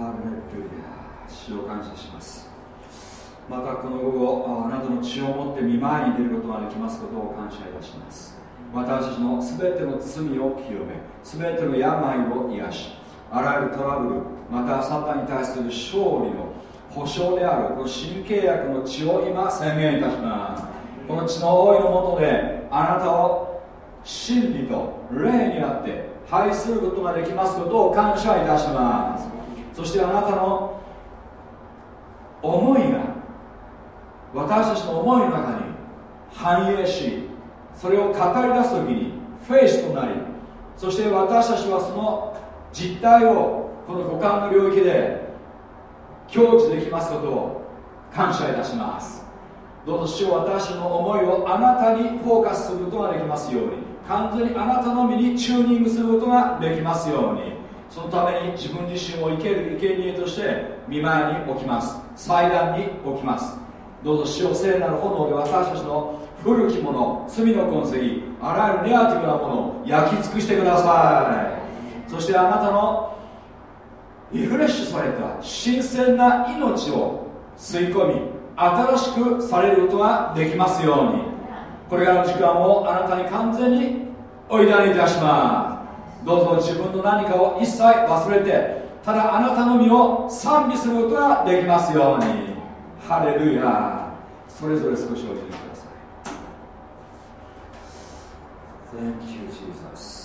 ハレルヤ主を感謝します。またこの午後あなたの血を持って見舞いに出ることができますことを感謝いたします。私たちの全ての罪を清め全ての病を癒しあらゆるトラブルまたサタンに対する勝利の保証であるこの新契約の血を今宣言いたします。この血の覆いのもとであなたを真理と霊にあって愛することができますことを感謝いたします。そしてあなたの思いが私たちの思いの中に反映しそれを語り出す時にフェイスとなりそして私たちはその実態をこの五感の領域で享知できますことを感謝いたします。どうぞ主を私の思いをあなたにフォーカスすることができますように完全にあなたの身にチューニングすることができますように。そのために自分自身を生ける生贄として見舞いに置きます。祭壇に置きます。どうぞ主を聖なる炎で私たちの古きもの罪の痕跡あらゆるネガティブなものを焼き尽くしてください。そしてあなたのリフレッシュされた新鮮な命を吸い込み新しくされることができますように。これからの時間をあなたに完全においだにいたします。どうぞ自分の何かを一切忘れてただあなたの身を賛美することができますように。ハレルヤそれぞれ少しお聞きください。Thank you, Jesus.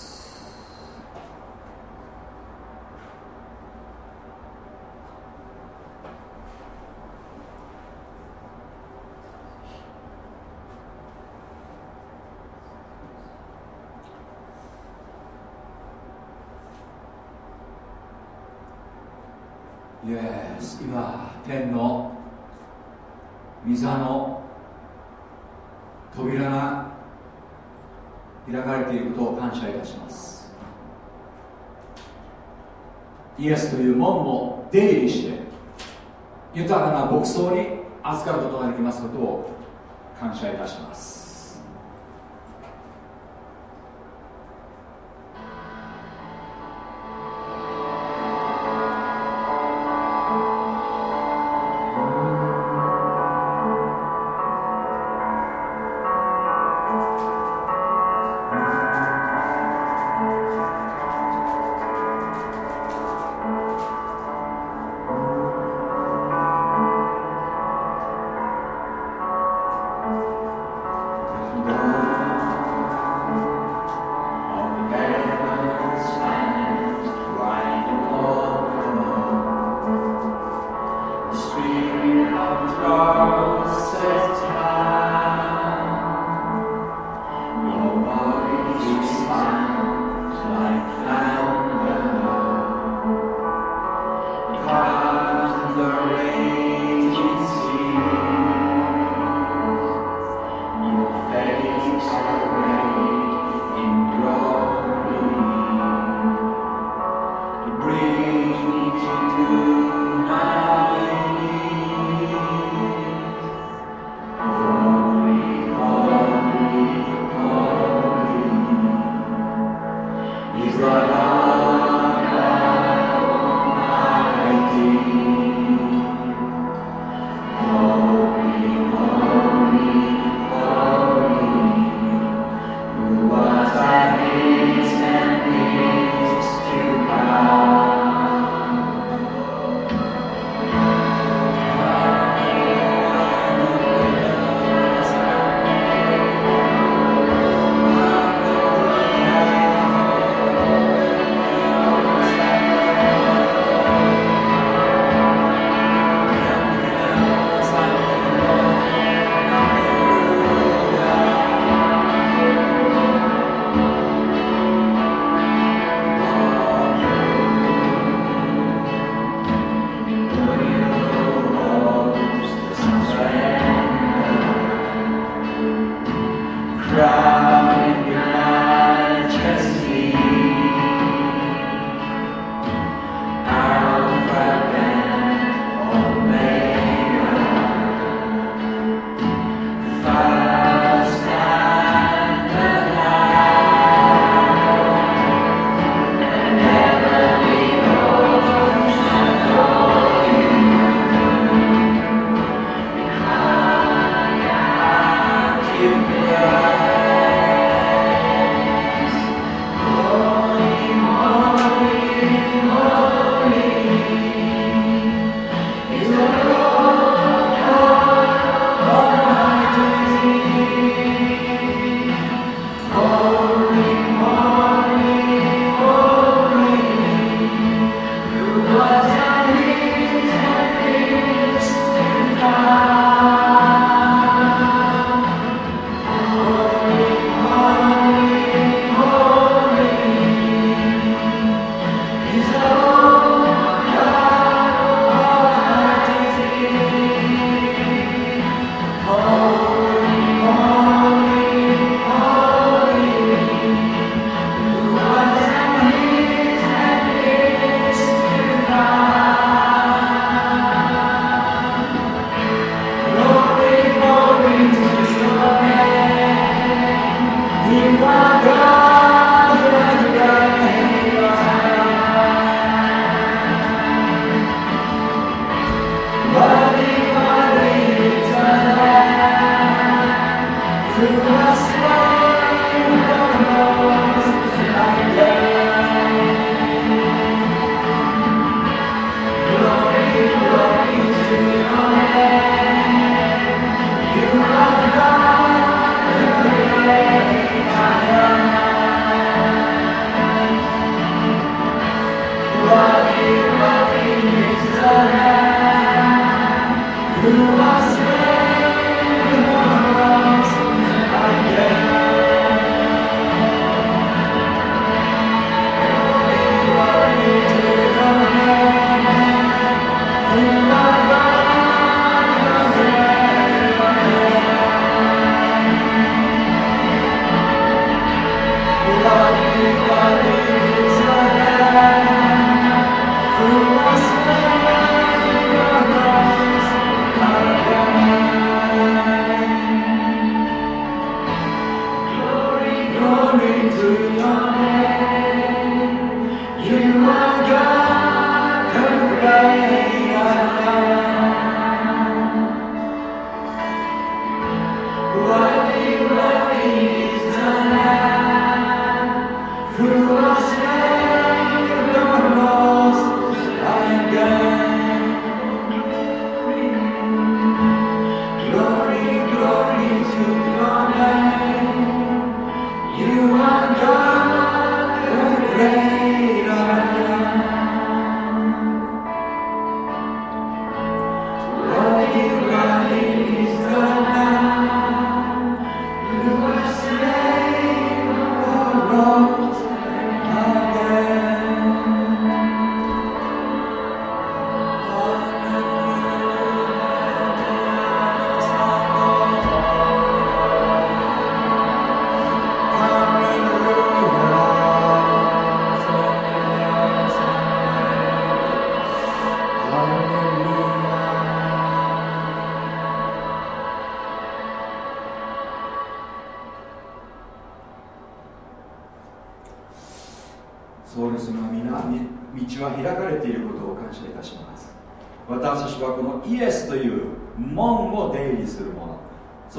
え今天の御座の扉が開かれていることを感謝いたします。イエスという門を出入りして豊かな牧草に預かることができますことを感謝いたします。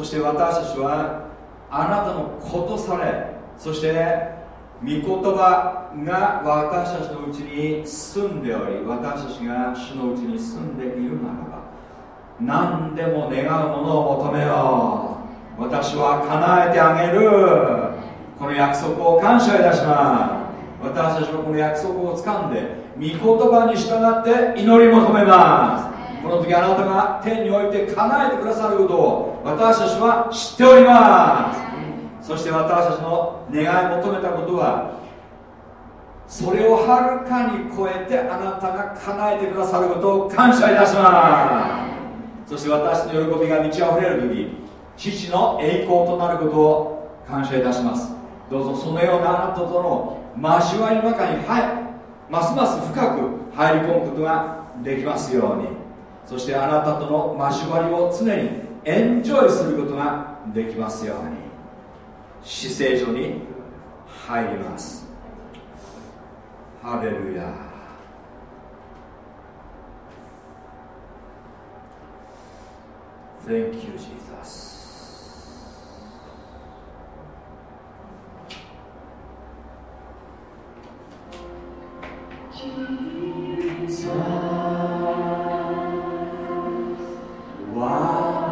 して私たちはあなたのことされそして御言葉が私たちのうちに住んでおり私たちが主のうちに住んでいるならば何でも願うものを求めよう。私は叶えてあげる。この約束を感謝いたします。私たちはこの約束をつかんで御言葉に従って祈り求めます。この時あなたが天において叶えてくださることを私たちは知っておりますそして私たちの願い求めたことはそれをはるかに超えてあなたが叶えてくださることを感謝いたします。そして私の喜びが満ち溢れる時父の栄光となることを感謝いたします。どうぞそのようなあなたとの交わりの中にはいます。ます深く入り込むことができますようにそしてあなたとの交わりを常にエンジョイすることができますように死聖所に入りますハレルヤ Thank you, Jesus. Amen.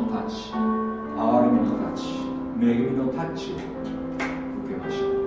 のタッチ憐れみのタッチ恵みのタッチを受けましょう。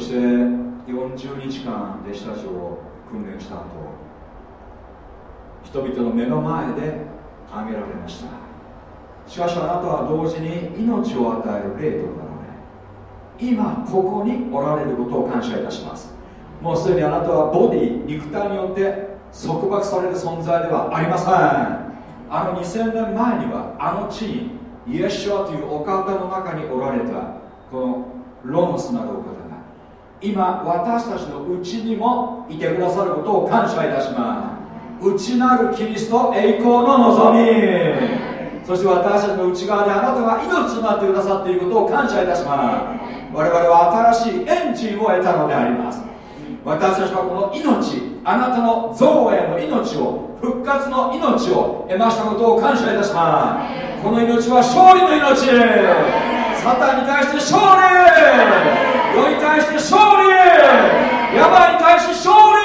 して40日間弟子たちを訓練した後人々の目の前で挙げられました。しかしあなたは同時に命を与える霊となられ今ここにおられることを感謝いたします。もうすでにあなたはボディ肉体によって束縛される存在ではありません。あの2000年前にはあの地にイエシュアというお方の中におられたこのロノスなるお方今私たちのうちにもいてくださることを感謝いたします。内なるキリスト栄光の望み。そして私たちの内側であなたが命となってくださっていることを感謝いたします。我々は新しいエンジンを得たのであります。私たちはこの命あなたの造営の命を復活の命を得ましたことを感謝いたします。この命は勝利の命。サタンに対して勝利。世に対して勝利病に対して勝利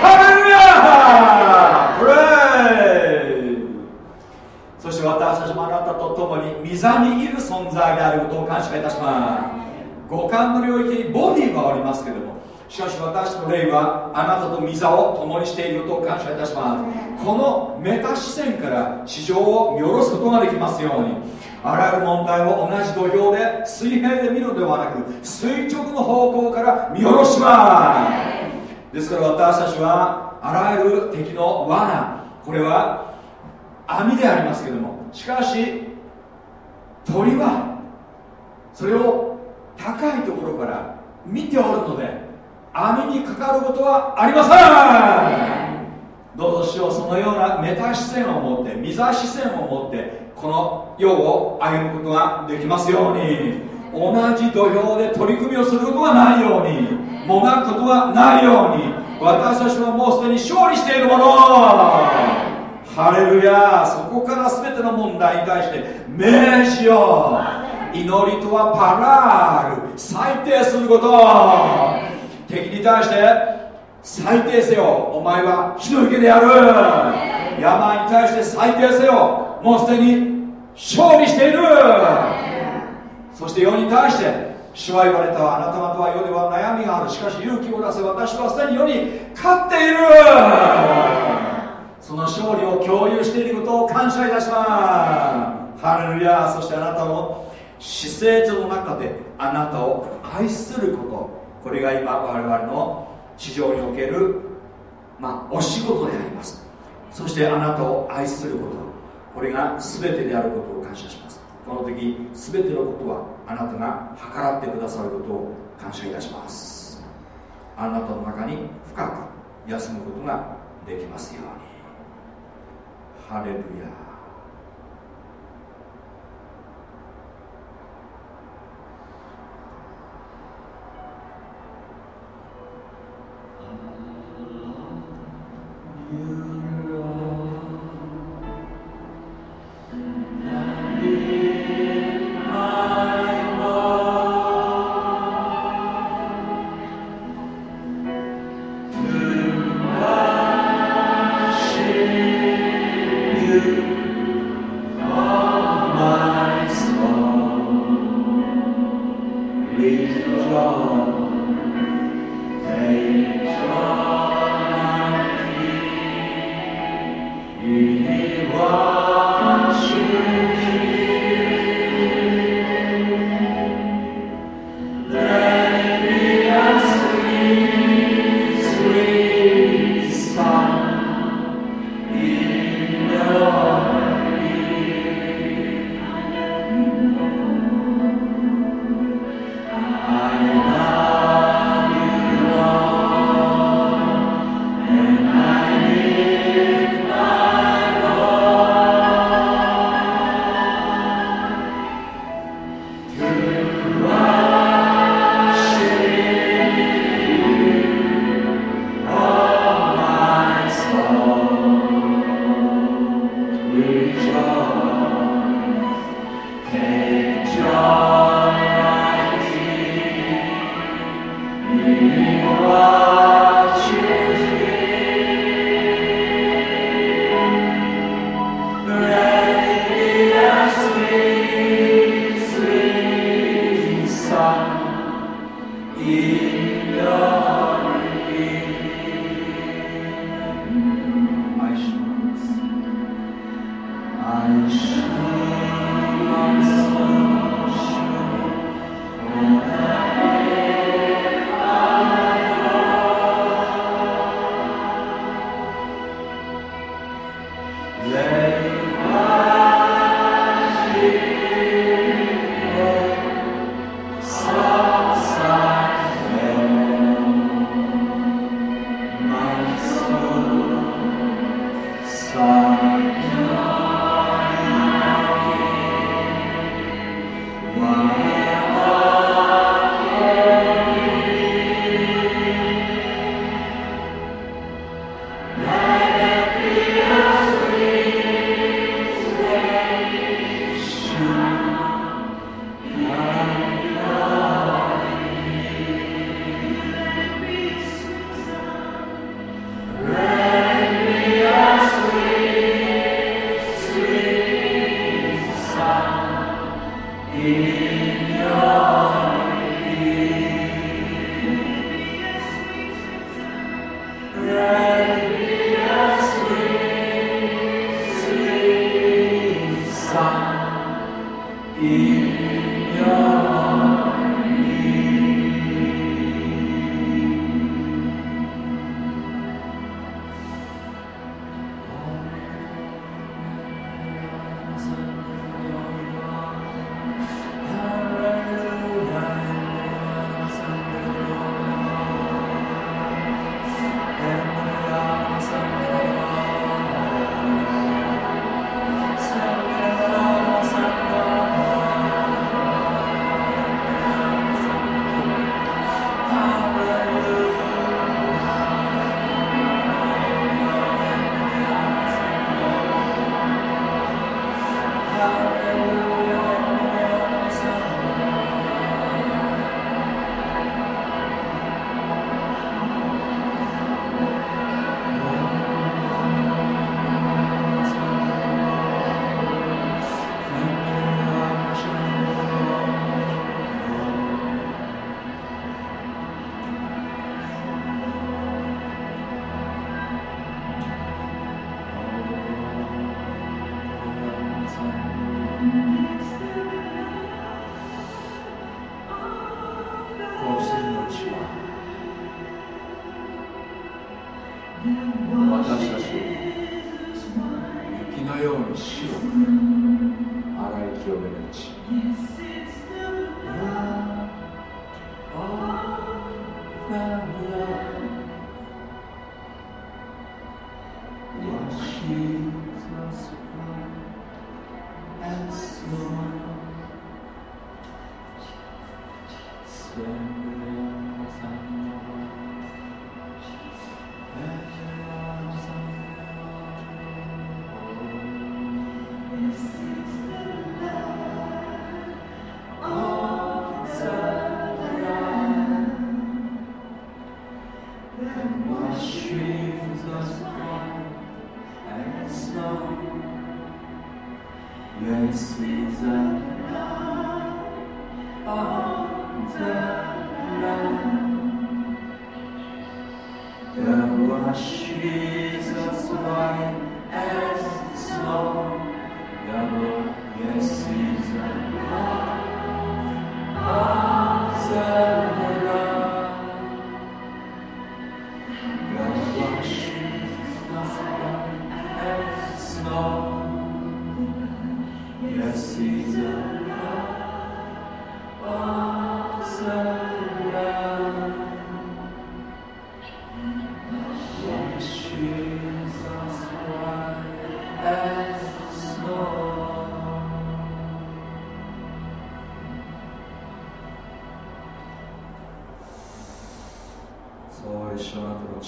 ハレルヤプレイそして私たちもあなたと共に御座にいる存在であることを感謝いたします。五感の領域にボディはありますけれどもしかし私の霊はあなたと御座を共にしていることを感謝いたします。このメタ視線から地上を見下ろすことができますように。あらゆる問題を同じ土俵で水平で見るのではなく垂直の方向から見下ろします。ですから私たちはあらゆる敵の罠これは網でありますけどもしかし鳥はそれを高いところから見ておるので網にかかることはありません。どうぞしようそのようなメタ視線を持って御座視線を持ってこの世を歩むことができますように。同じ土俵で取り組みをすることがないように。もがくことがないように。私たちはもうすでに勝利しているもの。ハレルヤそこから全ての問題に対して命じよう祈りとはパラール。最低すること。敵に対して最低せよ。お前は火の池である。病に対して最低せよ。もうすでに勝利している。そして世に対して主は言われたあなた方は世では悩みがある。しかし勇気を出せ私はすでに世に勝っている。その勝利を共有していることを感謝いたします。ハレルヤ。そしてあなたの姿勢上の中であなたを愛すること。これが今我々の地上における、まあ、お仕事であります。そしてあなたを愛することこれが全てであることを感謝します。この時全てのことはあなたが計らってくださることを感謝いたします。あなたの中に深く休むことができますように。ハレルヤ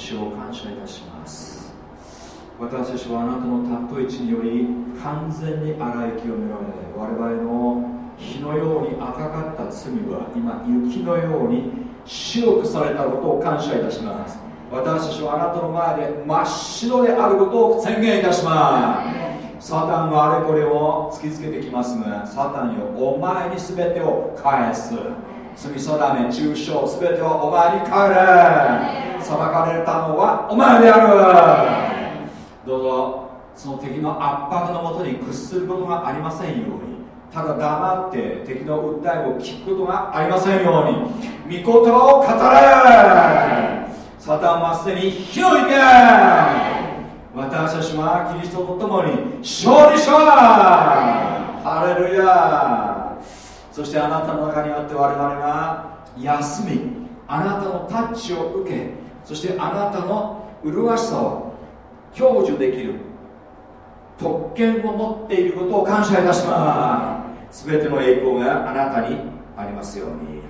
主を感謝いたします。私たちはあなたのたっと位置により完全に荒い清められ我々の火のように赤かった罪は今雪のように白くされたことを感謝いたします。私たちはあなたの前で真っ白であることを宣言いたします。サタンはあれこれを突きつけてきますがサタンよお前に全てを返す。罪定め中傷全てをお前に帰れ。裁かれたのはお前である。どうぞその敵の圧迫のもとに屈することがありませんように。ただ黙って敵の訴えを聞くことがありませんように。御言葉を語れ。サタンはすでに火の意見私たちはキリストと共に勝利者ハレルヤそしてあなたの中にあって我々が休みあなたのタッチを受けそしてあなたの麗しさを享受できる特権を持っていることを感謝いたします。全ての栄光があなたにありますように。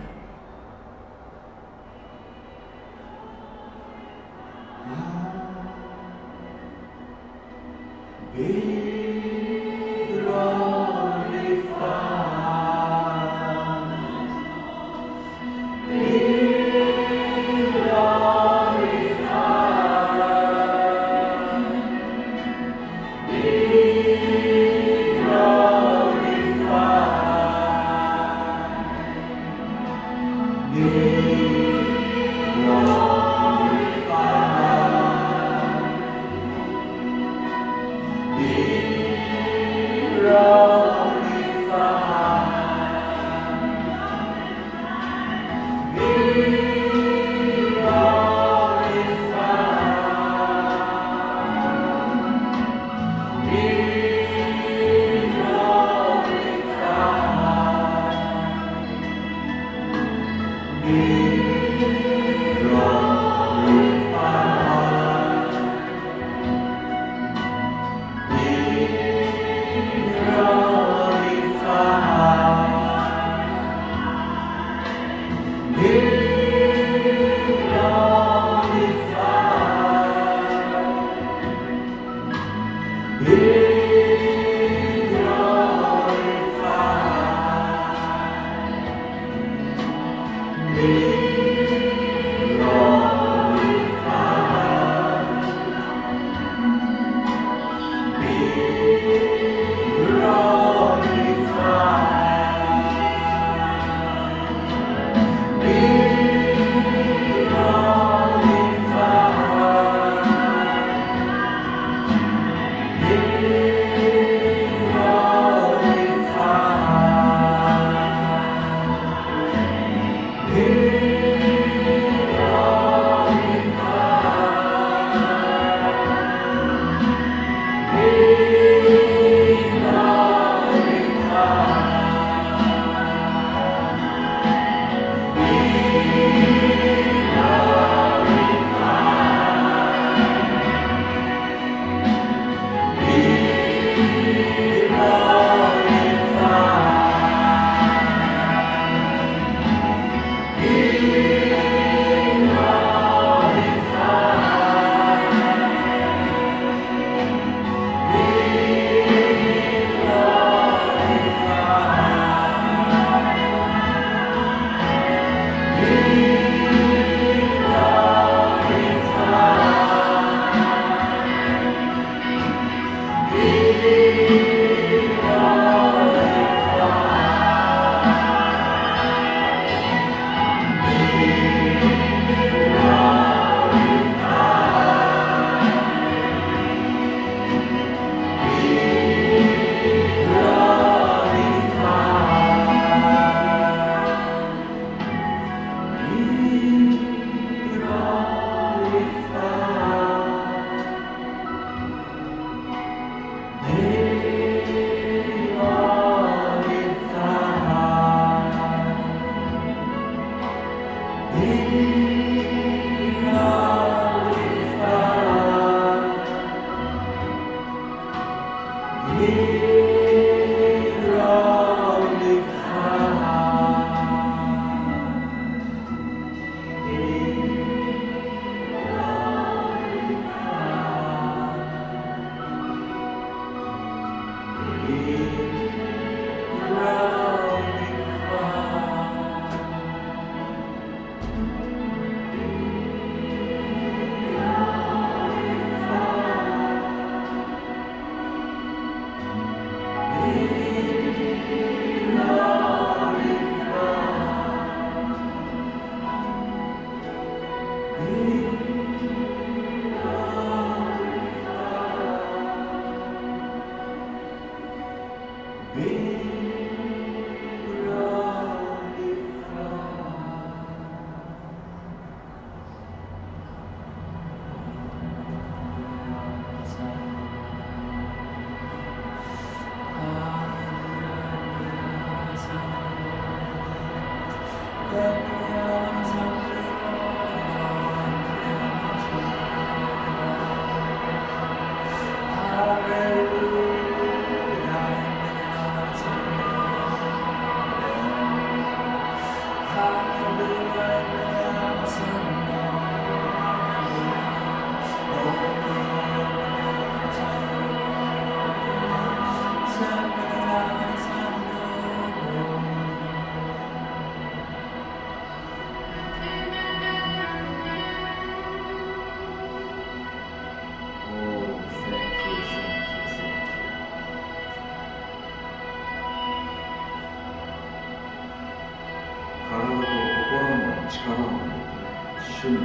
そ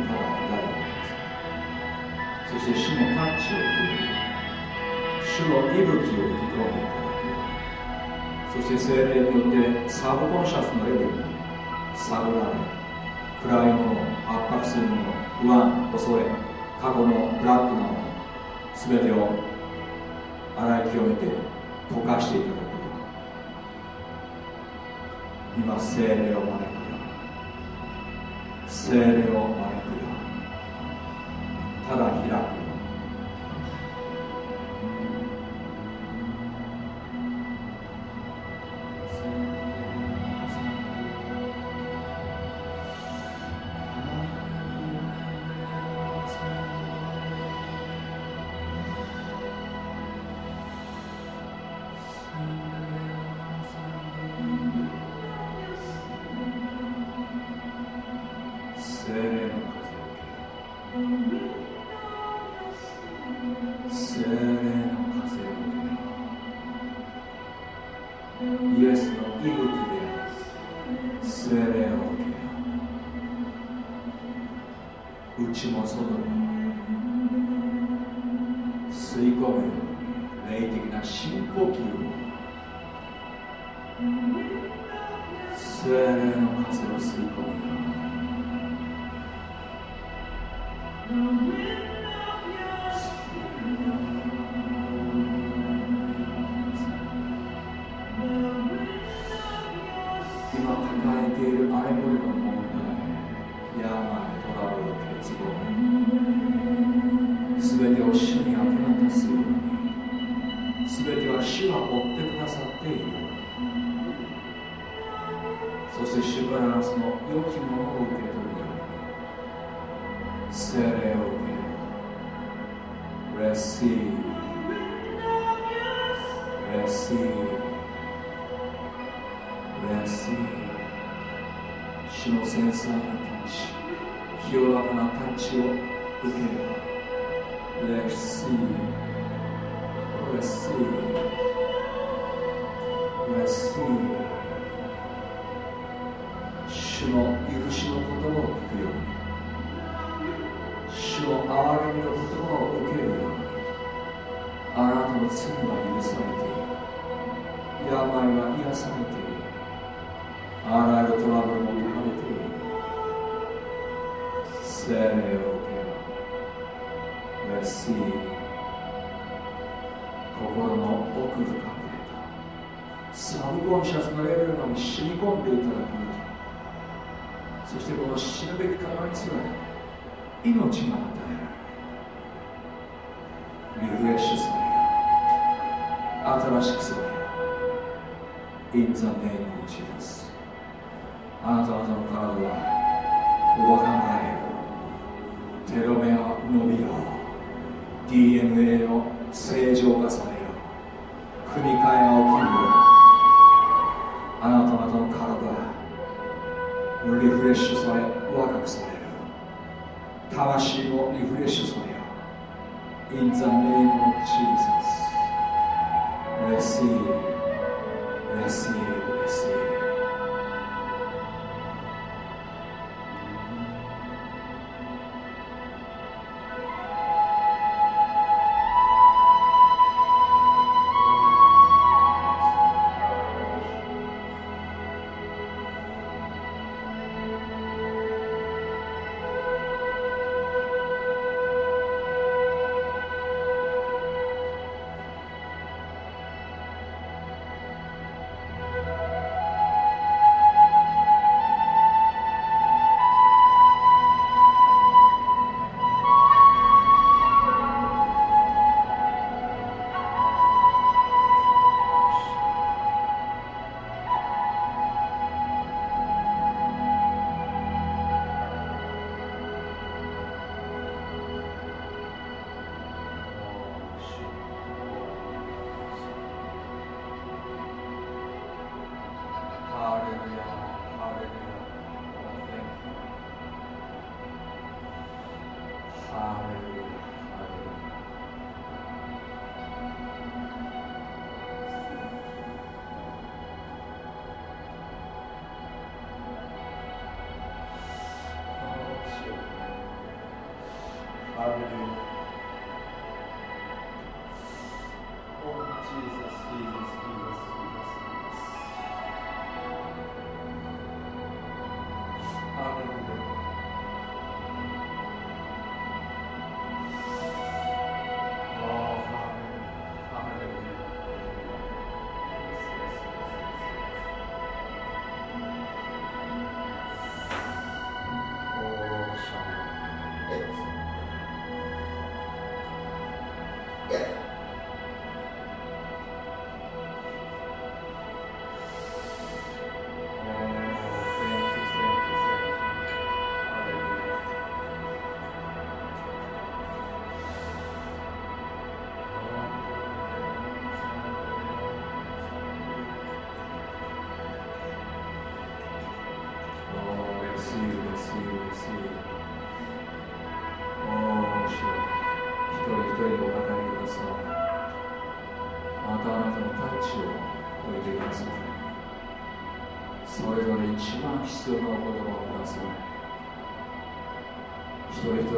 して主のタッチを受ける主の息吹を吹き込んでいただくそして精霊によってサブコンシャスのレベルに探られ暗いもの圧迫するもの不安恐れ過去のブラックなもの全てを洗い清めて溶かしていただく今精霊を招くよ精霊を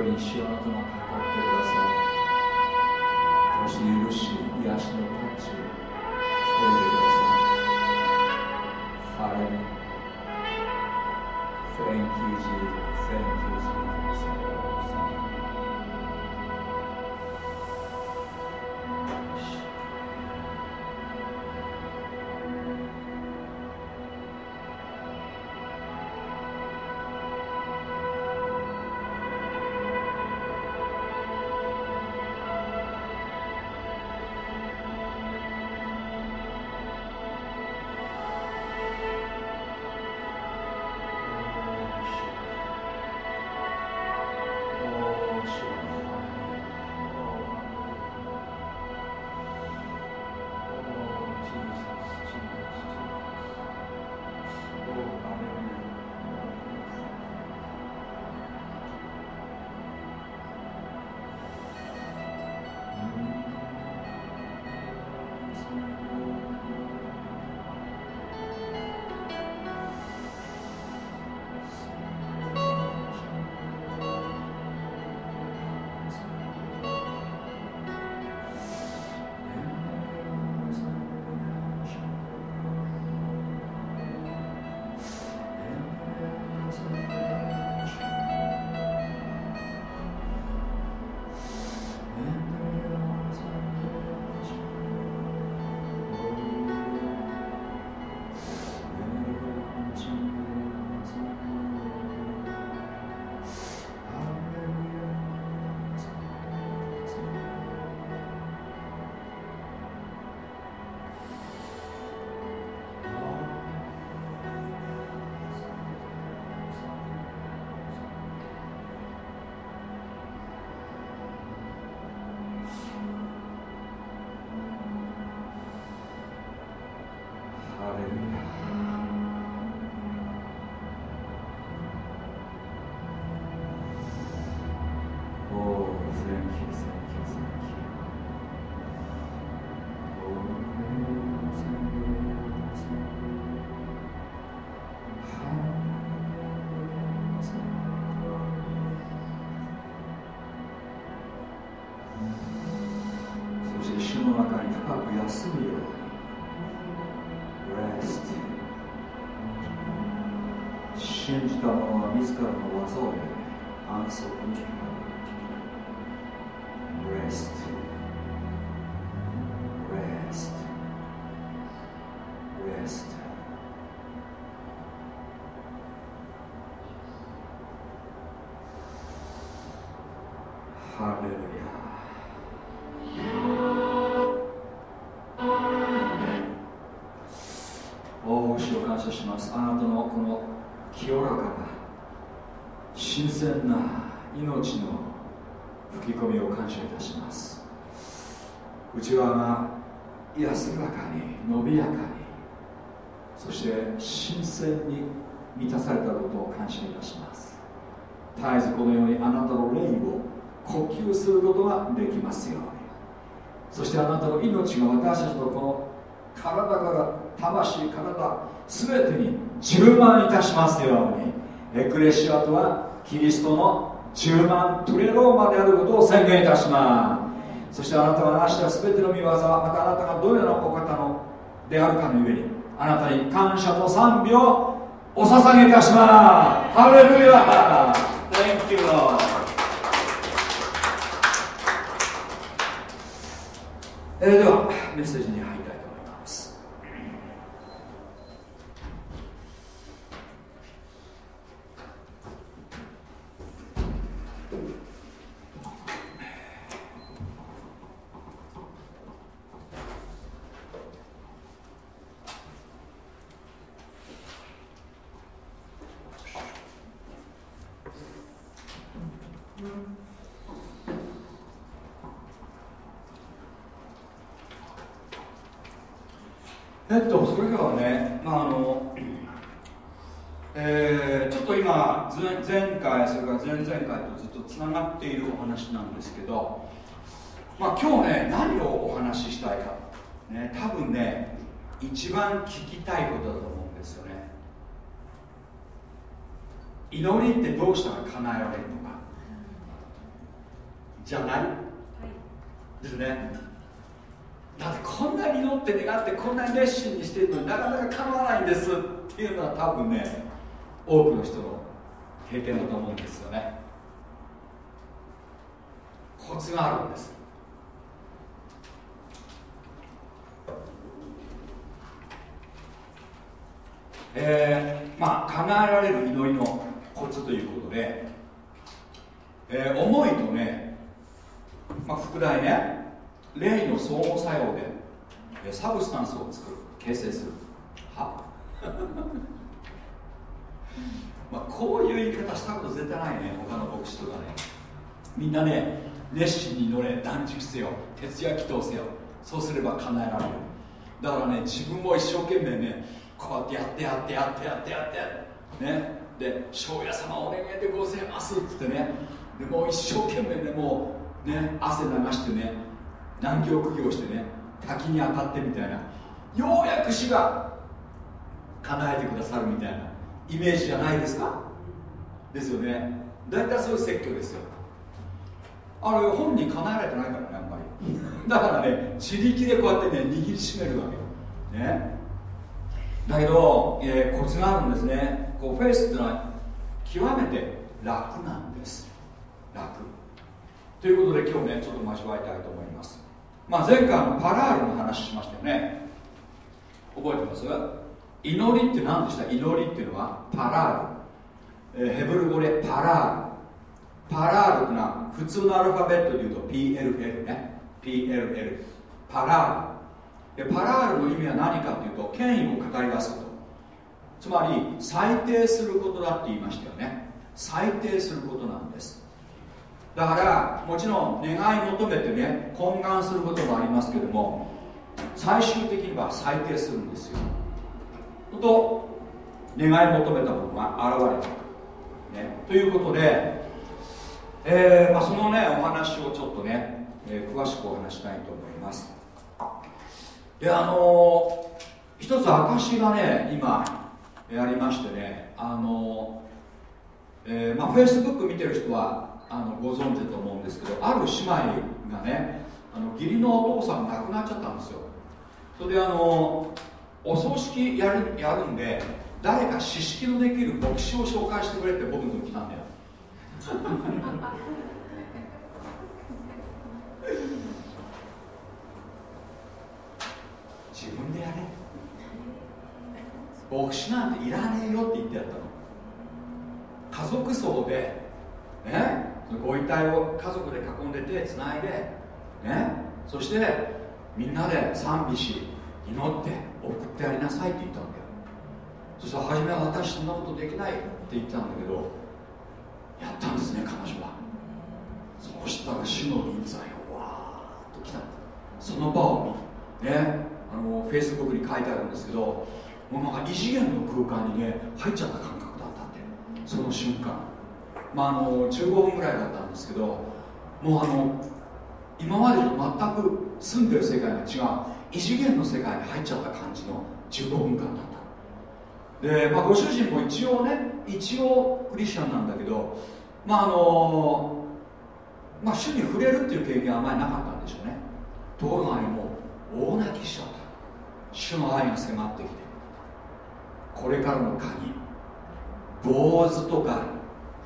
enxerga ano きた者は自らの技をやる安息に Rest. Rest. Rest. ハレルヤします。あなたのこの内側が安らかに伸びやかにそして新鮮に満たされたことを感謝いたします。絶えずこのようにあなたの霊を呼吸することができますように。そしてあなたの命が私たちのこの体から魂体全てに充満いたしますように。エクレシアとはキリストの充満トレローマであることを宣言いたします。そしてあなたは明日全ての見業またあなたがどのようなお方のであるかのゆえにあなたに感謝と賛美をお捧げいたします。ハレルヤ Thank you Lord. えー、ではメッセージに入りたいと思いますえっとそれからね、まあ、あのえー、ちょっと今前回それから前々回とずっとつながっているお話なんですけど、まあ、今日ね何をお話ししたいか、ね、多分ね一番聞きたいことだと思うんですよね。祈りってどうしたら叶えられるのか。じゃない、はい、ですねこんなに祈って願ってこんなに熱心にしてるのになかなか叶わないんですっていうのは多分ね多くの人の経験だと思うんですよね。コツがあるんです。えー、まあ叶えられる祈りのコツということで、えー、思いとね、まあ、副題ね霊の相互作用でサブスタンスを作る形成する。は？まあこういう言い方したこと絶対ないね他の牧師とかね。みんなね熱心に乗れ断食せよ徹夜祈祷せよ。そうすれば叶えられる。だからね自分も一生懸命ねこうやってやってやってやってやってやってね？で「庄屋様お願いでございます」っつってね。でもう一生懸命ねもうね汗流してね難行苦行してね滝に当たってみたいな。ようやく死が叶えてくださるみたいなイメージじゃないですか？ですよね。大体そういう説教ですよ。あれ本人叶えられてないからねあんまり。だからね自力でこうやってね握りしめるわけよ。ね。だけど、えー、コツがあるんですねこうフェイスっていうのは極めて楽なんです。楽。ということで今日ねちょっと交えたいと思います。まあ前回のパラールの話しましたよね。覚えてます？祈りって何でした？祈りっていうのはパラール、えー、ヘブル語でパラール。パラールってのは普通のアルファベットで言うと PLL ね。PLL パラール。でパラールの意味は何かというと権威を語り出すこと。つまり裁定することだって言いましたよね。裁定することなんです。だからもちろん願い求めてね懇願することもありますけども最終的には裁定するんですよ。と願い求めたものが現れてくる、ね、ということで、えーまあ、そのねお話をちょっとね、えー、詳しくお話したいと思います。であのー、一つ証がね今やりましてねあの、えーまあ、フェイスブック見てる人はあのご存知だと思うんですけどある姉妹がねあの義理のお父さんが亡くなっちゃったんですよ。それであのお葬式やるやるんで誰か知識のできる牧師を紹介してくれって僕のと来たんだよ。自分でやれ。牧師なんていらねえよって言ってやったの。家族葬でねご遺体を家族で囲んで手つないでねそしてみんなで賛美し祈って送ってやりなさいって言ったわけよ。そしたら初めは私そんなことできないって言ったんだけどやったんですね彼女は。そうしたら主の臨在がわーっと来たその場を見ねあのフェイスブックに書いてあるんですけどもうなんか異次元の空間にね入っちゃった感覚だったって。その瞬間。まああの15分ぐらいだったんですけどもうあの今までと全く住んでる世界が違う異次元の世界に入っちゃった感じの15分間だった。で、まあ、ご主人も一応ね一応クリスチャンなんだけどまああのまあ主に触れるっていう経験はあまりなかったんでしょうね。ところがねもう大泣きしちゃった。主の愛が迫ってきて。これからの鍵坊主とか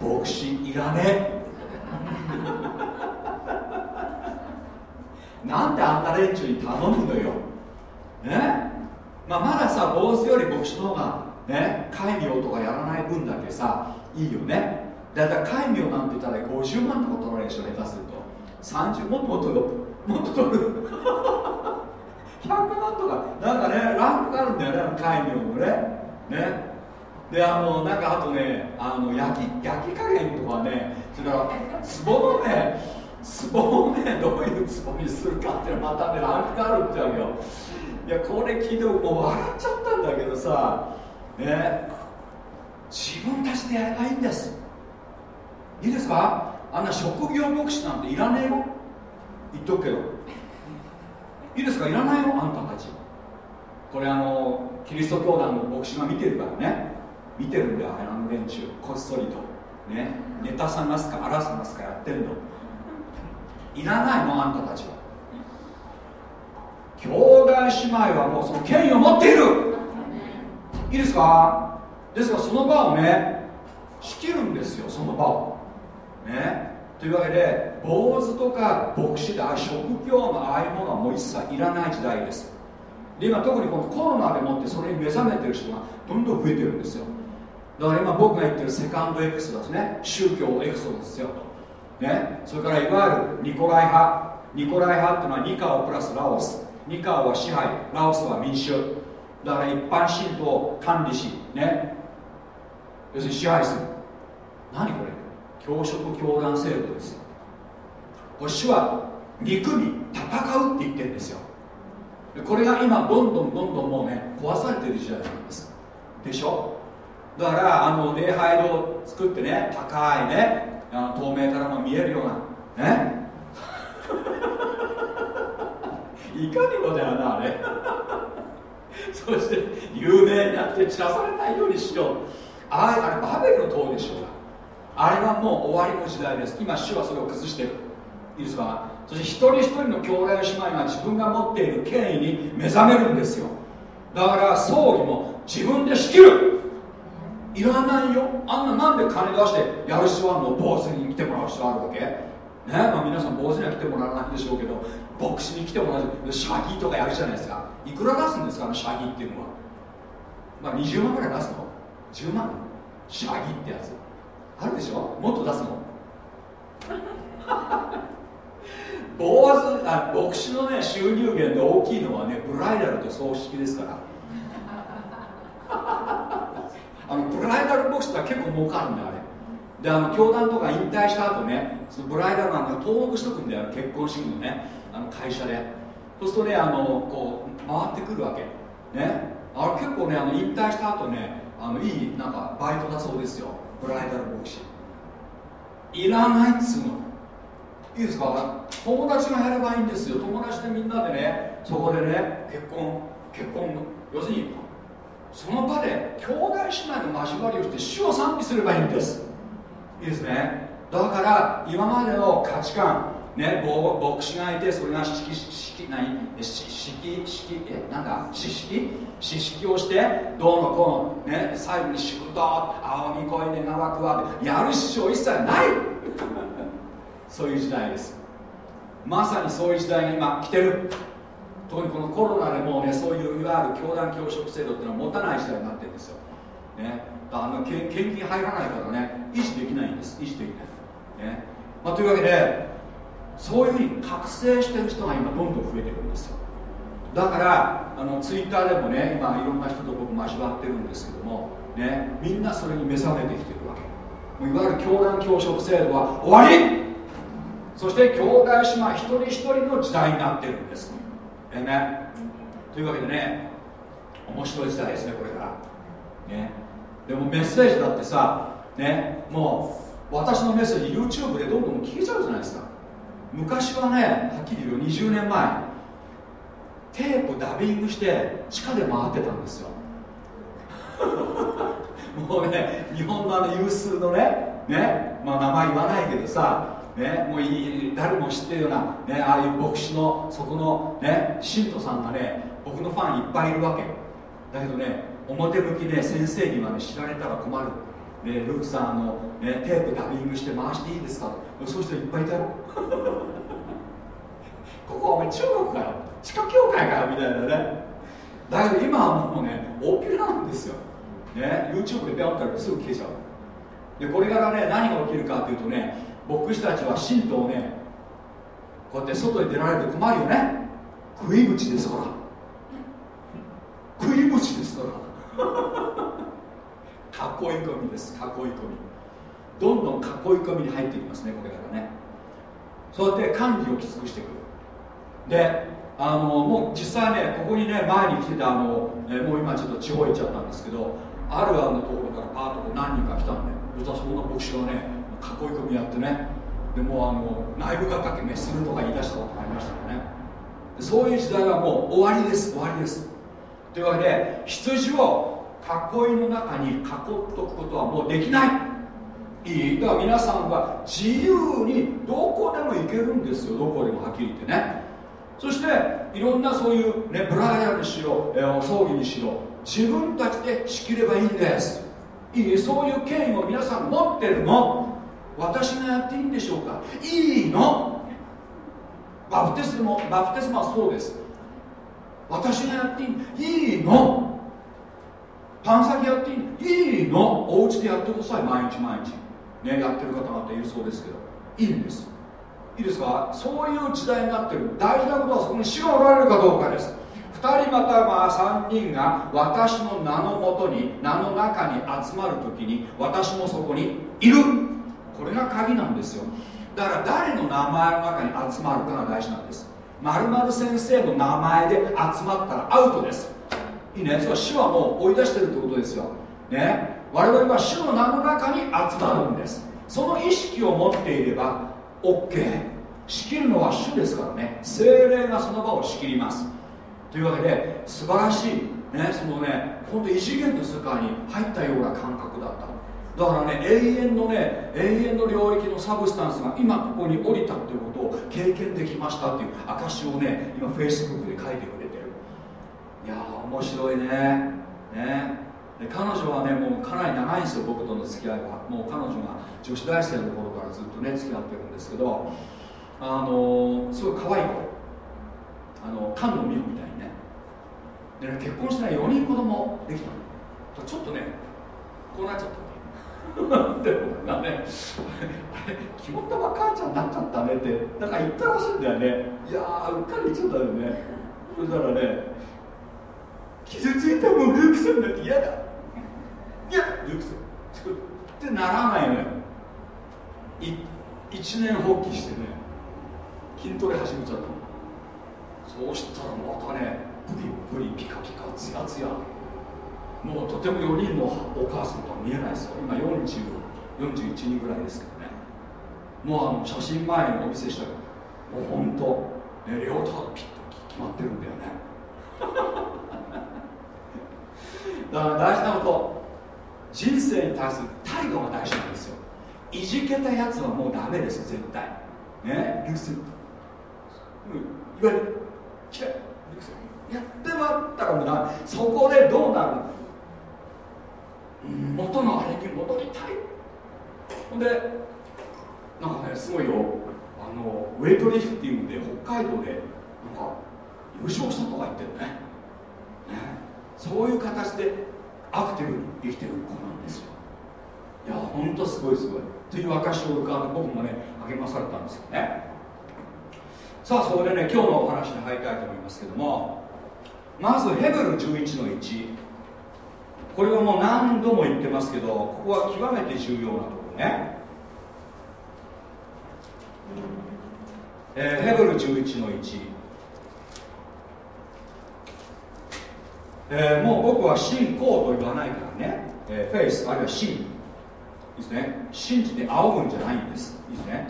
牧師いらね なんであんな連中に頼むのよ。ね？まあ、まださ坊主より牧師の方がね戒名とかやらない分だけさいいよね。だから戒名なんて言ったら50万とか取られるでしょ下手すると。30もっともっともっと取る。100 万とか。なんかねランクがあるんだよね戒名のね。ね？であのなんかあとねあの焼き焼き加減とかねそれから壺のね壺壺をねどういう壺にするかっていうのまたねランクがあるってわけよ。いやこれ聞いてもう笑っちゃったんだけどさね自分たちでやればいいんです。いいですか？あんな職業牧師なんていらねえよ。言っとくけど。いいですか？いらないよあんたたち。これあのキリスト教団の牧師が見てるからね。見てるんだよあの連中こっそりと。ね。ネタ探すか荒探すかやってんの。いらないのあんたたちは。兄弟姉妹はもうその権威を持っている。いいですか？ですからその場をね仕切るんですよその場を。ね。というわけで坊主とか牧師で職業のああいうものはもう一切いらない時代です。で今特にこのコロナでもってそれに目覚めてる人がどんどん増えてるんですよ。だから今僕が言ってるセカンドエクソですね。宗教エクソですよ。ね。それからいわゆるニコライ派。ニコライ派っていうのはニカオプラスラオス。ニカオは支配。ラオスは民主だから一般信徒を管理し。ね。要するに支配する。何これ。教職教団制度ですよ。これ主は憎み戦うって言ってるんですよ。これが今どんどんどんどんもうね壊されてる時代なんです。でしょ？だからあの礼拝堂を作ってね高いねあの透明からも見えるようなね。いかにもだよなあれ。そして有名になって散らされないようにしよう。あああれバベルの塔でしょうか。あれはもう終わりの時代です。今主はそれを崩してる。いいですか？そして一人一人の兄弟姉妹が自分が持っている権威に目覚めるんですよ。だから葬儀も自分で仕切る。いらないよ。あんななんで金出してやる必要あるの？坊主に来てもらう必要あるわけ？ね？まあ皆さん坊主には来てもらわないでしょうけど牧師に来てもらうシャギとかやるじゃないですか。いくら出すんですか？ねシャギっていうのは。まあ20万ぐらい出すの？10万？シャギってやつ。あるでしょ？もっと出すの？坊主あ牧師のね収入源で大きいのはねブライダルと葬式ですから。あのブライダル牧師って結構儲かるんだあれ。であの教団とか引退した後ねそのブライダルなんか登録しとくんだよ結婚式のねあの会社で。そうするとねあのこう回ってくるわけ。ね。あれ結構ねあの引退した後ねあのいいなんかバイトだそうですよ。ブライダル牧師いらないっつうの。いいですか？友達がやればいいんですよ。友達でみんなでねそこでね結婚結婚要するにその場で兄弟姉妹の交わりをして主を賛美すればいいんです。いいですね。だから今までの価値観ね牧師がいてそれが式式何式式えなんだ？詩式詩式をしてどうのこうのね最後に仕事青み恋願わくはやる必要一切ない。そういう時代です。まさにそういう時代が今来てる。特にこのコロナでもうねそういういわゆる教団教職制度っていうのは持たない時代になってるんですよ、ね、あの献金入らないからね維持できないんです。維持できない、ね。まあ、というわけでそういうふうに覚醒してる人が今どんどん増えてるんですよ。だからあのツイッターでもね今いろんな人と僕交わってるんですけども、ね、みんなそれに目覚めてきてるわけ。もういわゆる教団教職制度は終わり。そして兄弟姉妹一人一人の時代になってるんです。えね。というわけでね面白い時代ですねこれから。ね。でもメッセージだってさねもう私のメッセージ YouTube でどんどん聞けちゃうじゃないですか。昔はねはっきり言う20年前テープダビングして地下で回ってたんですよ。もうね日本のあの有数のねねまあ名前言わないけどさね、もういい誰も知ってるような、ね、ああいう牧師のそこの、ね、信徒さんがね僕のファンいっぱいいるわけ。だけどね表向きね先生にはね知られたら困る、ね、ルークさんあの、ね、テープダビングして回していいですか？そういう人いっぱいいたよ。ここはお前中国かよ。地下教会かよみたいなね。だけど今はもうね大きなんですよ、ね、YouTube でペアったらすぐ消えちゃう。でこれからね何が起きるかっていうとね牧師たちは信徒をねこうやって外に出られて困るよね。食い口ですから。食い口ですから。囲い込みです。囲い込み。どんどん囲い込みに入ってきますねこれからね。そうやって管理をきつくしてくる。であのもう実際ねここにね前に来てたあの、えもう今ちょっと地方行っちゃったんですけどあるあるのところからパーッと何人か来たんで実はそんな牧師がね囲い込みやってね。でもあの内部がかけめするとか言い出したことがありましたよね。そういう時代はもう終わりです終わりです。というわけで羊を囲いの中に囲っておくことはもうできない。いい。だから皆さんは自由にどこでも行けるんですよ。どこでもはっきり言ってね。そしていろんなそういう、ね、ブライアルにしろ、えー、葬儀にしろ自分たちで仕切ればいいんです。いい。そういう権威を皆さん持ってるの。私がやっていいんでしょうか？いいの？バプテスマバプテスマはそうです。私がやっていいいいの？パン先やっていいいいの？お家でやってください。毎日毎日。ねやってる方々いるそうですけど。いいんです。いいですか？そういう時代になってる。大事なことはそこに主がおられるかどうかです。2人または3人が私の名のもとに名の中に集まるときに私もそこにいる。これが鍵なんですよ。だから誰の名前の中に集まるかが大事なんです。まる先生の名前で集まったらアウトです。いいね。それは主はもう追い出してるってことですよ。ね。我々は主の名の中に集まるんです。その意識を持っていれば OK 仕切るのは主ですからね。精霊がその場を仕切ります。というわけで素晴らしい。ね。そのね本当異次元の世界に入ったような感覚だった。だからね永遠のね永遠の領域のサブスタンスが今ここに降りたっていうことを経験できましたっていう証をね今フェイスブックで書いてくれてる。いやー面白いね。ね。で彼女はねもうかなり長いんですよ僕との付き合いは。もう彼女が女子大生の頃からずっとね付き合ってるんですけどあのすごい可愛い子。あの菅野美穂みたいにね。でね結婚してない4人子供できたの。ちょっとねこうなっちゃった。でもがねあれ肝っ玉母ちゃんになっちゃったねってなんか言ったらしいんだよね。いやーうっかり言っちゃったよね。そしたらね傷ついたもんルークさんだって嫌だ。いやルークさんってならないのよ。一年放棄してね筋トレ始めちゃったそうしたらまたねプリプリピカピカツヤツヤ。もうとても4人のお母さんとは見えないですよ。今4041人ぐらいですけどね。もうあの写真前にお見せしたらもう本当ねレオタードピッと決まってるんだよね。だから大事なこと人生に対する態度が大事なんですよ。いじけたやつはもうダメです絶対。ね。リュスいわゆる嫌いやってもらったらもうそこでどうなるの元のあれに戻りたいほんでなんかねすごいよ。あのウェイトリフティングで北海道でなんか優勝したとか言ってるね。ね。そういう形でアクティブに生きてる子なんですよ。いやほんとすごいすごい。という証を伺って僕もね励まされたんですよね。さあそこでね今日のお話に入りたいと思いますけどもまずヘブル11の1これはもう何度も言ってますけどここは極めて重要なところね、えー、ヘブル11の1、えー、もう僕は信仰と言わないからね、えー、フェイスあるいは信ですね。信じて仰ぐんじゃないんです。いいですね、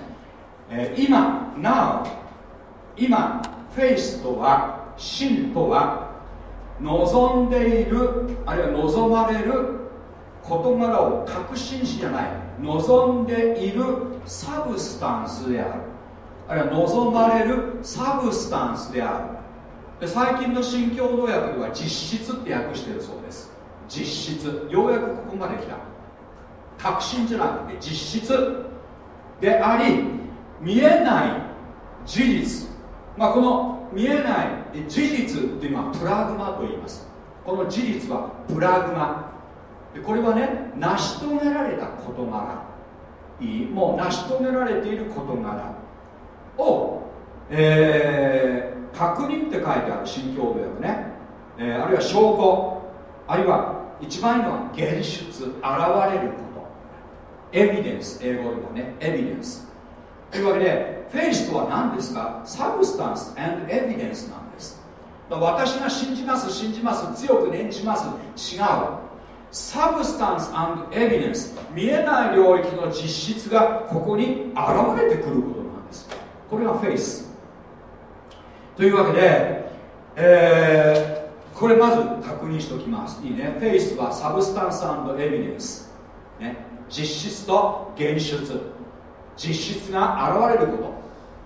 えー、今 Now 今フェイスとは信とは望んでいるあるいは望まれる事柄を確信しじゃない。望んでいる substance である。あるいは望まれる substance である。で最近の新共同訳では実質って訳してるそうです。実質。ようやくここまで来た。確信じゃなくて実質。であり見えない事実。まあこの見えない。事実っていうのはプラグマと言います。この事実はプラグマ。でこれはね成し遂げられた事柄。いい。もう成し遂げられている事柄。を、えー、確認って書いてある。新共同訳ね、えー、あるいは証拠。あるいは一番いいのは現出。現れること。Evidence。英語ではね evidence。というわけでフェイスとは何ですか？ Substance evidence なんです。私が信じます信じます強く念じます違う。 Substance evidence 見えない領域の実質がここに現れてくることなんです。これが faith。というわけで、えー、これまず確認しておきます。いいね。 Faith は substanceエビデンス、ね、実質と現出実質が現れること。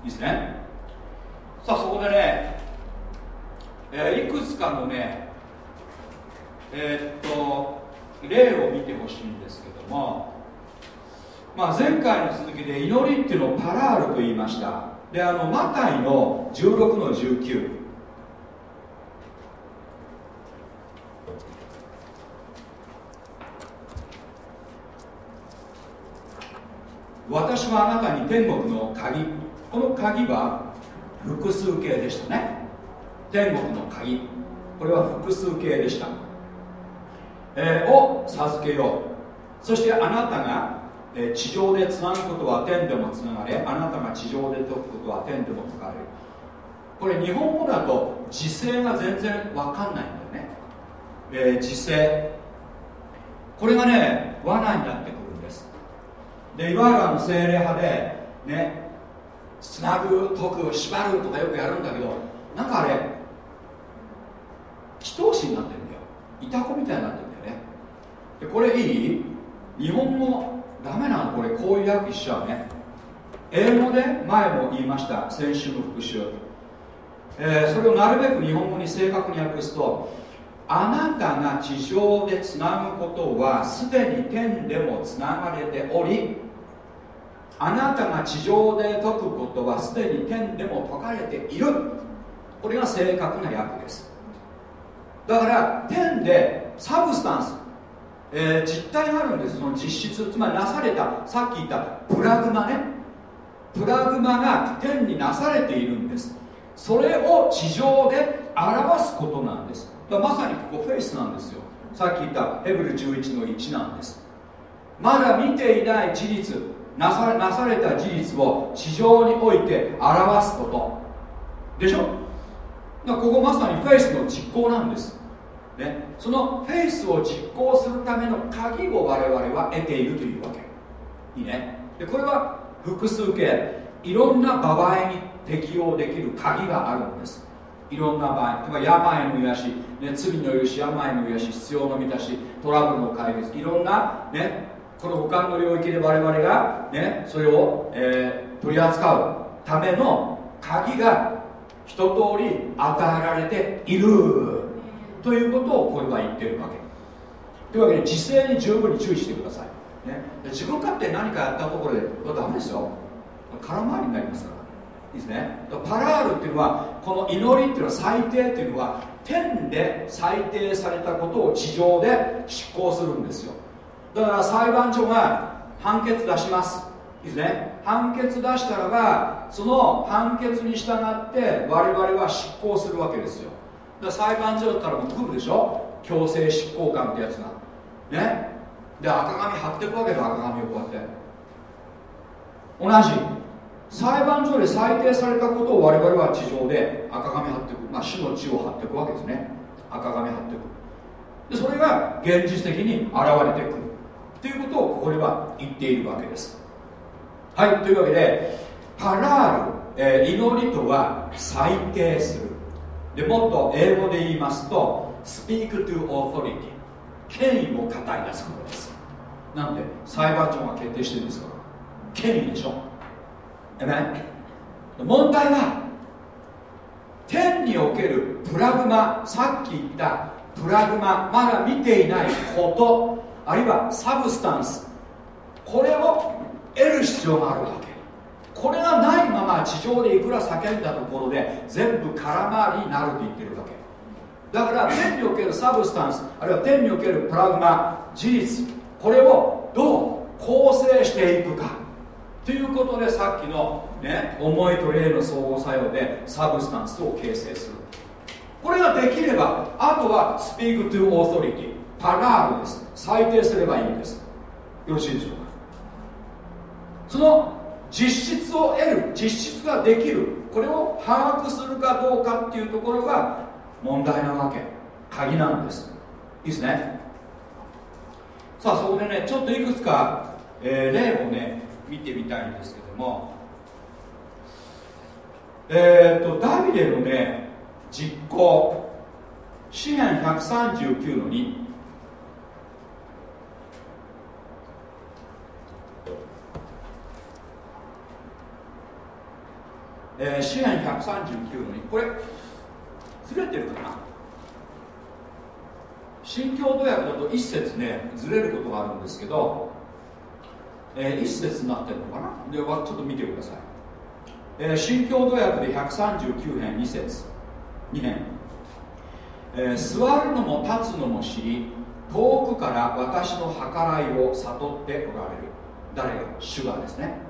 いいですね。さあそこでね、えー、いくつかのねえー、っと例を見てほしいんですけども、まあ、前回の続きで祈りっていうのをパラールと言いました。であのマタイの16の19私はあなたに天国の鍵。この鍵は複数形でしたね。天国の鍵。これは複数形でした、えー、を授けよう。そしてあなたが、え、地上でつなぐことは天でもつながれあなたが地上で解くことは天でも解かれる。これ日本語だと時勢が全然わかんないんだよね、えー、時勢。これがね罠になってくる。でいわゆるあの精霊派でねつなぐ解く縛るとかよくやるんだけどなんかあれ祈祷師になってるんだよ。いた子みたいになってるんだよね。でこれいい？日本語ダメなの？これこういう訳しちゃうね。英語で前も言いました。先週の復習、えー、それをなるべく日本語に正確に訳すとあなたが地上でつなぐことはすでに天でもつながれておりあなたが地上で解くことはすでに天でも解かれている。これが正確な訳です。だから天でサブスタンス、えー、実体があるんですその実質。つまりなされたさっき言ったプラグマね。プラグマが天になされているんです。それを地上で表すことなんです。まさにここフェイスなんですよ。さっき言ったヘブル11の1なんです。まだ見ていない事実。なさなされた事実を地上において表すこと。でしょ？だここまさにフェイスの実行なんです、ね、そのフェイスを実行するための鍵を我々は得ているというわけ。いいね。でこれは複数形。いろんな場合に適用できる鍵があるんです。いろんな場合。例えば病の癒し、ね、罪の許し病の癒し必要の満たしトラブルの解決。いろんな、ね、この五感の領域で我々が、ね、それを、えー、取り扱うための鍵が一通り与えられている。ということをこれは言ってるわけ。というわけで時勢に十分に注意してください、ね、自分勝手に何かやったところでダメですよ。空回りになりますから。いいですね。パラールっていうのはこの祈りっていうのは最低っていうのは天で裁定されたことを地上で執行するんですよ。だから裁判所が判決出します。いいですね。判決出したらばその判決に従って我々は執行するわけですよ。だから裁判所からもう来るでしょ？強制執行官ってやつが。ね？で赤紙貼っていくわけだ。赤紙をこうやって。同じ。裁判所で裁定されたことを我々は地上で赤紙貼っていく、まあ、主の血を貼っていくわけですね。赤紙貼っていく。でそれが現実的に現れてくる。ということをここでは言っているわけです。はいというわけでパラール、えー、祈りとは裁定する。でもっと英語で言いますと speak to authority 権威を語り出すことです。なんで裁判所が決定してるんですから権威でしょ。えめ問題は天におけるプラグマさっき言ったプラグマまだ見ていないことあるいはサブスタンス。これを得る必要があるわけ。これがないまま地上でいくら叫んだところで全部空回りになると言ってるわけ。だから天における substance あるいは天におけるπρᾶγμα事実これをどう構成していくか。ということでさっきの、ね、思いと霊の相互作用で substance を形成する。これができればあとは Speak to authority。パラールです。裁定すればいいんです。よろしいでしょうか？その実質を得る実質ができるこれを把握するかどうかっていうところが問題なわけ。鍵なんです。いいですね？さあそこでねちょっといくつか、えー、例をね見てみたいんですけども。えっ、ー、とダビデのね実行。詩篇139の2えー、詩篇139の2これずれてるかな？新共同訳だと一節ねずれることがあるんですけど、えー、一節になってるのかな？でちょっと見てください、えー、新共同訳で139編2節2編、えー、座るのも立つのも知り遠くから私の計らいを悟っておられる。誰？が主がですね。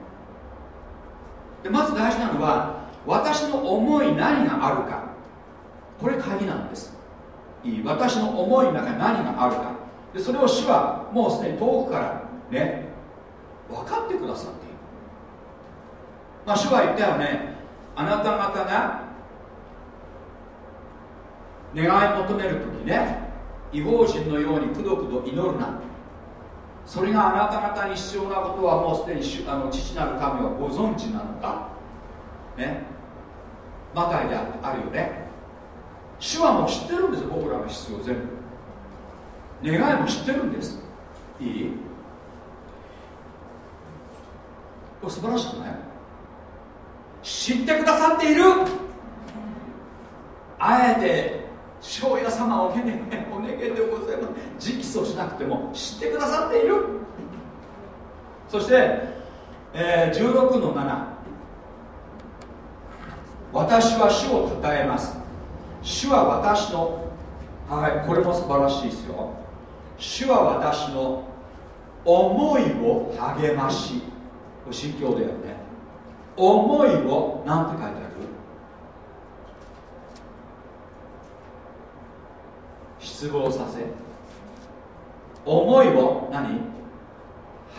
でまず大事なのは私の思い何があるか。これ鍵なんです。いい。私の思いの中に何があるか。でそれを主はもうすでに遠くからね分かってくださっている。まあ主は言ったよね。あなた方が願い求める時ね違法人のようにくどくど祈るな。それがあなた方に必要なことはもうすでにあの父なる神はご存知なのだね？マタイであるよね？主はもう知ってるんですよ。僕らの必要全部。願いも知ってるんです。いい？これ素晴らしくない？知ってくださっている？あえて庄屋様お願いお願いでございます。直訴しなくても知ってくださっている。そして、えー、16の7私は主を称えます。主は私のはいこれも素晴らしいですよ。主は私の思いを励まし。心境だよね。思いを何て書いてある？失望させ思いを何？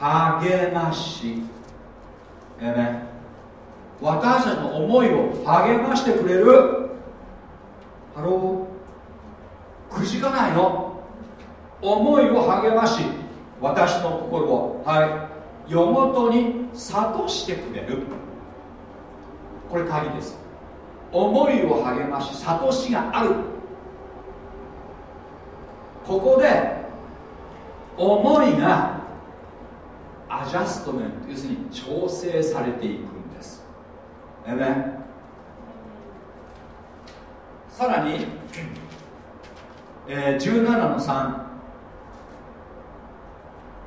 励まし。えね私たちの思いを励ましてくれる。 Hello。くじかないの。思いを励まし私の心を。はい。夜ごとに諭してくれる。これ鍵です。思いを励まし諭しがある。ここで思いがアジャストメント要するに調整されていくんです。えめさらに、えー、17の3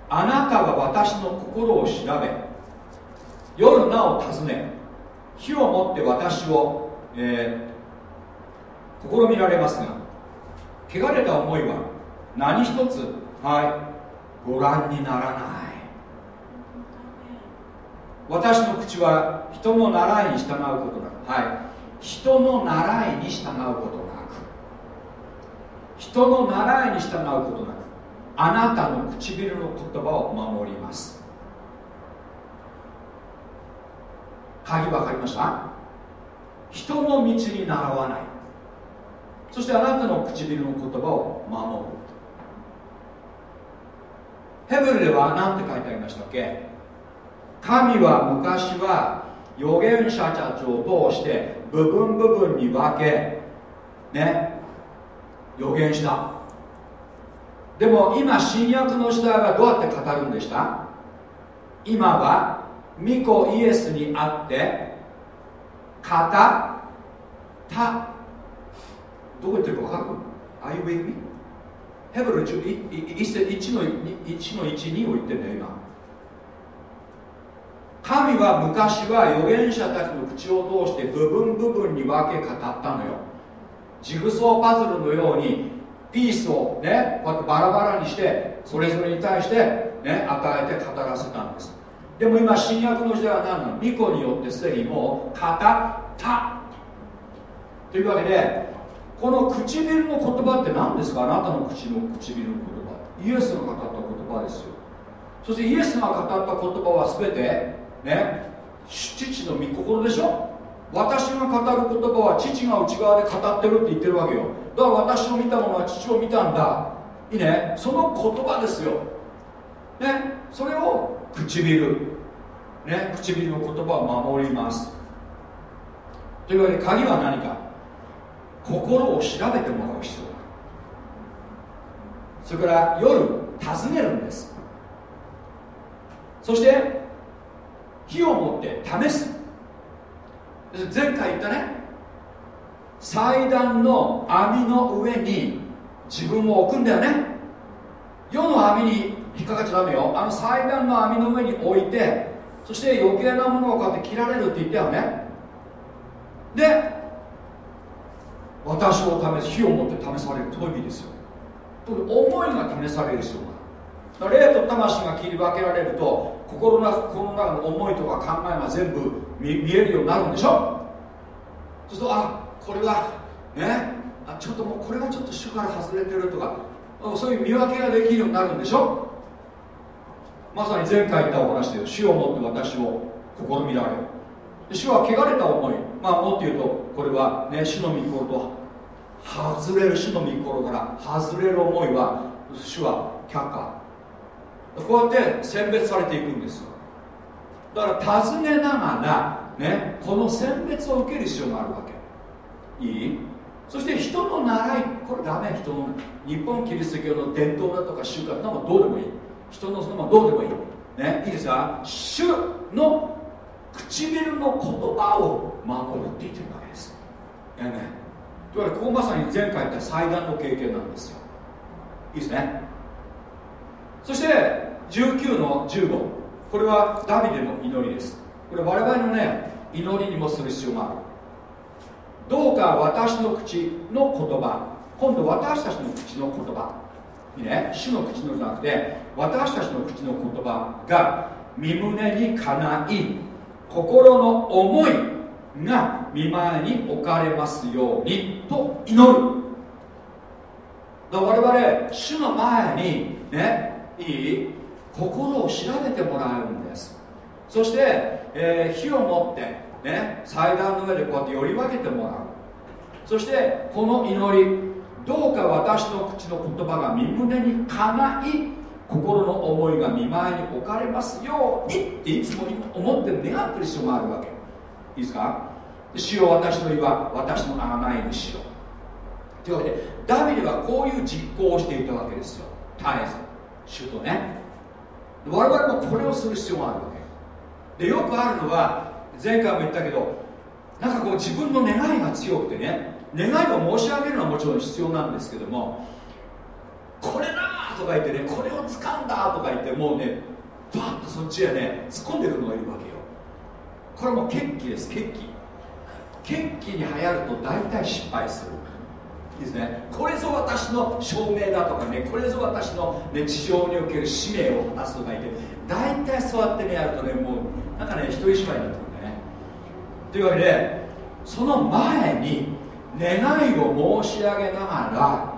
あなたは私の心を調べ夜なお尋ね火をもって私を、えー、試みられますが汚れた思いは何一つ？はい。ご覧にならない。私の口は人の習いに従うことなく。はい。人の習いに従うことなく。人の習いに従うことなく。あなたの唇の言葉を守ります。鍵分かりました？人の道に習わない。そしてあなたの唇の言葉を守る。ヘブルでは何て書いてありましたっけ？神は昔は預言者たちを通して部分部分に分けね予言した。でも今新約の時代はどうやって語るんでした？今は御子イエスにあって語った。どこ言ってるか分かる？Are you with me? ヘブル 1, 1の ,1 の1 2を言ってんだよ今。神は昔は預言者たちの口を通して部分部分に分け語ったのよ。ジグソーパズルのようにピースをねこうやってバラバラにしてそれぞれに対してね与えて語らせたんです。でも今新約の時代は何なの？巫女によってすでにもう語った。というわけでこの唇の言葉って何ですか？あなたの口の唇の言葉。イエスが語った言葉ですよ。そしてイエスが語った言葉は全てね父の御心でしょ？私が語る言葉は父が内側で語ってるって言ってるわけよ。だから私の見たものは父を見たんだ。いいね？その言葉ですよ。ね？それを唇。ね？唇の言葉を守ります。というわけで鍵は何か？心を調べてもらう必要だそれから夜尋ねるんです。そして火を持って試す。前回言ったね。祭壇の網の上に自分を置くんだよね。世の網に引っかかっちゃダメよ。あの祭壇の網の上に置いてそして余計なものをこうやって切られるって言ったよね。で私を試す火を持って試されるという意味ですよ。思いが試される必要が霊と魂が切り分けられると心の心の中の思いとか考えが全部見えるようになるんでしょ？そうするとあこれはね？あちょっともうこれはちょっと主から外れてるとかそういう見分けができるようになるんでしょ？まさに前回言ったお話で主をもって私を試みられる。主は汚れた思い。まあもっと言うとこれはね主の御心と外れる主の御心から外れる思いは主は却下。こうやって選別されていくんですよ。だから尋ねながらねこの選別を受ける必要があるわけ。いい？そして人の習いこれダメ。人の日本キリスト教の伝統だとか習慣なんかどうでもいい。人のそのままどうでもいい。ねいいですか？主の唇の言葉を守るって言ってるわけです。えねというわけでここまさに前回言った祭壇の経験なんですよ。いいですね。そして19の15これはダビデの祈りです。これ我々のね祈りにもする必要がある。どうか私の口の言葉。今度私たちの口の言葉。ね。主の口のじゃなくて私たちの口の言葉が身胸にかない。心の思いが見前に置かれますようにと祈る。だ我々主の前にねいい心を調べてもらうんです。そして、えー、火を持ってね祭壇の上でこうやってより分けてもらう。そしてこの祈りどうか私の口の言葉が身胸にかない心の思いが見舞いに置かれますようにっていつも思って願ってる必要があるわけ。いいですか？主よ私の胃は私の贖い主よ。というわけでダビデはこういう実行をしていたわけですよ。絶えず。主とね。我々もこれをする必要があるわけ。でよくあるのは前回も言ったけどなんかこう自分の願いが強くてね願いを申し上げるのはもちろん必要なんですけどもこれだとか言ってねこれを掴んだとか言ってもうねバッとそっちへね突っ込んでるのがいるわけよ。これも血気です血気。血気に流行ると大体失敗する。いいですね。これぞ私の証明だとかねこれぞ私の、ね、地上における使命を果たすとか言って大体そうやってねやるとねもうなんかね一人芝居になってくるんだね。というわけでその前に願いを申し上げながら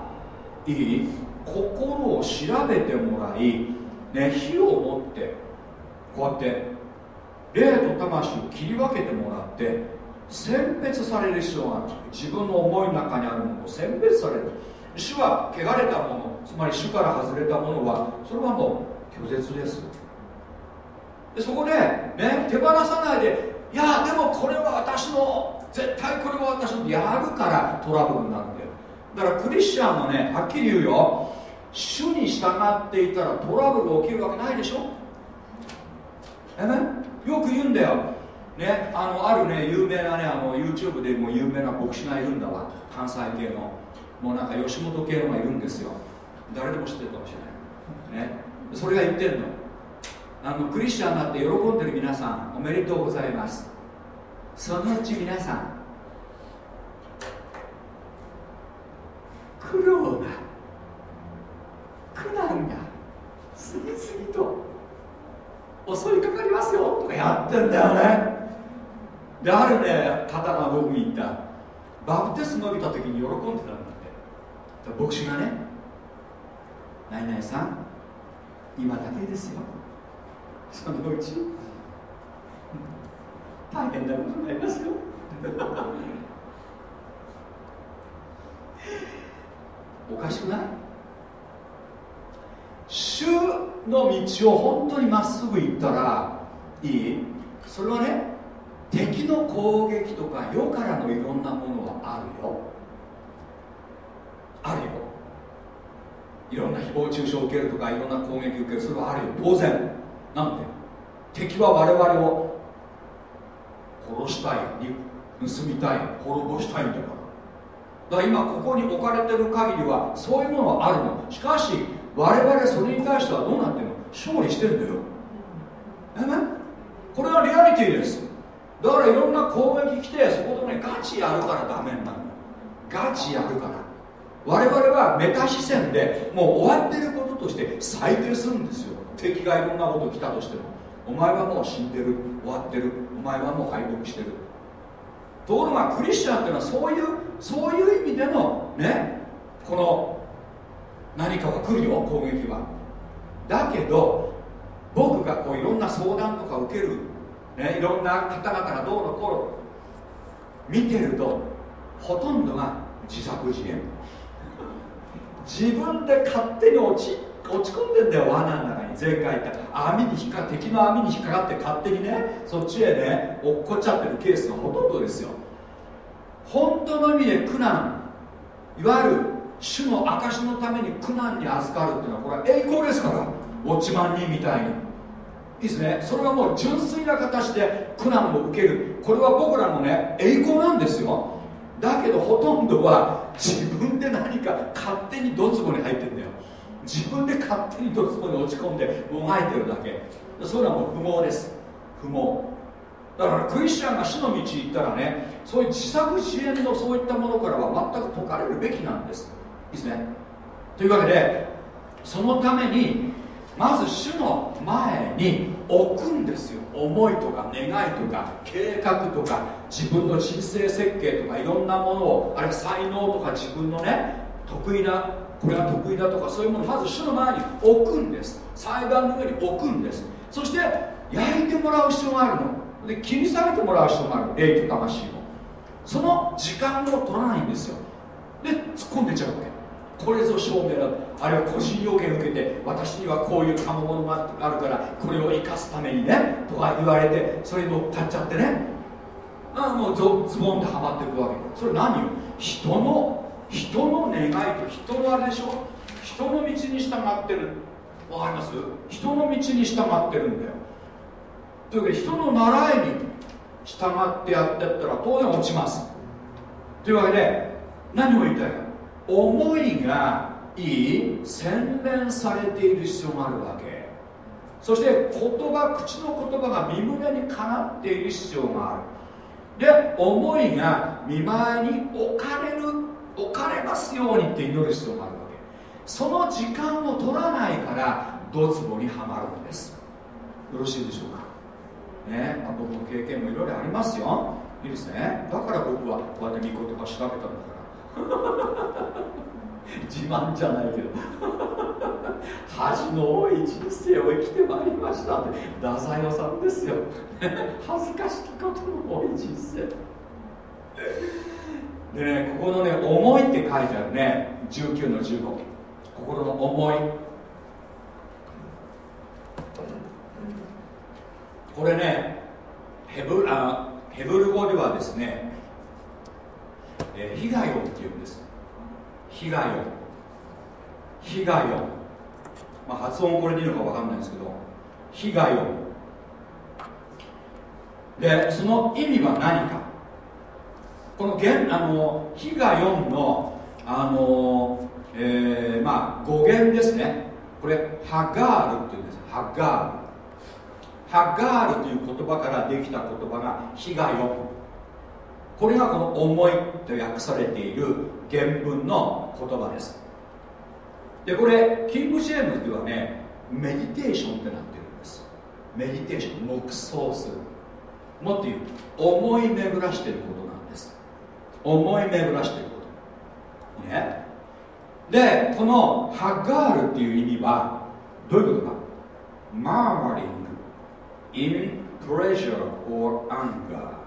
いい？心を調べてもらい、ね、火を持ってこうやって霊と魂を切り分けてもらって選別される必要がある自分の思いの中にあるものを選別される。主は汚れたものつまり主から外れたものはそれはもう拒絶です。でそこで、ね、手放さないでいやでもこれは私の絶対これは私のやるからトラブルになるんだよ。だからクリスチャンのねはっきり言うよ。主に従っていたらトラブルが起きるわけないでしょ？えよく言うんだよ。ねあのあるね有名なねあの YouTube でも有名な牧師がいるんだわ。関西系の。もうなんか吉本系のがいるんですよ。誰でも知ってるかもしれない。ね。それが言ってるの。あのクリスチャンになって喜んでる皆さんおめでとうございます。そのうち皆さん苦労が苦難が次々と襲いかかりますよとかやってんだよね。であるね方が僕に言った。バプテス伸びた時に喜んでたんだって。牧師がね「何々さん今だけですよそのうち大変なことになりますよ。おかしくない？主の道を本当にまっすぐ行ったらいい。それはね敵の攻撃とか世からのいろんなものはあるよ。あるよ。いろんな誹謗中傷を受けるとかいろんな攻撃を受ける。それはあるよ。当然。なんで？敵は我々を殺したい盗みたい滅ぼしたいんだから。だから今ここに置かれてる限りはそういうものはあるの。しかし我々それに対してはどうなってるの？勝利してるんだよ。え？これはリアリティです。だからいろんな攻撃来てそことねガチやるからダメになるの。ガチやるから。我々はメタ視線でもう終わってることとして最低するんですよ。敵がいろんなこと来たとしても。お前はもう死んでる。終わってる。お前はもう敗北してる。ところがクリスチャンっていうのはそういうそういう意味でのねこの何かが来るよ攻撃は。だけど僕がこういろんな相談とか受ける、ね、いろんな方々がどうのこうの見てるとほとんどが自作自演。自分で勝手に落ち落ち込んでんだよ罠の中に。前回言った網に引っか敵の網に引っかかって勝手にねそっちへね落っこっちゃってるケースがほとんどですよ。本当の意味で苦難いわゆる主の証のために苦難に預かるっていうのはこれは栄光ですから。ウォッチマンにみたいに。いいですね。それはもう純粋な形で苦難を受ける。これは僕らのね栄光なんですよ。だけどほとんどは自分で何か勝手にドツボに入ってんだよ。自分で勝手にドツボに落ち込んでもがいてるだけ。そういうのはもう不毛です。不毛。だからクリスチャンが死の道行ったらねそういう自作自演のそういったものからは全く解かれるべきなんです。いいですね。というわけでそのためにまず主の前に置くんですよ。思いとか願いとか計画とか自分の人生設計とかいろんなものをあるいは才能とか自分のね得意なこれが得意だとかそういうものをまず主の前に置くんです。祭壇の上に置くんです。そして焼いてもらう必要があるの。で切り下げてもらう必要がある。霊と魂を。その時間を取らないんですよ。で突っ込んでちゃうわけ。これぞ証明だ。あるいは個人要件を受けて私にはこういう賜物があるからこれを生かすためにねとか言われてそれに乗っかっちゃってね。あもうズボンってはまっていくわけ。それ何よ？人の人の願いと人のあれでしょ？人の道に従ってる。わかります？人の道に従ってるんだよ。というわけで人の習いに従ってやってったら当然落ちます。というわけで何を言いたいか思いがいい洗練されている必要があるわけ。そして言葉口の言葉が身胸にかなっている必要がある。で思いが見舞いに置かれる置かれますようにって祈る必要があるわけ。その時間を取らないからドツボにはまるんです。よろしいでしょうか？ね、僕の経験もいろいろありますよ。いいですね。だから僕はこうやって見事か調べたんだから。自慢じゃないけど。恥の多い人生を生きてまいりましたって。太宰治さんですよ。恥ずかしきことの多い人生。でねここのね「思い」って書いてあるね。19の15心の思い。これねヘブあヘブル語ではですね、えー、ヒガヨンっていうんです。ヒガヨンヒガヨン、まあ、発音これでいいのか分かんないんですけどヒガヨンでその意味は何か。この現あのヒガヨンのあの、えー、まあ語源ですね。これハガールっていうんです。ハガールハガールという言葉からできた言葉がヒガヨンこれがこの思いと訳されている原文の言葉です。でこれキング・ジェームズではねメディテーションってなってるんです。メディテーション黙想する。もっと言う思い巡らしてることなんです。思い巡らしてること。ね。でこのハガールっていう意味はどういうことか。マーマリング in pleasure or anger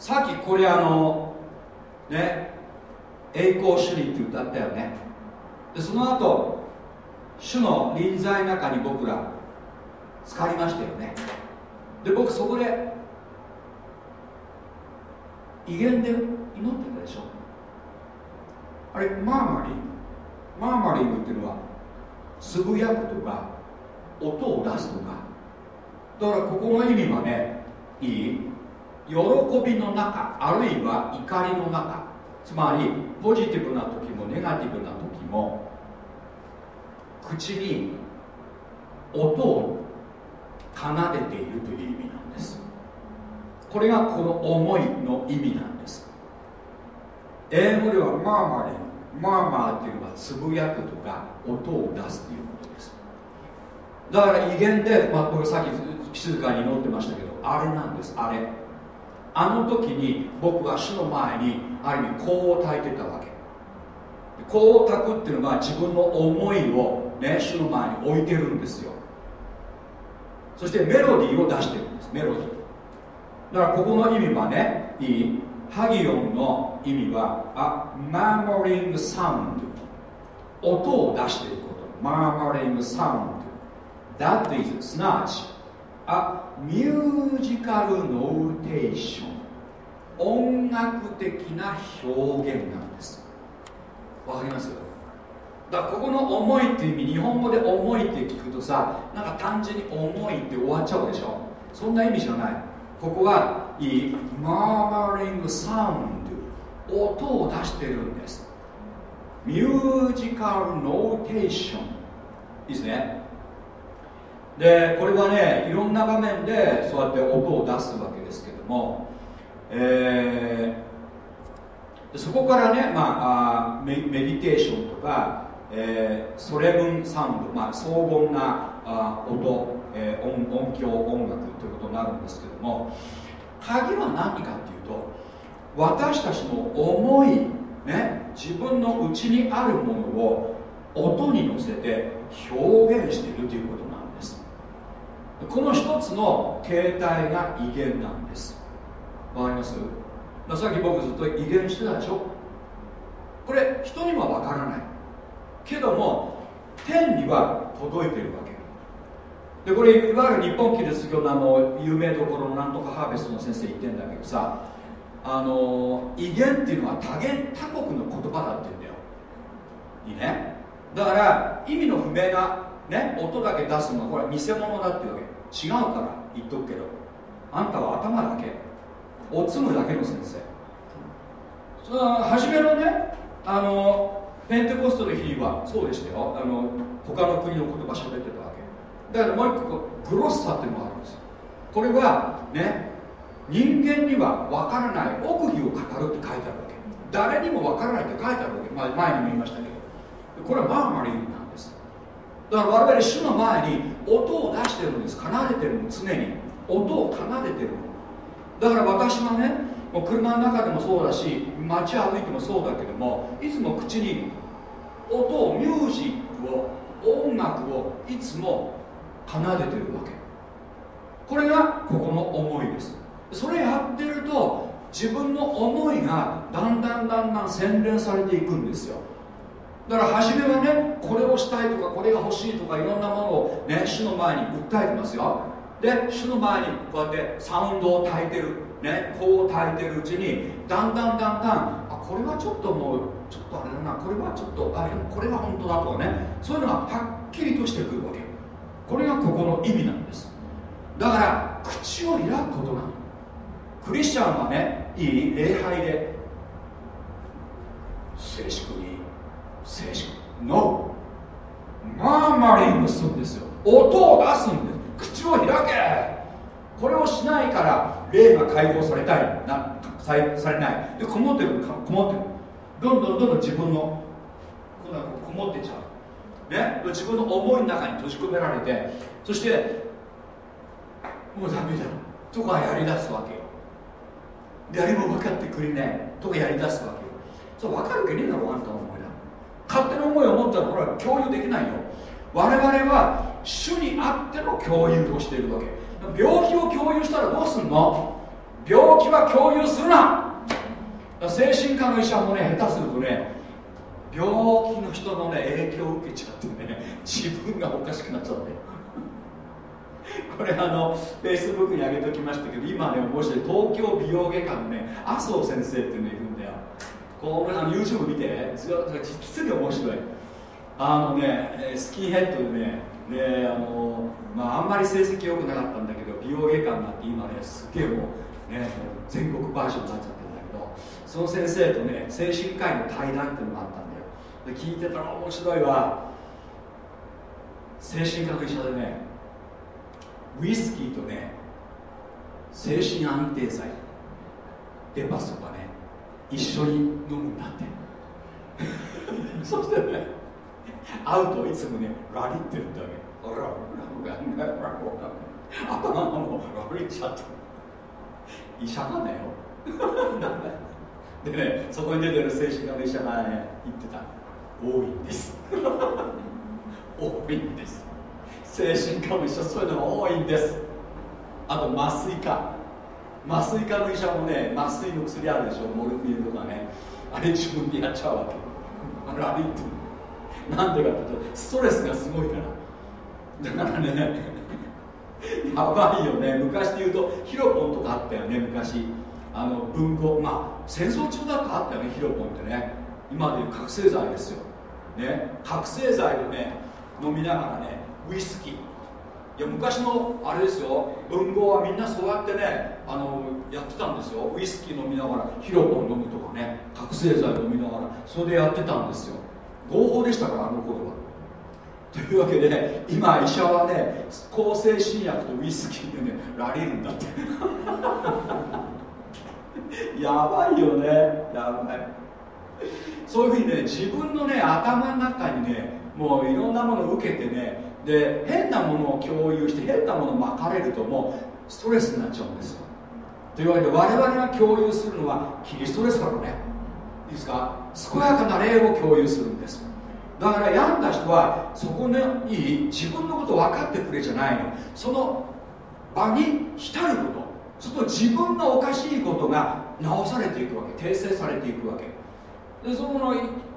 さっきこれあのね栄光主義って歌ったよね。でその後主の臨在の中に僕ら浸かりましたよね。で僕そこで威厳で祈ってたでしょ。あれマーマリングマーマリングっていうのはつぶやくとか音を出すとか。だからここの意味はねいい？喜びの中あるいは怒りの中。つまりポジティブな時もネガティブな時も口に音を奏でているという意味なんです。これがこの思いの意味なんです。英語ではマーマリンマーマーっていうのはつぶやくとか音を出すということです。だから威厳で、まあ、僕さっき静かに祈ってましたけどあれなんです。あれ。あの時に僕は主の前にある意味香を焚いてたわけ。香を焚くっていうのは自分の思いをね主の前に置いてるんですよ。そしてメロディーを出してるんですメロディー。だからここの意味はねいいハギオンの意味はあマーリングサウンド音を出していること。マーモリングサウンド That is すなわちあミュージカルノーテーション。音楽的な表現なんです。わかります？だからここの思いっていう意味日本語で思いって聞くとさなんか単純に思いって終わっちゃうでしょ？そんな意味じゃない。ここはいいマーマリングサウンド音を出してるんです。ミュージカルノーテーション。いいですね？でこれはねいろんな場面でそうやって音を出すわけですけども、えー、そこからね、まあ、メメディテーションとか、えー、ソレムンサウンド、まあ、荘厳なあ音、えー、音音響音楽ということになるんですけども鍵は何かっていうと私たちの思い、ね、自分の内にあるものを音に乗せて表現しているということこの一つの形態が威厳なんです。わかります？さっき僕ずっと威厳してたでしょ？これ人にはわからない。けども天には届いてるわけ。でこれいわゆる日本キリスト教のあの有名どころのなんとかハーベストの先生言ってんだけどさあの威厳っていうのは多言他国の言葉だって言うんだよ。いいね？だから意味の不明な、ね、音だけ出すのはこれは偽物だっていうわけ。違うから言っとくけど。あんたは頭だけ。おつむだけの先生。その初めのねあのペンテコストの日はそうでしたよ。あの他の国の言葉喋ってたわけ。だからもう一個グロッサっていうのがあるんですよ。これはね人間には分からない奥義を語るって書いてあるわけ。誰にも分からないって書いてあるわけ、まあ、前にも言いましたけど。これはマーマリンなだから我々主の前に音を出してるんです。奏でてるの常に。音を奏でてるの。だから私はねもう車の中でもそうだし街歩いてもそうだけどもいつも口に音をミュージックを音楽をいつも奏でてるわけ。これがここの思いです。それやってると自分の思いがだんだんだんだん洗練されていくんですよ。だから初めはねこれをしたいとかこれが欲しいとかいろんなものをね主の前に訴えてますよ。で主の前にこうやってサウンドを焚いてる。ねこう焚いてるうちにだんだんだんだんあこれはちょっともうちょっとあれだなこれはちょっとあれこれは本当だとかねそういうのがはっきりとしてくるわけ。これがここの意味なんです。だから口を開くことなの。クリスチャンはねいい礼拝で静粛に静粛のマーマリングするんですよ。音を出すんです。口を開け。これをしないから霊が解放されたい。なされない。でこもってる。こもってる。どんどんどんどん自分のこんなこもってちゃう。ね？自分の思いの中に閉じ込められて。そしてもうダメだ。とかやりだすわけよ。誰も分かってくれない。とかやりだすわけよ。そう分かるわけねえだろあんたの思いだ勝手な思いを持ったらこれは共有できないよ。我々は主にあっての共有をしているわけ。病気を共有したらどうすんの？病気は共有するな。精神科の医者もね下手するとね病気の人のね影響を受けちゃってね自分がおかしくなっちゃってこれあのフェイスブックに上げておきましたけど今ね面白い。東京美容外科のね麻生先生っていうのいるんだよこうあの YouTube 見てずっと実に面白い。あのねスキンヘッドでねであの、まあ、あんまり成績良くなかったんだけど美容外科になって今ねすげえもうね全国バージョンになっちゃってるんだけどその先生とね精神科医の対談っていうのがあったんだよ。で聞いてたら面白いわ。精神科の医者でねウイスキーとね精神安定剤デパスとかね一緒に飲むんだって。そしてね会うといつもねラリってるんだけ。頭がもうラリっちゃった。医者なんだよ。でねそこに出てる精神科の医者がね言ってた。多いんです。多いんです。精神科の医者そういうのが多いんです。あと麻酔科。麻酔科の医者もね麻酔の薬あるでしょ。モルフィーとかね。あれ自分でやっちゃうわけ。ラリットなんでかっていうとストレスがすごいから。だからねやばいよね。昔で言うとヒロポンとかあったよね昔。あの文庫。まあ戦争中だとあったよねヒロポンってね。今でいう覚醒剤ですよ。ね。覚醒剤をね飲みながらねウイスキー。いや昔のあれですよ。文豪はみんなそうやってねあのやってたんですよ。ウイスキー飲みながらヒロポン飲むとかね。覚醒剤飲みながらそれでやってたんですよ。合法でしたからあの頃は。というわけで今医者はね抗精神薬とウイスキーでねラリるんだって。やばいよね。やばい。そういうふうにね自分のね頭の中にねもういろんなものを受けてねで変なものを共有して変なものを巻かれるともうストレスになっちゃうんですよ。というわけで我々が共有するのはキリストですからね。いいですか？健やかな霊を共有するんです。だから病んだ人はそこにいい自分のこと分かってくれじゃないの。その場に浸ること。その自分のおかしいことが直されていくわけ。訂正されていくわけ。でその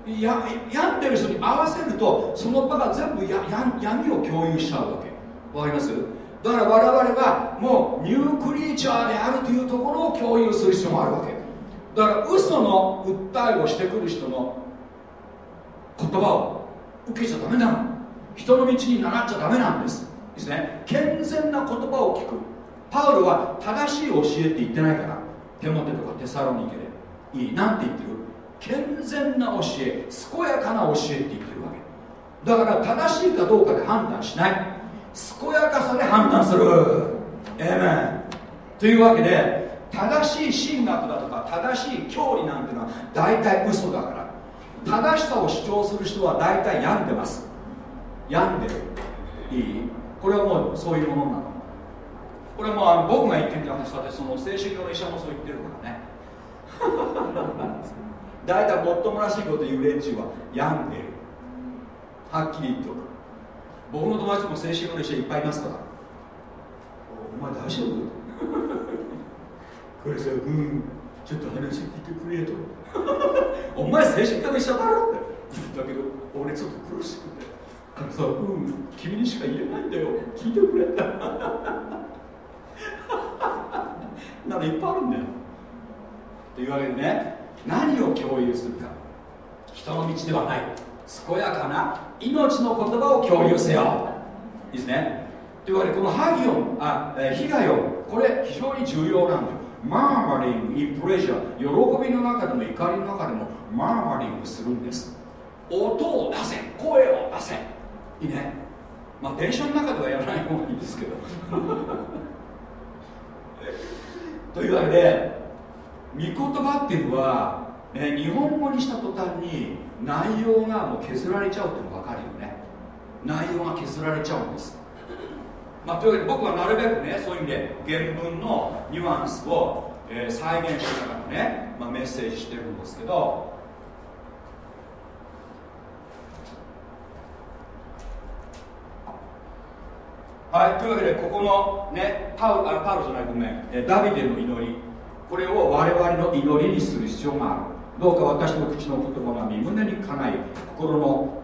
や病んでる人に合わせるとその場が全部や闇を共有しちゃうわけ。わかります？だから我々はもうニュークリーチャーであるというところを共有する必要もあるわけ。だから嘘の訴えをしてくる人の言葉を受けちゃダメなの。人の道に習っちゃダメなんですですね。健全な言葉を聞く。パウロは正しい教えって言ってないから手モテとかテサロニケでいいなんて言ってる。健全な教え健やかな教えって言ってるわけ。だから正しいかどうかで判断しない。健やかさで判断する。ええメンというわけで正しい神学だとか正しい教理なんてのは大体嘘だから。正しさを主張する人は大体病んでます。病んでる。いい？これはもうそういうものなの。これはもうあの僕が言ってるんじゃなくてその精神科の医者もそう言ってるからね。大体もっともらしいこと言う連中は病んでる。はっきり言っておく。僕の友達も精神科の医者いっぱいいますから。お前大丈夫？これさうんちょっと話聞いてくれと。お前精神科の医者だろって。だけど俺ちょっと苦しくて。からさうん君にしか言えないんだよ。聞いてくれ。なんかいっぱいあるんだよ。というわけでね。何を共有するか。人の道ではない。健やかな命の言葉を共有せよ。いいですね。というわけでこのハギオンあ、えヒガヨンこれ非常に重要なんだよ。マーマリング、インプレジャー喜びの中でも怒りの中でもマーマリングするんです。音を出せ声を出せ。いいね。まあ電車の中ではやらない方がいいんですけど。というわけで御言葉っていうのは、ね、日本語にした途端に内容がもう削られちゃうっていうの分かるよね。内容が削られちゃうんです。まあ、というわけで僕はなるべくねそういう意味で原文のニュアンスを、えー、再現しながらね、まあ、メッセージしてるんですけどはいというわけでここのねパウあパウじゃないごめん。ダビデの祈り。これを我々の祈りにする必要がある。どうか私の口の言葉が身胸にかない心の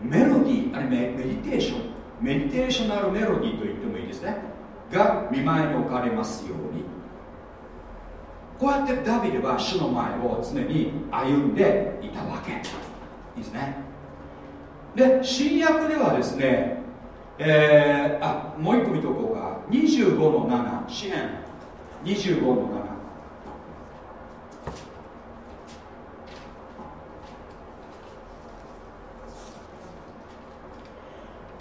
メロディーあれメメディテーションメディテーショナルメロディーと言ってもいいですね。が見舞いに置かれますように。こうやってダビデは主の前を常に歩んでいたわけ。いいですね。で新約ではですねえー、あもう一個見とこうか。25の7詩篇。25の7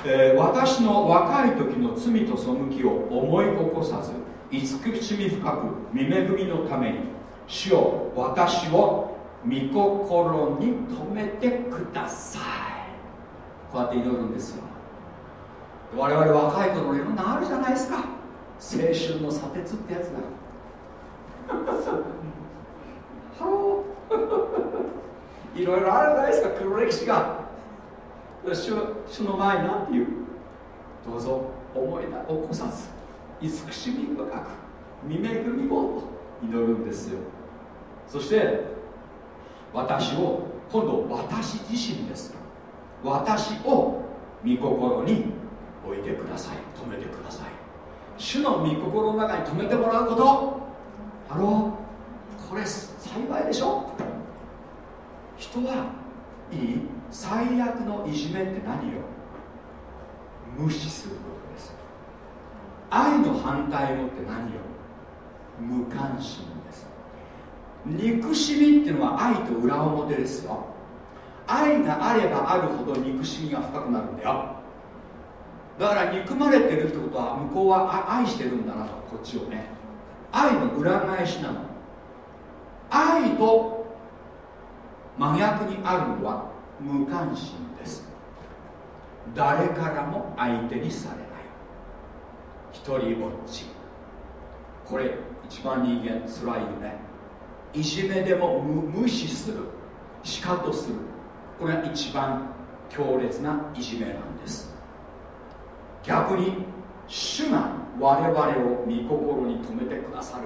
えー、私の若い時の罪と背きを思い起こさず慈しみ深く見恵みのために主を私を御心に留めてください。こうやって祈るんですよ。我々若い頃いろんなあるじゃないですか。青春の蹉跌ってやつが Hello。いろいろあるじゃないですか黒歴史が。主主の前に何て言う。どうぞ思い起こさず慈しみ深く御恵みを祈るんですよ。そして私を今度私自身です。私を御心に置いてください。留めてください。主の御心の中に留めてもらうこと。ハローこれ幸いでしょ？人はいい最悪のいじめって何よ？無視することです。愛の反対語って何よ？無関心です。憎しみっていうのは愛と裏表ですよ。愛があればあるほど憎しみが深くなるんだよ。だから憎まれてるってことは向こうは愛してるんだなとこっちをね。愛の裏返しなの。愛と真逆にあるのは無関心です。誰からも相手にされない。一人ぼっち。これ一番人間つらいよね。いじめでも無視する。しかとする。これが一番強烈ないじめなんです。逆に主が我々を御心に留めてくださる。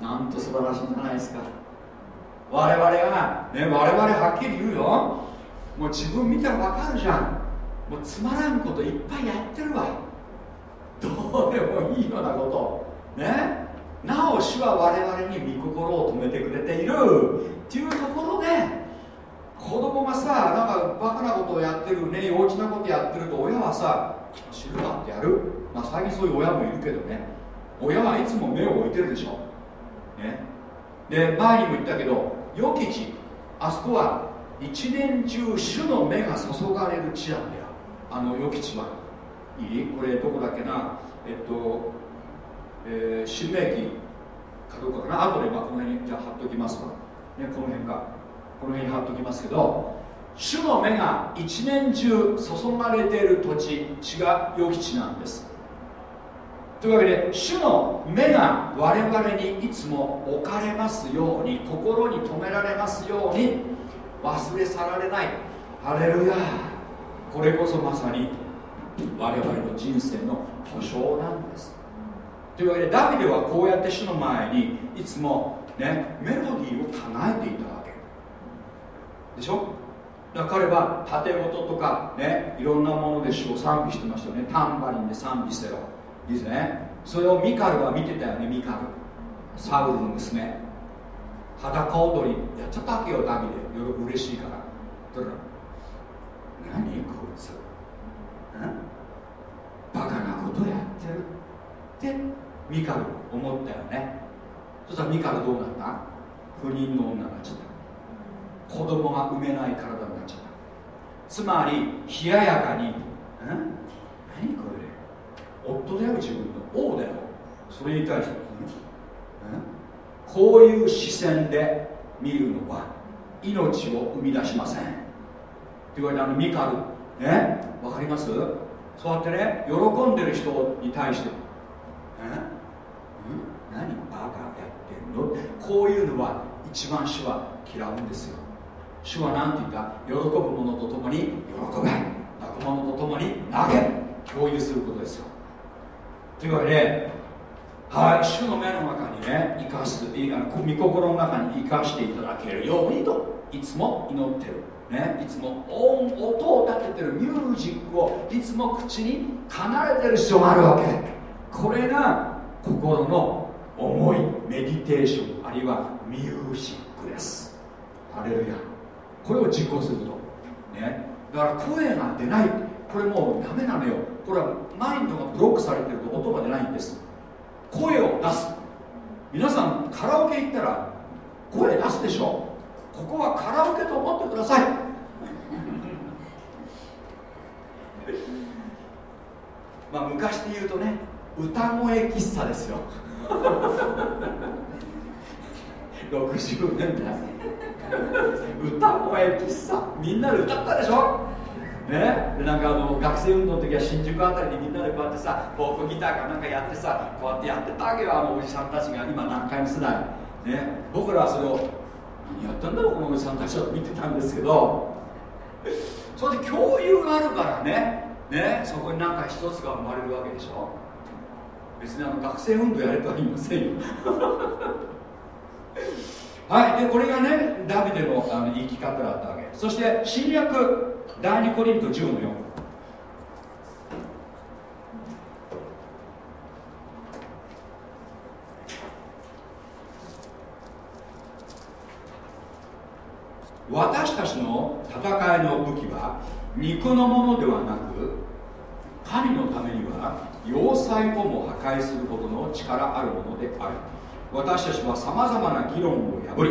なんと素晴らしいんじゃないですか。我々がね我々はっきり言うよ。もう自分見たら分かるじゃん。もうつまらんこといっぱいやってるわ。どうでもいいようなこと。ね？なお主は我々に御心を止めてくれている。っていうところで子供がさなんかバカなことをやってるね幼稚なことやってると親はさ知るかってやる、まあ、最近そういう親もいるけどね。親はいつも目を置いてるでしょ、ね、で前にも言ったけど良き地あそこは一年中主の目が注がれる地なんだよあの良き地は。いい？これどこだっけな？えっと、えー、新明記かどうかかな？後でまあこの辺にじゃ貼っときますわ、ね、この辺か。この辺に貼っときますけど主の目が一年中注がれている土地地が良き地なんです。というわけで主の目が我々にいつも置かれますように心に留められますように忘れ去られない。ハレルヤ。これこそまさに我々の人生の保証なんです。というわけでダビデはこうやって主の前にいつもねメロディーを唱えていたわけ。でしょ？だから彼は盾事ととかねいろんなもので主を賛美してましたよね。タンバリンで賛美せよ。いいですね。それをミカルは見てたよねミカル。サウルの娘。裸踊りやっちゃったわけよダビデよ嬉しいから。だから何こいつ？んバカなことやってるってミカル思ったよね。そしたらミカルどうなった？不妊の女になっちゃった。子供が産めない体になっちゃった。つまり冷ややかにん「何これ？夫だよ自分の。王だよ。それに対してこういう視線で見るのは命を生み出しません。って言われてあのミカル。ねわかります？そうやってね。喜んでる人に対して「え？何バカやってんの?」こういうのは一番主は嫌うんですよ。主は何て言った？喜ぶ者と共に喜べ。泣く者と共に投げ。共有することですよ。というわけではい。主の目の中にね生かすいいな御心の中に生かしていただけるようにといつも祈ってる。ね、いつも音音を立ててるミュージックをいつも口に離れてる必要があるわけ。これが心の思いメディテーションあるいはミュージックです。ハレルヤ。これを実行すると。ね。だから声が出ない。これもうダメなのよ。これはマインドがブロックされてると音が出ないんです。声を出す。皆さんカラオケ行ったら声出すでしょここはカラオケと思ってください。まあ昔で言うとね歌声喫茶ですよ。60年代。歌声喫茶。みんなで歌ったでしょ。ね、でなんかあの学生運動の時は新宿あたりにみんなでこうやってさフォークギターかなんかやってさこうやってやってたわけよ。あのおじさんたちが今何回も世代、ね、僕らはそれを何やったんだろうこのおじさんたちは見てたんですけど。それで共有があるからね。ね。そこになんか一つが生まれるわけでしょ。別にあの学生運動やれとは言いませんよ。はい。でこれがねダビデのあの生き方だったわけ。そして新約第2コリント10の4私たちの戦いの武器は肉のものではなく神のためには要塞をも破壊するほどの力あるものである。私たちはさまざまな議論を破り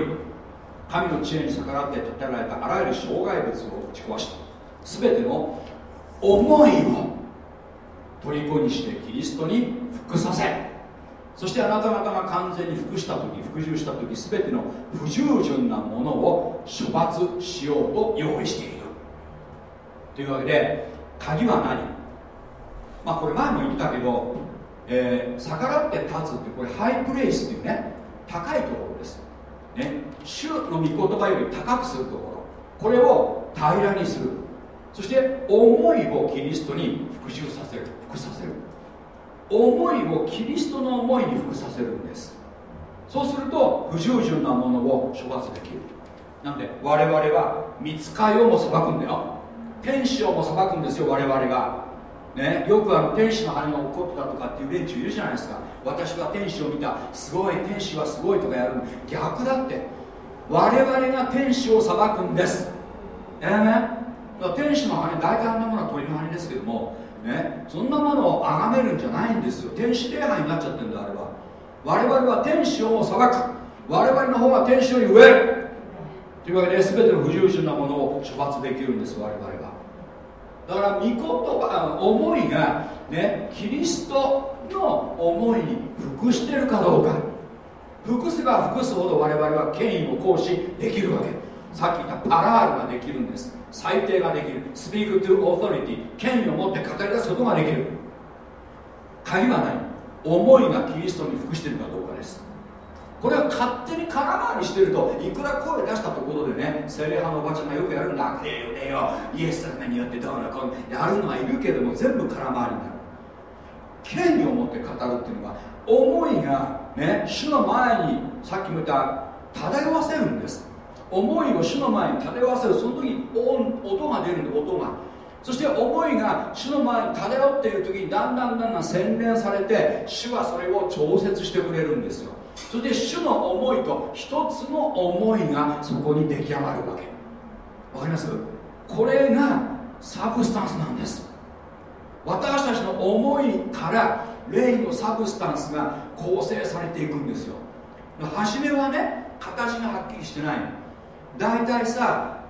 神の知恵に逆らって建てられたあらゆる障害物を打ち壊した。全ての思いを虜にしてキリストに服させ。そしてあなた方が完全に服した時服従した時全ての不従順なものを処罰しようと用意している。というわけで鍵は何？まあこれ前も言ったけど、えー、逆らって立つってこれハイプレイスっていうね高いところです。ね。主の御言葉より高くするところ。これを平らにする。そして思いをキリストに復讐させる。服させる。思いをキリストの思いに服させるんです。そうすると不従順なものを処罰できる。なんで我々は見つかりをも裁くんだよ。天使をも裁くんですよ我々が。ね、よくあの天使の羽が起こったとかっていう連中いるじゃないですか。私は天使を見た。すごい天使はすごいとかやる逆だって。我々が天使を裁くんです。えー、ね天使の羽大体あんなものは鳥の羽ですけども。ね。そんなものを崇めるんじゃないんですよ。天使礼拝になっちゃってるんだあれは。我々は天使を裁く。我々の方が天使より上。というわけで全ての不従順なものを処罰できるんです我々だから御言葉思いがねキリストの思いに服してるかどうか。服せば服すほど我々は権威を行使できるわけ。さっき言ったパラールができるんです。裁定ができる。スピークトゥオーソリティ権威を持って語り出すことができる。鍵はない。思いがキリストに服してるかどうかです。これは勝手に空回りしてるといくら声出したところでね精霊派のおばちゃんがよくやるんだ。ええよねよイエス様によってどうのこうやるのはいるけども全部空回りになる権威を持って語るっていうのは思いがね主の前にさっきも言った漂わせるんです思いを主の前に漂わせるその時に音が出るんで音がそして思いが主の前に漂っている時にだんだんだんだん洗練されて主はそれを調節してくれるんですよそれで主の思いと一つの思いがそこに出来上がるわけ。わかります？これが substance なんです。私たちの思いから霊の substance が構成されていくんですよ。初めはね形がはっきりしてない。大体さ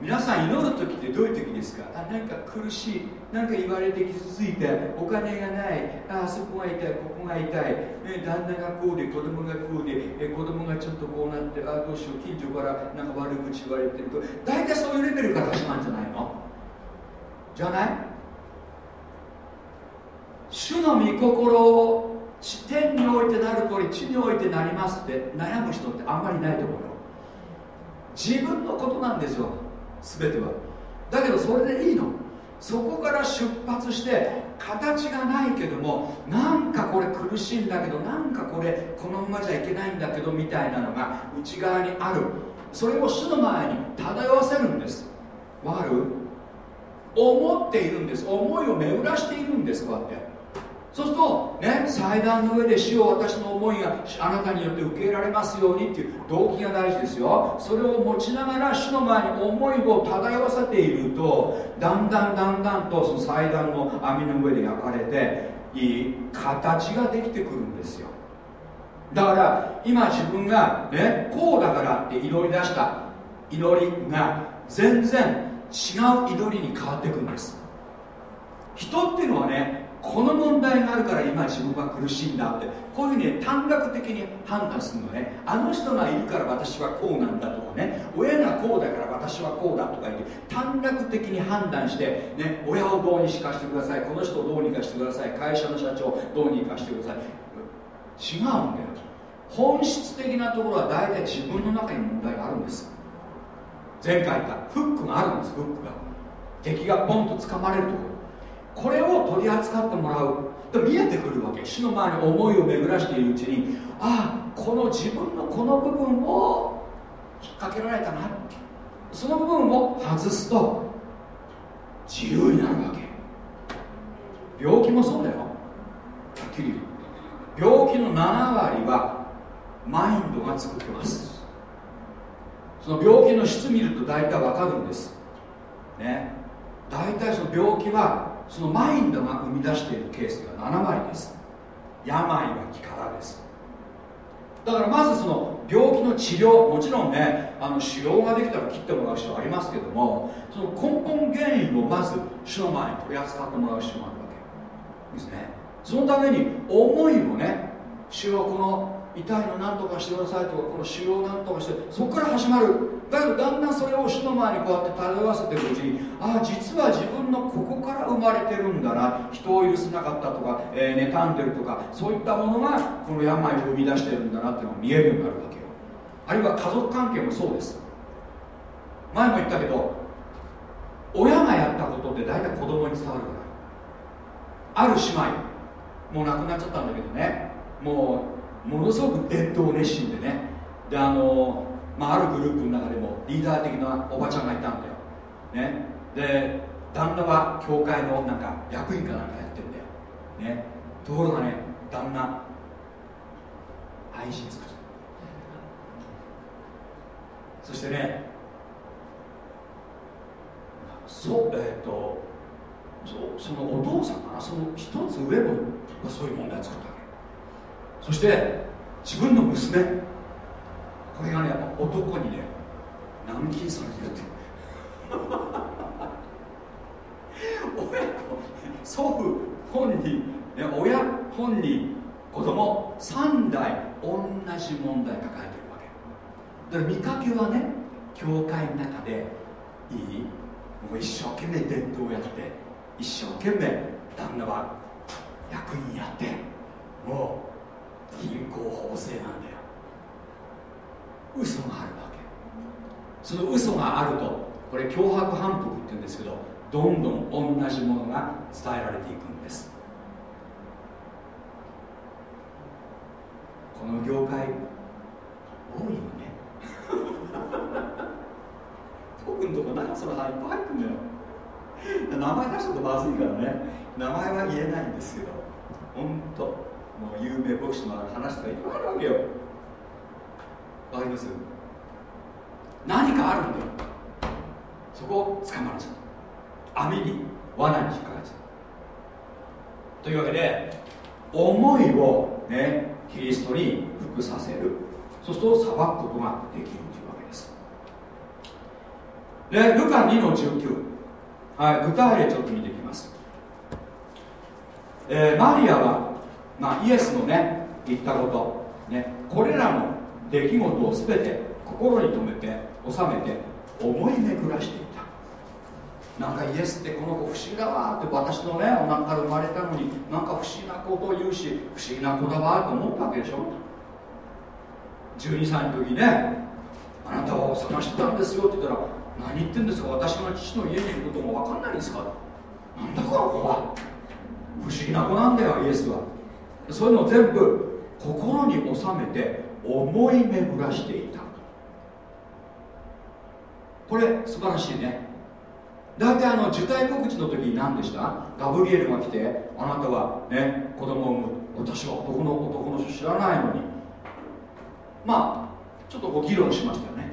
皆さん祈る時ってどういう時ですか？あなんか苦しいなんか言われて傷ついてお金がないあそこが痛いここが痛い、ね、旦那がこうで子供がこうでえ子供がちょっとこうなってあどうしよう近所からなんか悪口言われてると。大体そういうレベルから始まるんじゃないの？じゃない？主の御心を地点においてなる通り地においてなりますって悩む人ってあんまりないと思うよ。自分のことなんですよ。全ては。だけどそれでいいの。そこから出発して形がないけどもなんかこれ苦しいんだけどなんかこれこのままじゃいけないんだけどみたいなのが内側にある。それを主の前に漂わせるんです。わかる？思っているんです。思いを巡らしているんですこうやって。そうするとね祭壇の上で死を私の思いがあなたによって受け入れられますようにっていう動機が大事ですよ。それを持ちながら主の前に思いを漂わせているとだんだんだんだんとその祭壇の網の上で焼かれていい形ができてくるんですよ。だから今自分がねこうだからって祈り出した祈りが全然違う祈りに変わっていくんです。人っていうのはねこの問題があるから今自分は苦しいんだってこういうふうにね短絡的に判断するのね。あの人がいるから私はこうなんだとかね。親がこうだから私はこうだとか言って短絡的に判断して、ね、親をどうにかしてください。この人をどうにかしてください。会社の社長どうにかしてください。違うんだよ。本質的なところは大体自分の中に問題があるんです。前回言った。フックがあるんですフックが。敵がポンと掴まれるところ。これを取り扱ってもらう。と見えてくるわけ。死の前に思いを巡らしているうちにああこの自分のこの部分を引っ掛けられたなその部分を外すと自由になるわけ。病気もそうだよ。はっきり言う。病気の7割はマインドが作ってます。その病気の質見ると大体わかるんです。ね。大体その病気はそのマインドが生み出しているケースが7割です。病は気からです。だからまずその病気の治療もちろんねあの腫瘍ができたら切ってもらう必要ありますけどもその根本原因をまず主の前に取り扱ってもらう必要があるわけですね。そのために思いをね主をこの痛いの何とかしてくださいとかこの腫瘍何とかしてそこから始まる。だけどだんだんそれを主の前にこうやって漂わせてるうちにああ実は自分のここから生まれてるんだな。人を許せなかったとか、えー、妬んでるとかそういったものがこの病を生み出してるんだなっていうのが見えるようになるわけよ。あるいは家族関係もそうです。前も言ったけど親がやったことって大体子供に伝わるから。ある姉妹もう亡くなっちゃったんだけどね。もうものすごく伝統熱心でね。であの、まあ、あるグループの中でもリーダー的なおばちゃんがいたんだよ、ね、で旦那は教会のなんか役員かなんかやってんだよ、ね、ところがね旦那愛人作る。そしてねそう,、えーと、そそのお父さんかな。その一つ上もそういう問題作ったそして自分の娘。これがねやっぱ男にね軟禁されてるって。親子祖父本人親本人子供3代同じ問題抱えてるわけ。だから見かけはね教会の中でいい。もう一生懸命伝統をやって一生懸命旦那は役員やってもう貧困法制なんだよ。嘘があるわけ。その嘘があるとこれ脅迫反復って言うんですけどどんどん同じものが伝えられていくんです。この業界多いよね。僕のとこなんかその範囲いっぱい入ってんだよ。名前出すとまずいからね。名前は言えないんですけど本当。もう有名牧師の話とかいっぱいあるわけよ。わかります？何かあるんだよ。そこを捕まれちゃう網に罠に引っかかっちゃうというわけで思いをねキリストに服させる。そうすると裁くことができるというわけです。でルカ2の19、はい、具体例ちょっと見ていきます、えー、マリアはまあ、イエスのね言ったこと、ね、これらの出来事を全て心に留めて収めて思い巡らしていた。なんかイエスってこの子不思議だわって私のねお腹から生まれたのになんか不思議なことを言うし不思議な子だわと思ったわけでしょ。12歳の時ねあなたを探してたんですよって言ったら何言ってんですか？私が父の家にいることも分かんないんですかなんだこの子は？不思議な子なんだよイエスはそういうのを全部心に収めて思い巡らしていた。これ素晴らしいね。大体あの受胎告知の時に何でした？ガブリエルが来てあなたはね子供を産む私は男の男の人知らないのに。まあちょっとこう議論しましたよね。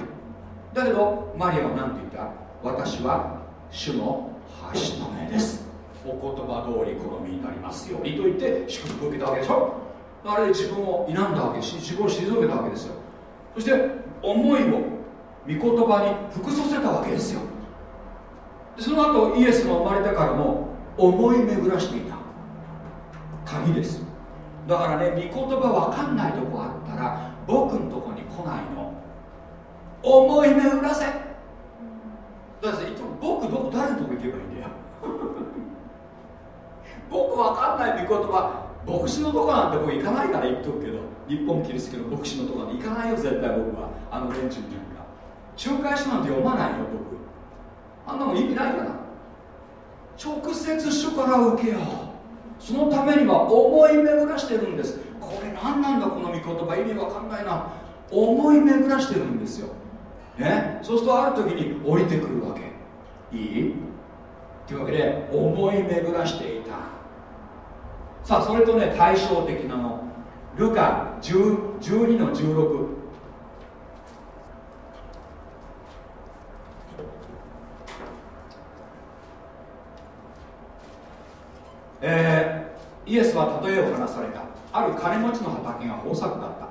だけどマリアは何て言った？私は主のはしためです。お言葉通り好みになりますようにと言って祝福を受けたわけでしょ？あれで自分を否んだわけし自分を退けたわけですよ。そして思いを御言葉に服させたわけですよ。でその後イエスが生まれてからも思い巡らしていた。鍵です。だからね御言葉分かんないとこあったら僕のとこに来ないの。思い巡らせ。だっていつも僕どこ誰のとこ行けばいいんだよ？僕分かんない御言葉牧師のとこなんて僕行かないから言っとくけど日本キリスト教の牧師のとこなんて行かないよ絶対僕は。あの連中に仲介書なんて読まないよ僕。あんなの意味ないから直接主から受けよう。そのためには思い巡らしてるんです。これ何なんだこの御言葉意味わかんないな。思い巡らしてるんですよ、ね、そうするとある時に降りてくるわけ。いい？というわけで思い巡らしていた。さあそれとね対照的なの。ルカ12の16えー、イエスは例えを話された。ある金持ちの畑が豊作だった。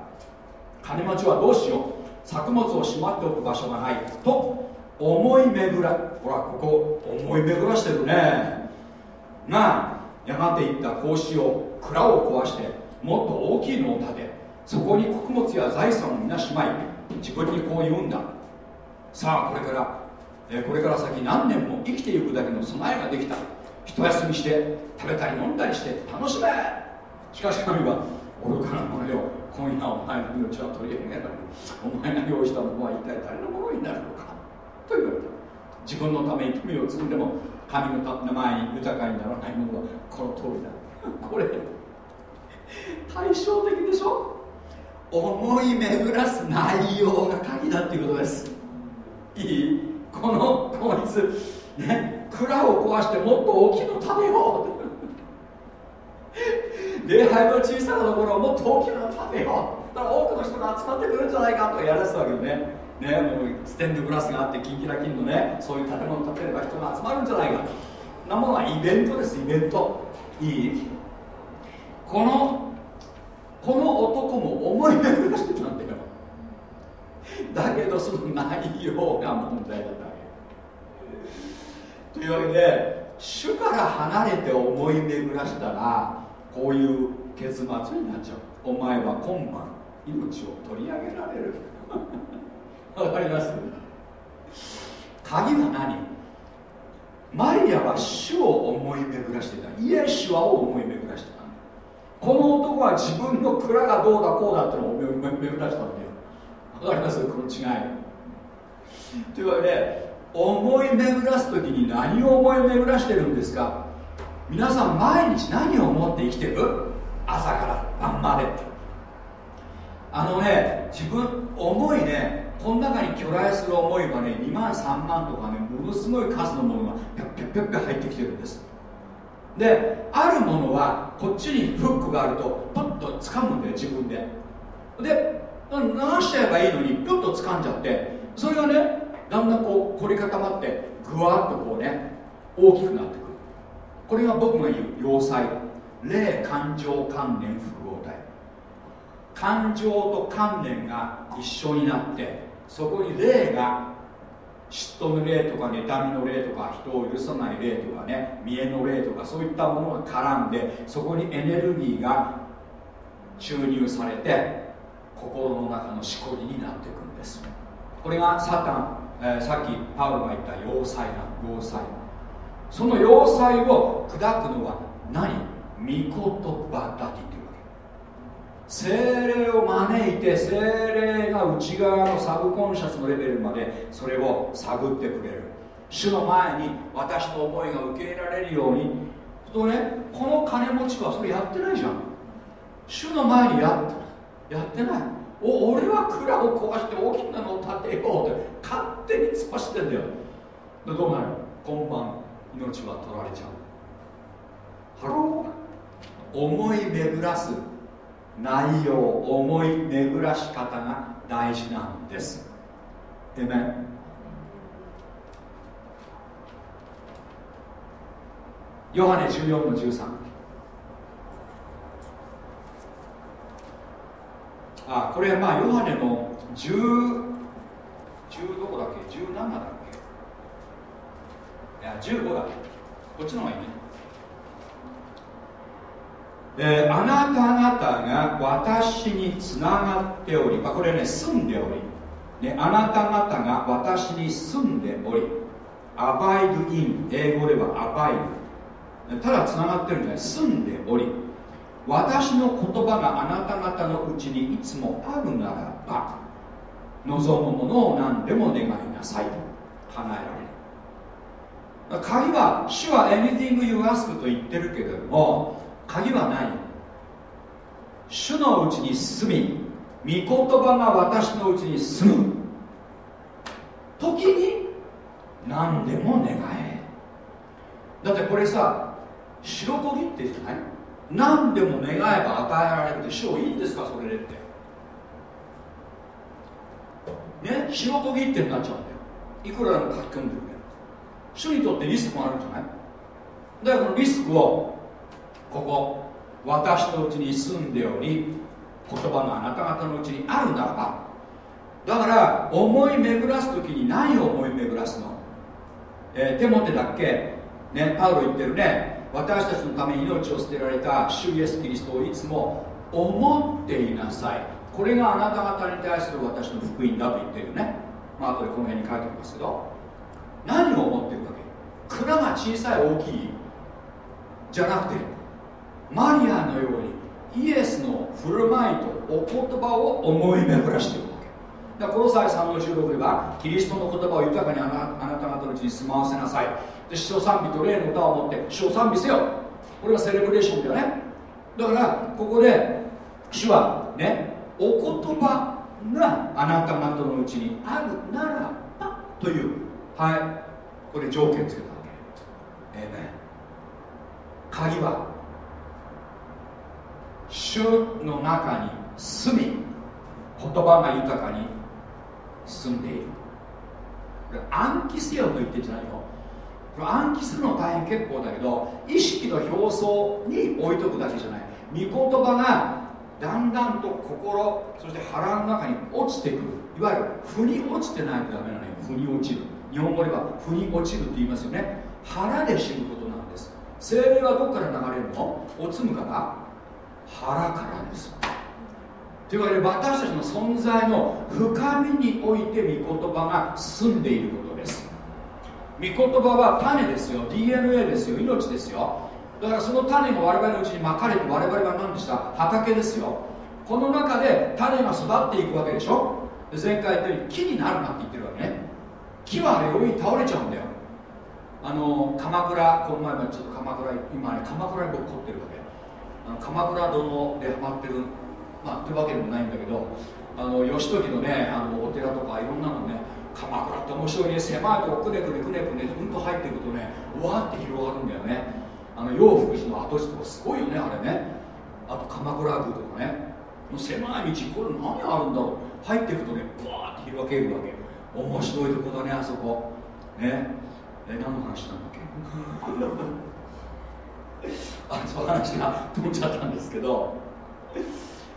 金持ちはどうしよう。作物をしまっておく場所がない。と思い巡らほらここ思い巡らしてるね。がやがて言った格子を蔵を壊してもっと大きいのを建てそこに穀物や財産を皆しまい自分にこう言うんだ。さあこれからえこれから先何年も生きていくだけの備えができた。一休みして食べたり飲んだりして楽しめ。しかし神は愚かなものよ今夜お前の命は取り上げられるお前が用意したものは一体誰のものになるのか。と言われた。自分のために富を積んでも神の名前に豊かにならないものはこの通りだ。これ対照的でしょ？思い巡らす内容が鍵だっていうことです。いいこのこいつね。蔵を壊してもっと大きいの食べよう礼拝の小さなところをもっと大きなの食べようだから多くの人が集まってくるんじゃないかとやらせたわけよね。ねもうステンドグラスがあってキンキラキンのねそういう建物を建てれば人が集まるんじゃないかなものはイベントですイベント。いい？このこの男も思い巡らしてたんだよ。だけどその内容が問題だったというわけで主から離れて思い巡らしたらこういう結末になっちゃう。お前は今晩命を取り上げられるわかります？鍵は何？マリアは主を思い巡らしてた。イエシュアを思い巡らしてた。この男は自分の蔵がどうだこうだってのを思い巡らしたんだよ。わかります？この違い。というわけで思い巡らす時に何を思い巡らしてるんですか？皆さん毎日何を思って生きてる？朝から晩まであのね自分思いねこの中に巨来する思いはね2万3万とかねものすごい数のものがぴゃっぴゃっぴゃっぴゃ入ってきてるんです。であるものはこっちにフックがあるとポッと掴むんだよ自分で。で流しちゃえばいいのにピョッと掴んじゃってそれがねだんだんこう凝り固まってぐわっとこうね大きくなってくる。これが僕が言う要塞。霊感情関連複合体。感情と観念が一緒になってそこに霊が嫉妬の霊とか妬みの霊とか人を許さない霊とかね見栄の霊とかそういったものが絡んでそこにエネルギーが注入されて心の中のしこりになっていくんです。これがサタンえー、さっきパウロが言った要塞な要塞。その要塞を砕くのは何？御言葉だけ。精霊を招いて精霊が内側のサブコンシャスのレベルまでそれを探ってくれる。主の前に私の思いが受け入れられるように。とねこの金持ちはそれやってないじゃん。主の前にやってやってない。お俺は蔵を壊して大きなのを建てようって勝手に突っ走ってんだよ。でどうなる？今晩命は取られちゃう。 Hello。思い巡らす内容思い巡らし方が大事なんです。えめヨハネ14の13あこれまあヨハネの10 10どこだっけ？17だっけ？いや15だこっちの方がいいね。えー、あなた方が私につながっており、まあ、これね住んでおり、ね、あなた方が私に住んでおり。アバイドイン。英語ではアバイド。ただつながってるんじゃない。住んでおり。私の言葉があなた方のうちにいつもあるならば望むものを何でも願いなさいと。考えられる。鍵は主は anything you ask と言ってるけれども鍵はない。主のうちに住み御言葉が私のうちに住む。時に何でも願え。だってこれさ白こぎってじゃない？何でも願えば与えられるって。主をいいんですか？それでって。ね？白こぎってになっちゃうんだよ。いくらでも書き込んでるけど。主にとってリスクもあるんじゃない？だからこのリスクをここ私のうちに住んでおり言葉があなた方のうちにあるならばだから思い巡らす時に何を思い巡らすの、えー、テモテだっけ？ねパウロ言ってるね。私たちのために命を捨てられた主イエス・キリストをいつも思っていなさい。これがあなた方に対する私の福音だと言ってるよね。まあ後でこの辺に書いておきますけど。何を思ってるわけ？蔵が小さい大きいじゃなくてマリアのようにイエスの振る舞いとお言葉を思い巡らしているわけ。だからこの際3の16ではキリストの言葉を豊かにあなあなた方のうちに住まわせなさい。で詩章賛美と霊の歌を持って詩章賛美せよ。これがセレブレーションだよね。だからここで主はねお言葉があなた方のうちにあるならばという。はい。これ条件つけたわけ。ええね鍵は主の中に住み言葉が豊かに住んでいる。暗記せよと言ってんじゃないよ。暗記するの大変結構だけど意識の表層に置いとくだけじゃない。御言葉がだんだんと心そして腹の中に落ちてくる。いわゆる腑に落ちてないとダメなのよ。腑に落ちる。日本語では腑に落ちるって言いますよね。腹で死ぬことなんです。精霊はどこから流れるの？おつむから。腹からです。というわけで私たちの存在の深みにおいて御言葉が住んでいることです。御言葉は種ですよ。DNA ですよ。命ですよ。だからその種が我々のうちにまかれて我々は何でした？畑ですよ。この中で種が育っていくわけでしょ？前回言ったように木になるなって言ってるわけね。木はね上に倒れちゃうんだよ。あの鎌倉この前もちょっと鎌倉今ね鎌倉に僕凝ってるわけ。鎌倉殿でハマってるまあってわけでもないんだけどあの義時のねあのお寺とかいろんなのね鎌倉って面白いね狭いとこくねくねくねくねうんと入っていくとねわーって広がるんだよね。あの洋福寺の跡地とかすごいよねあれね。あと鎌倉宮とかね。狭い道これ何あるんだろう。入っていくとねブワーって広げるわけ。面白いとこだねあそこ。ね。え何の話なんだっけ？あその話が飛んじゃったんですけど、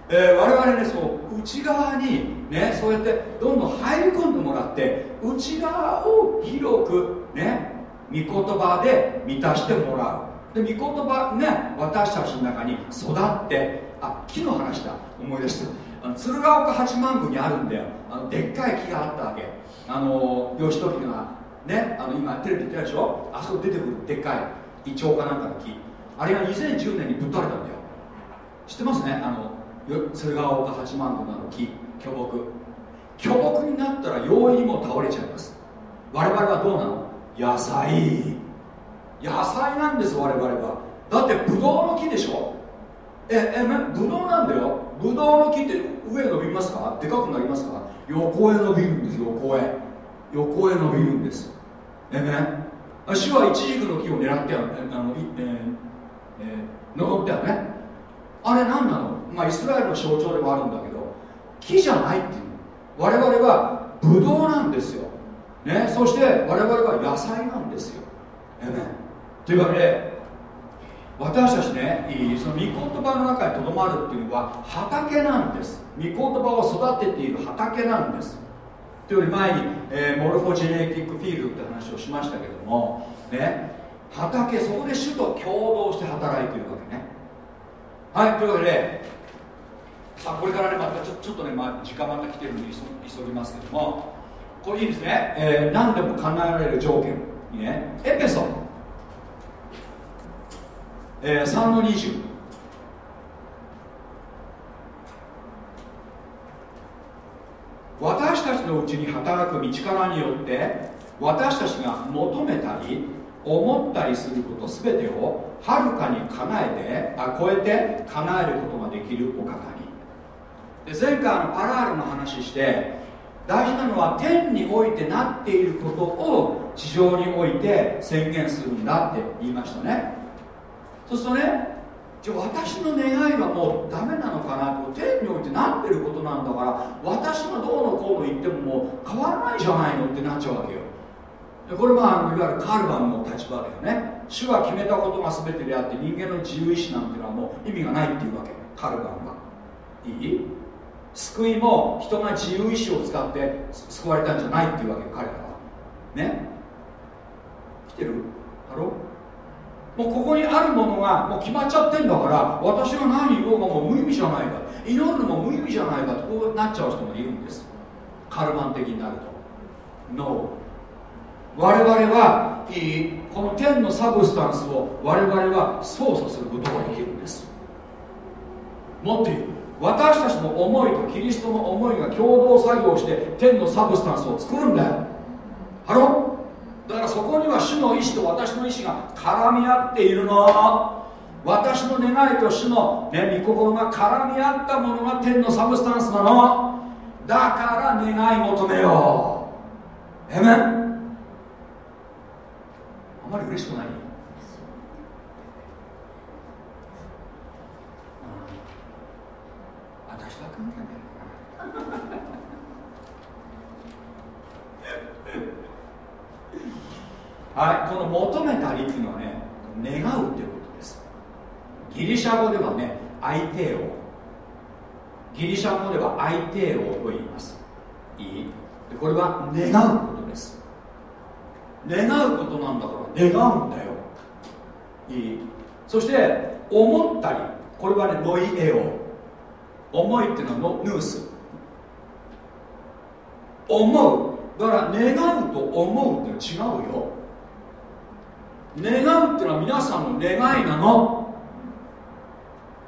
えー、我々ねそう内側にねそうやってどんどん入り込んでもらって内側を広くね御言葉で満たしてもらう。で御言葉ね私たちの中に育ってあ木の話だ。思い出した。あの鶴岡八幡宮にあるんだよ。あのでっかい木があったわけ。あの義時がねあの今テレビで言ってるでしょ？あそこ出てくるでっかいイチョウかなんかの木。あれが2010年にぶっ倒れたんだよ。知ってますね？あの鶴岡八幡宮の木巨木。巨木になったら容易にも倒れちゃいます。我々はどうなの？野菜。野菜なんです我々は。だってブドウの木でしょ。ええブドウなんだよ。ブドウの木って上伸びますか？でかくなりますか？横へ伸びるんです横へ。横へ伸びるんです。えね。主はイチジクの木を狙ってあの、えー登ってはね。あれ何なの？まあイスラエルの象徴でもあるんだけど木じゃないっていう。我々はブドウなんですよ、ね、そして我々は野菜なんですよ、えね、というわけで私たちねその御言葉の中にとどまるっていうのは畑なんです。御言葉を育てている畑なんです。というより前に、えー、モルフォジェネティックフィールドって話をしましたけどもね？畑そこで主と共同して働いているわけね。はいというわけでさあこれからねまたちょちょっとね、まあ、時間また来てるんで急ぎますけども。これいいですね、えー、何でも叶えられる条件。に、ね、エペソえー、3の20私たちのうちに働く道からによって私たちが求めたり思ったりすること全てをはるかに叶えてあ超えて叶えることができるお方に。で前回のパラールの話して大事なのは天においてなっていることを地上において宣言するんだって言いましたね。そうするとねじゃあ私の願いはもうダメなのかな？と天においてなってることなんだから私がどうのこうの言ってももう変わらないじゃないのってなっちゃうわけよ。これはいわゆるカルバンの立場だよね。主は決めたことが全てであって人間の自由意志なんていうのはもう意味がないっていうわけ。カルバンは。いい？救いも人が自由意志を使って救われたんじゃないっていうわけ彼らは。ね？来てる？ハロもうここにあるものがもう決まっちゃってんだから私が何言おうがもう無意味じゃないか。祈るのも無意味じゃないかとこうなっちゃう人もいるんです。カルヴァン的になると。No 我々はいいこの天の substance を我々は操作することができるんです。もっと言う。私たちの思いとキリストの思いが共同作業して天の substance を作るんだよ。ハロだからそこには主の意志と私の意志が絡み合っているの。私の願いと主の、ね、御心が絡み合ったものが天の substance なの。だから願い求めよう。えめあまり嬉しくない。私は関係ない。はい、この求めたりっていうのはね願うっていうことです。ギリシャ語ではね相手を。ギリシャ語では相手をと言います。いい。でこれは願うこと願うことなんだから願うんだよ。いい。そして思ったりこれはねノイエオ。思いっていうのはヌース。思う。だから願うと思うって違うよ。願うっていうのは皆さんの願いなの。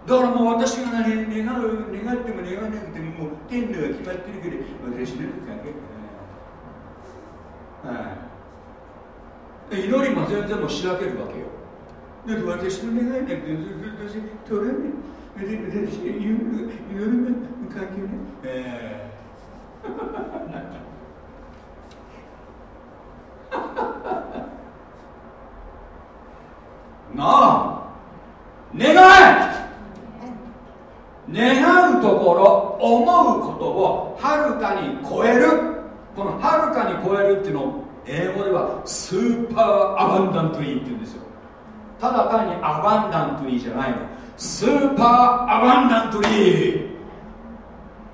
だからもう私が何願う願っても願わなくてももう天のが決まってるけど私の関係はい。祈りも全然もうしらけるわけよ。だって私の願いなんて取らない祈りの関係ねえーなあ願い願うところ思うことをはるかに超えるこのはるかに超えるっていうのを英語ではスーパーアバンダントリーって言うんですよ。ただ単にアバンダントリーじゃないの。スーパーアバンダントリー。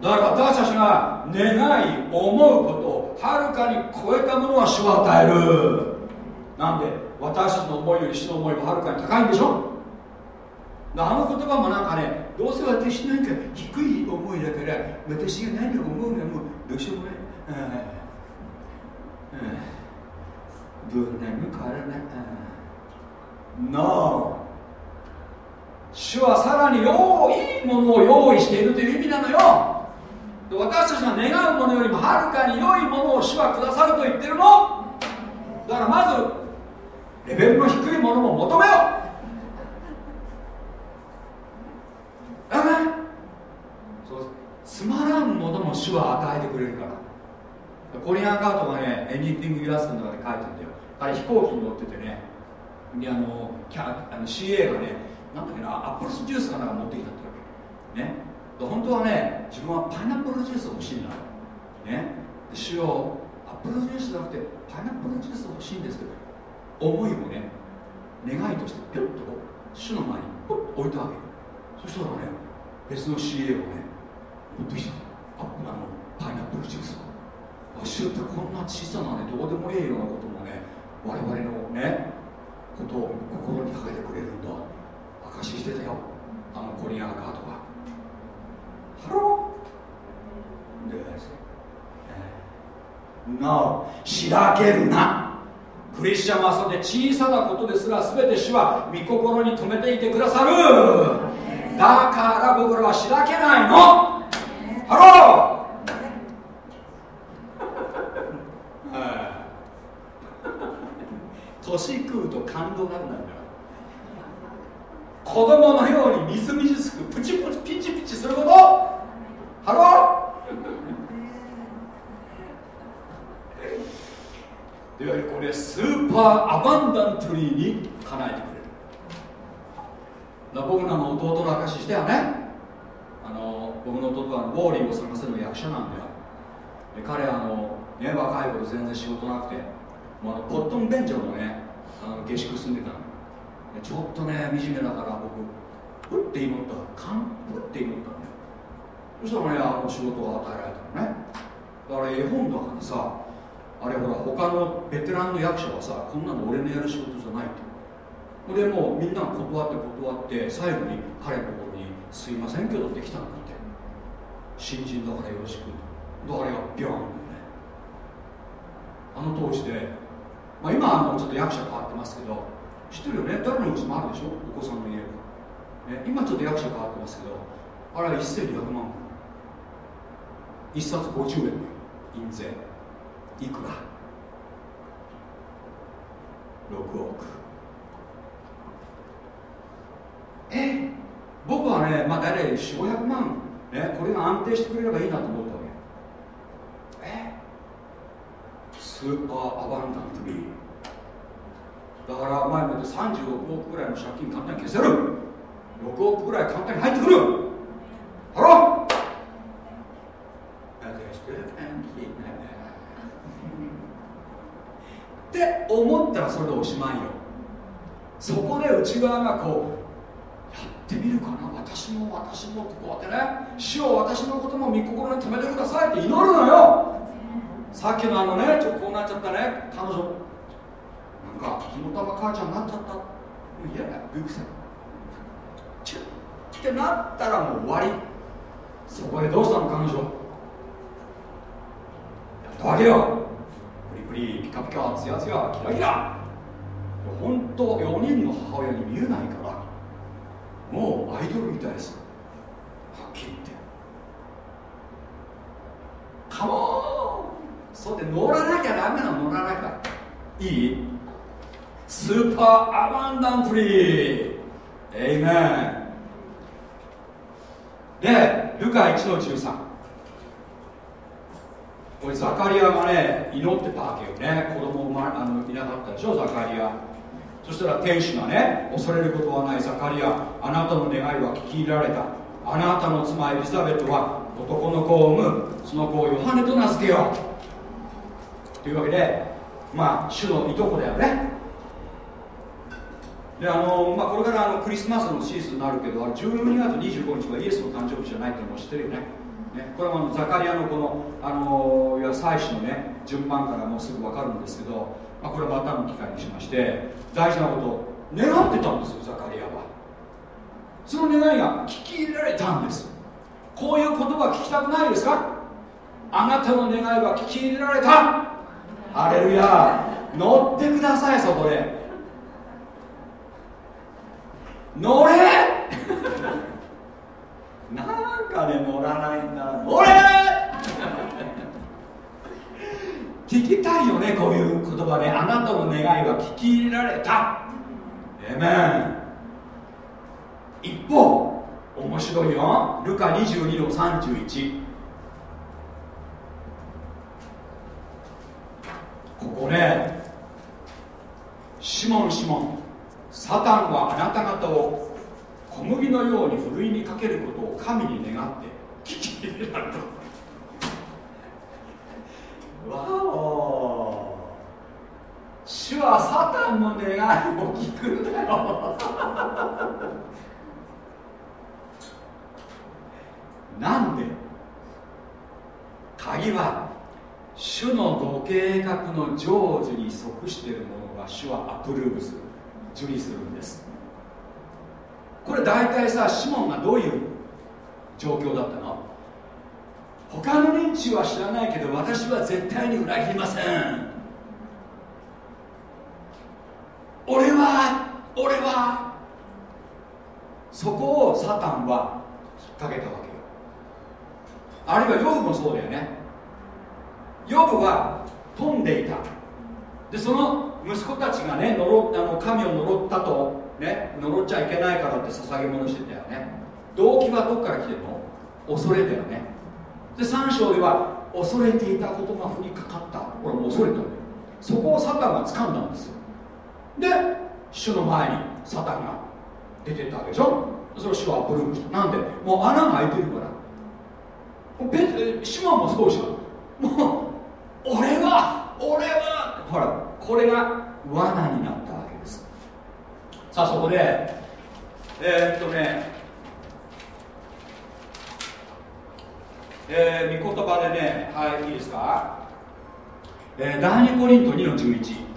だから私たちが願い思うことをはるかに超えたものは主を与える。なんで私たちの思いより主の思いははるかに高いんでしょ？あの言葉もなんかねどうせ私なんか低い思いだから私が何を思うのもうどうしようもない。どんなにも変わらない No 主はさらに良いものを用意しているという意味なのよ。私たちが願うものよりもはるかに良いものを主はくださると言ってるの。だからまずレベルの低いものも求めよう。だめそうつまらんものも主は与えてくれるから。コリアンカートがね、Anything You Ask の中で書いてるんだよ。あれ飛行機に乗っててね、であのキャあの CA がね、なんだっけな、アップルジュースかなんか持ってきたってわけ。ね。本当はね、自分はパイナップルジュース欲しいんだ。ね。主よアップルジュースじゃなくて、パイナップルジュース欲しいんですけど、思いをね、願いとしてぴょっと主の前にポッと置いてあげる。そしたらね、別の CA をね、持ってきた。あのパイナップルジュースを。主ってこんな小さなねどうでもいいようなこと我々のねことを心にかけてくれるんだ。証ししてたよ。あのコリアンカートがHello。でです、えー、しらけるな。クリスチャンはそれで小さなことですら全て主は御心に留めていてくださる。だから僕らはしらけないの。 Hello。食うと感動なくなるんだよ子供のようにみずみずしくプチプチピチピチすること。 Hello。ではこれ super abundantly に叶えてくれる。僕らの弟の証ししてはねあの僕の弟はウォーリーを探せる役者なんだよ。彼はあの、ね、若い頃全然仕事なくてあのポットンベンチャーのねあの下宿住んでたの。ちょっとね惨めだから僕ふって祈った。カンふって祈ったのね。そしたらねあの仕事が与えられたのね。だから絵本だからさあれほら他のベテランの役者はさこんなの俺のやる仕事じゃないって。でもうみんな断って断って最後に彼のところに「すいませんけど」って来たんだって。新人だからよろしくだからがビョンってね。あの当時でまあ、今はもうちょっと役者変わってますけど知ってるよね？誰のうちもあるでしょ？お子さんの家ね、今ちょっと役者変わってますけどあれは1200万一冊50円印税。いくら？6億。え？僕はねまあ大体4500万。ねこれが安定してくれればいいなと思ったわけえ super abundantly だから前まで36億ぐらいの借金簡単に消せる。6億ぐらい簡単に入ってくる。ハローって思ったらそれでおしまいよ。そこで内側がこうやってみるかな。私も私もこうやってね。主を私のことも御心に留めてくださいって祈るのよ。さっきのあのねちょっとこうなっちゃったね彼女。なんか火の玉母ちゃんになっちゃった。もう嫌だよビクセンチュッ。ってなったらもう終わり。そこでどうしたの彼女。やったわけよ。プリプリピカピカツヤツヤキラキラ。本当4人の母親に見えないからもうアイドルみたいです。はっきり言って。カモンそうやって乗らなきゃダメなの乗らなきゃ。いい？スーパーアバンダントリー。エイメンでルカ1の13これザカリアがね祈ってたわけよね。子供まあのいなかったでしょ？ザカリア。そしたら天使がね恐れることはない。ザカリアあなたの願いは聞き入れられた。あなたの妻エリザベットは男の子を産む。その子をヨハネと名付けよう。いうわけでまあ主のいとこだよね。であの、まあ、これからあのクリスマスのシーズンになるけど12月25日はイエスの誕生日じゃないっていうのも知ってるよね。ねこれはザカリアのこの、あのいや祭祀のね順番からもうすぐ分かるんですけど、まあ、これはまたの機会にしまして大事なことを願ってたんですよザカリアは。その願いが聞き入れられたんです。こういう言葉聞きたくないですか？あなたの願いは聞き入れられた。ハレルヤ乗ってくださいそこで。乗れ。なんかね乗らないんだ。乗れ。聞きたいよねこういう言葉であなたの願いは聞き入れられた。えめん一方面白いよ。ルカ22の31ここねシモンシモンサタンはあなた方を小麦のようにふるいにかけることを神に願って聞き入れられた。わお。主はサタンの願いを聞くんだよ。なんで？鍵は主のご計画の成就に即しているものは主はアプルーブする受理するんです。これ大体さシモンがどういう状況だったの？他の連中は知らないけど私は絶対に裏切りません。俺は俺は。そこをサタンは引っ掛けたわけよ。あるいはヨブもそうだよね。ヨブは飛んでいた。でその息子たちがね呪あの神を呪ったとね呪っちゃいけないからって捧げ物してたよね。動機はどっから来てるの？恐れだよね。で3章では恐れていたことが降りかかった。これも恐れたんだよ。そこをサタンが掴んだんですよ。で主の前にサタンが出てったわけでしょ？それ主はアップルームした。なんで？もう穴が開いてるから。シモンもそうじゃんもう俺は俺はほらこれが罠になったわけです。さあそこでえー、っとねえー、御言葉でねはいいいですか、えー、第2コリント2の11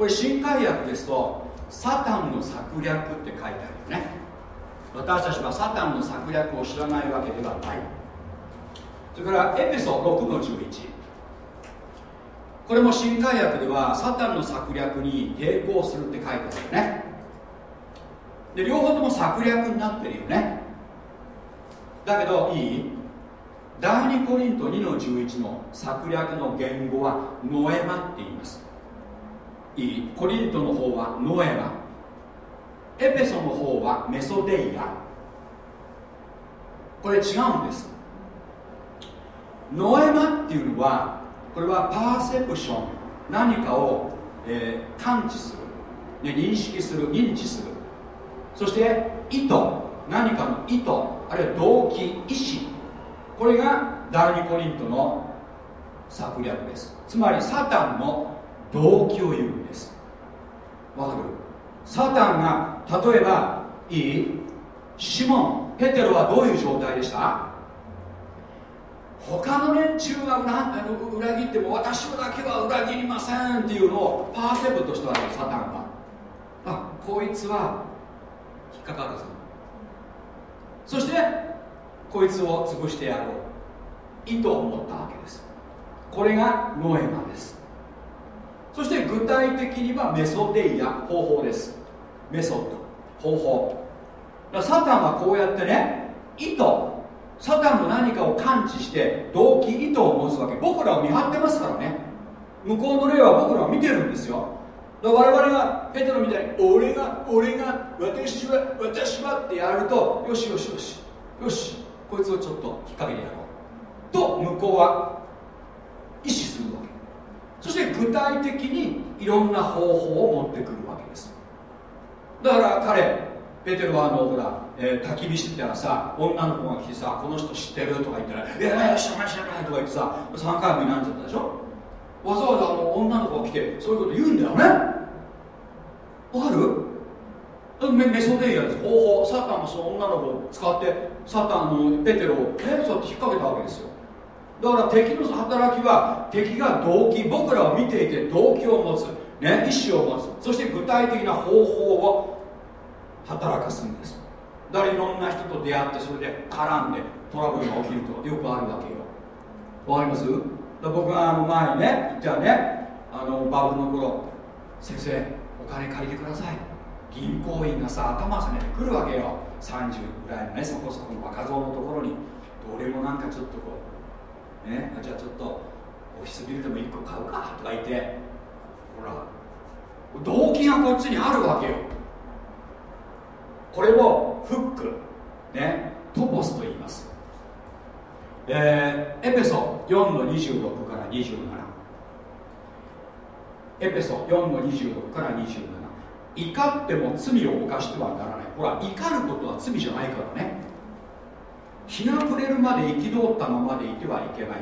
これ新海訳ですとサタンの策略って書いてあるよね。私たちはサタンの策略を知らないわけではない。それからエペソ6の11これも新海訳ではサタンの策略に抵抗するって書いてあるよね。で両方とも策略になってるよね。だけどいい？第2コリント2の11の策略の言語はノエマって言います。コリントの方はノエマエペソの方はメソデイア。これ違うんです。ノエマっていうのはこれはパーセプション。何かを、えー、感知する、ね、認識する認知する。そして意図。何かの意図。あるいは動機意志。これが第二コリントの策略です。つまりサタンの動機を言うんです。わかる？サタンが例えばいいシモンペテロはどういう状態でした？他の連中が裏切っても私だけは裏切りませんっていうのをパーセプトしたわけサタンがあこいつは引っかかるぞ。そしてこいつを潰してやろう。意図を持ったわけです。これがノエマです。そして具体的にはメソデイア方法です。メソッド方法。サタンはこうやってね意図サタンの何かを感知して動機意図を持つわけ。僕らを見張ってますからね。向こうの例は僕らは見てるんですよ。我々がペテロみたいに俺が俺が私は私はってやるとよしよしよし。よし。こいつをちょっと引っ掛けてやろう。と向こうは意思するわけ。そして具体的にいろんな方法を持ってくるわけです。だから彼ペテロはあのほら、えー、焚き火してたらさ女の子が来てさこの人知ってるとか言ったら「いやいや知らない知らない」とか言ってさ3回もになっちゃったでしょ。わざわざあの女の子が来てそういうこと言うんだよね。わかる？メメソデイヤです。方法。サタンがその女の子を使ってサタンのペテロをねそうやって引っ掛けたわけですよ。だから敵の働きは敵が動機僕らを見ていて動機を持つ、ね、意思を持つそして具体的な方法を働かすんです。だからいろんな人と出会ってそれで絡んでトラブルが起きるとよくあるわけよ。わかります？僕があの前にねじゃあねあのバブルの頃先生お金借りてください。銀行員がさ頭下げてくるわけよ。30ぐらいのねそこそこの若造のところに俺もなんかちょっとこうね。じゃあちょっとオフィスビルでも1個買うかとか言って。ほら動機がこっちにあるわけよ。これをフック。ね。トポスと言います。えー、エペソ4の26から27エペソ4の26から27怒っても罪を犯してはならない。ほら怒ることは罪じゃないからね。日が暮れるまで憤ったままでいてはいけない。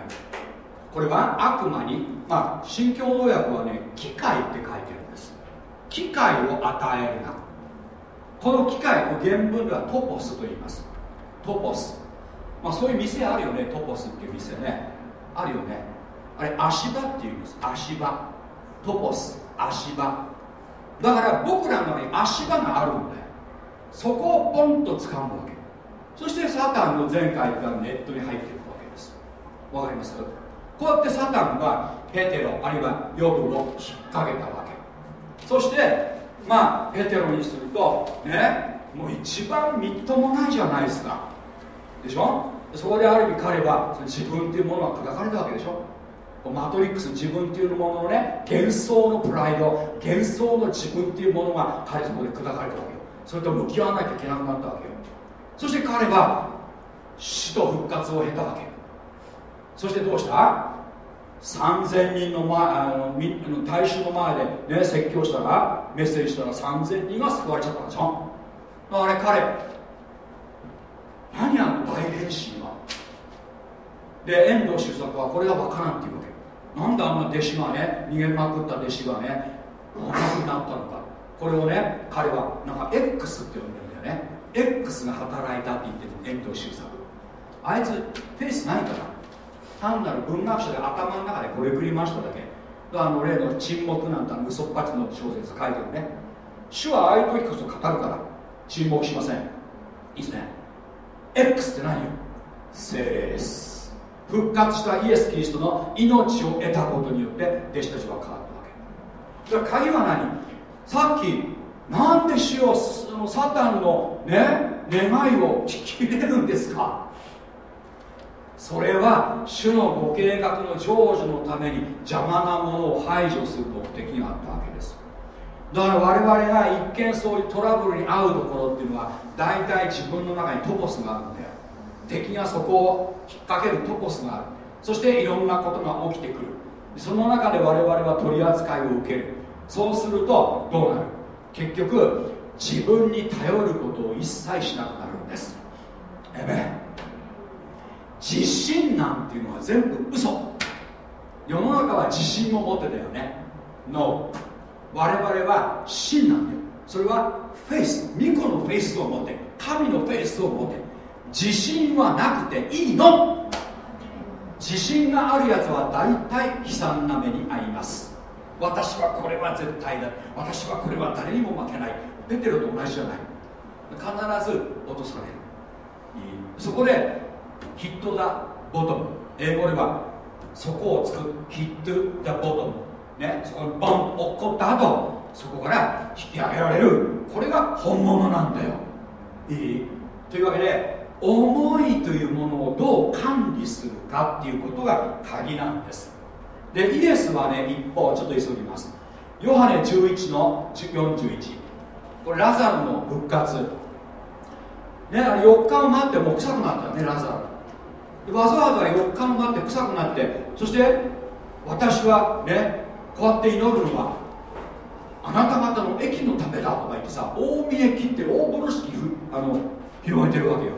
これは悪魔にまあ新共同訳はね機械って書いてるんです。機械を与えるな。この機械の原文ではトポスと言います。トポス。まあそういう店あるよね。トポスっていう店ね。あるよね。あれ足場っていうんです。足場。トポス。足場。だから僕らの中に足場があるんだよ。そこをポンと掴むわけ。そしてサタンの前回言ったネットに入っていくわけです。わかりますこうやってサタンはペテロあるいはヨブを引っ掛けたわけ。そしてまあペテロにするとねもう一番みっともないじゃないですか。でしょ？そこである意味彼は自分っていうものが砕かれたわけでしょ？マトリックス自分っていうもののね幻想のプライド幻想の自分っていうものが彼そこで砕かれたわけよ。それと向き合わなきゃいけなくなったわけよ。そして彼は死と復活を経たわけ。そしてどうした？3000人の前あの大衆の前で、ね、説教したらメッセージしたら3000人が救われちゃったんでしょ？あれ彼何あの大変身は？で遠藤周作はこれが分からんっていうわけ。なんであんな弟子がね逃げまくった弟子がねおかくなったのか。これをね彼はなんか X って呼んでるんだよね。X が働いたって言ってる遠藤周作あいつフェイスないから単なる文学者で頭の中でこれくりましただけ。あの例の沈黙なんて嘘っぱちの小説書いてるね。主はああいう時こそ語るから沈黙しません。いいですね。X って何よ？精霊です復活したイエス・キリストの命を得たことによって弟子たちは変わったわけ。じゃあ鍵は何？さっきなんで主をのサタンのね願いを聞き入れるんですか？それは主のご計画の成就のために邪魔なものを排除する目的があったわけです。だから我々が一見そういうトラブルに遭うところっていうのは大体自分の中にトポスがあるんだよ。敵がそこを引っ掛けるトポスがある。そしていろんなことが起きてくる。その中で我々は取り扱いを受ける。そうするとどうなる？結局自分に頼ることを一切しなくなるんです。え。め自信なんていうのは全部嘘。世の中は自信を持ってたよね。No 我々は真なんだよ。それはフェイス巫女のフェイスを持って神のフェイスを持って。自信はなくていいの。自信があるやつは大体悲惨な目に遭います。私はこれは絶対だ。私はこれは誰にも負けない。ペテロと同じじゃない。必ず落とされる。そこでヒット・ザ・ボトム。英語ではそこをつくヒット・ザ・ボトム。ねそこにボンと落っこった後そこから引き上げられる。これが本物なんだよ。いい？というわけで思いというものをどう管理するかっていうことが鍵なんです。でイエスはね一方ちょっと急ぎます。ヨハネ11の41これラザルの復活。ね4日を待ってもう臭くなったねラザル。わざわざ4日を待って臭くなってそして私はねこうやって祈るのはあなた方の駅のためだとか言ってさ大見え切って大風呂敷あの広げてるわけよ。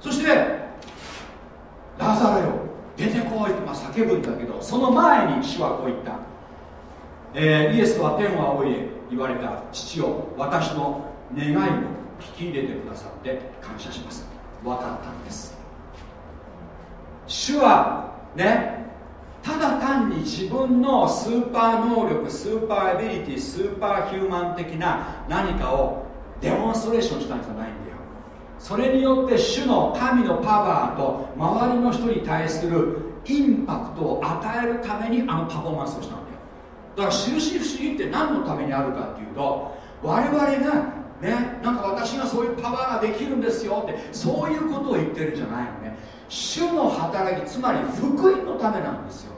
そしてラザルよ出てこいとま叫ぶんだけどその前に主はこう言った、えー、イエスは天を仰いで言われた父を私の願いを聞き入れてくださって感謝します。分かったんです。主はねただ単に自分のスーパー能力スーパーアビリティスーパーヒューマン的な何かをデモンストレーションしたんじゃないんだよ。それによって主の神のパワーと周りの人に対するインパクトを与えるためにあのパフォーマンスをしただから印不思議って何のためにあるかっていうと我々がねなんか私がそういうパワーができるんですよってそういうことを言ってるんじゃないのね。主の働きつまり福音のためなんですよ。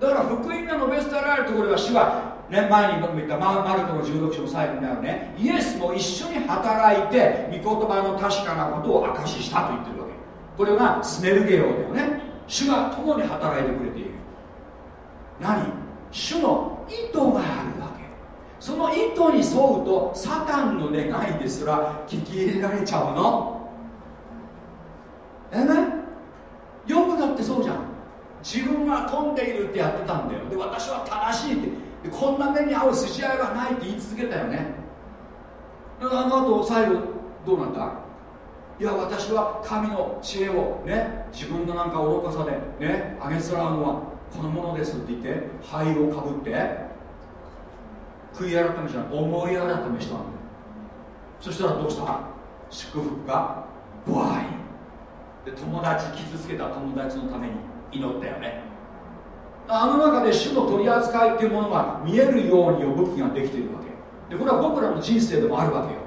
だから福音が述べ伝えられるところでは主は、ね、前に僕も言ったマルコの16章の最後にあるねイエスも一緒に働いて御言葉の確かなことを証ししたと言ってるわけ。これがスネルゲオだよね。主が共に働いてくれている。何？主の意図があるわけ。その意図に沿うとサタンの願いですら聞き入れられちゃうの。えね？ヨブだってそうじゃん。自分は飛んでいるってやってたんだよ。で私は正しいって。こんな目に合う筋合いはないって言い続けたよね。あの後最後どうなんだいや私は神の知恵をね自分のなんか愚かさでねあげつらうのはこのものですって言って灰をかぶって悔い改めじゃない思い改めしたんだそしたらどうした？祝福がボワイで友達傷つけた友達のために祈ったよね。あの中で主の取り扱いっていうものが見えるように呼ぶ気ができているわけ。でこれは僕らの人生でもあるわけよ。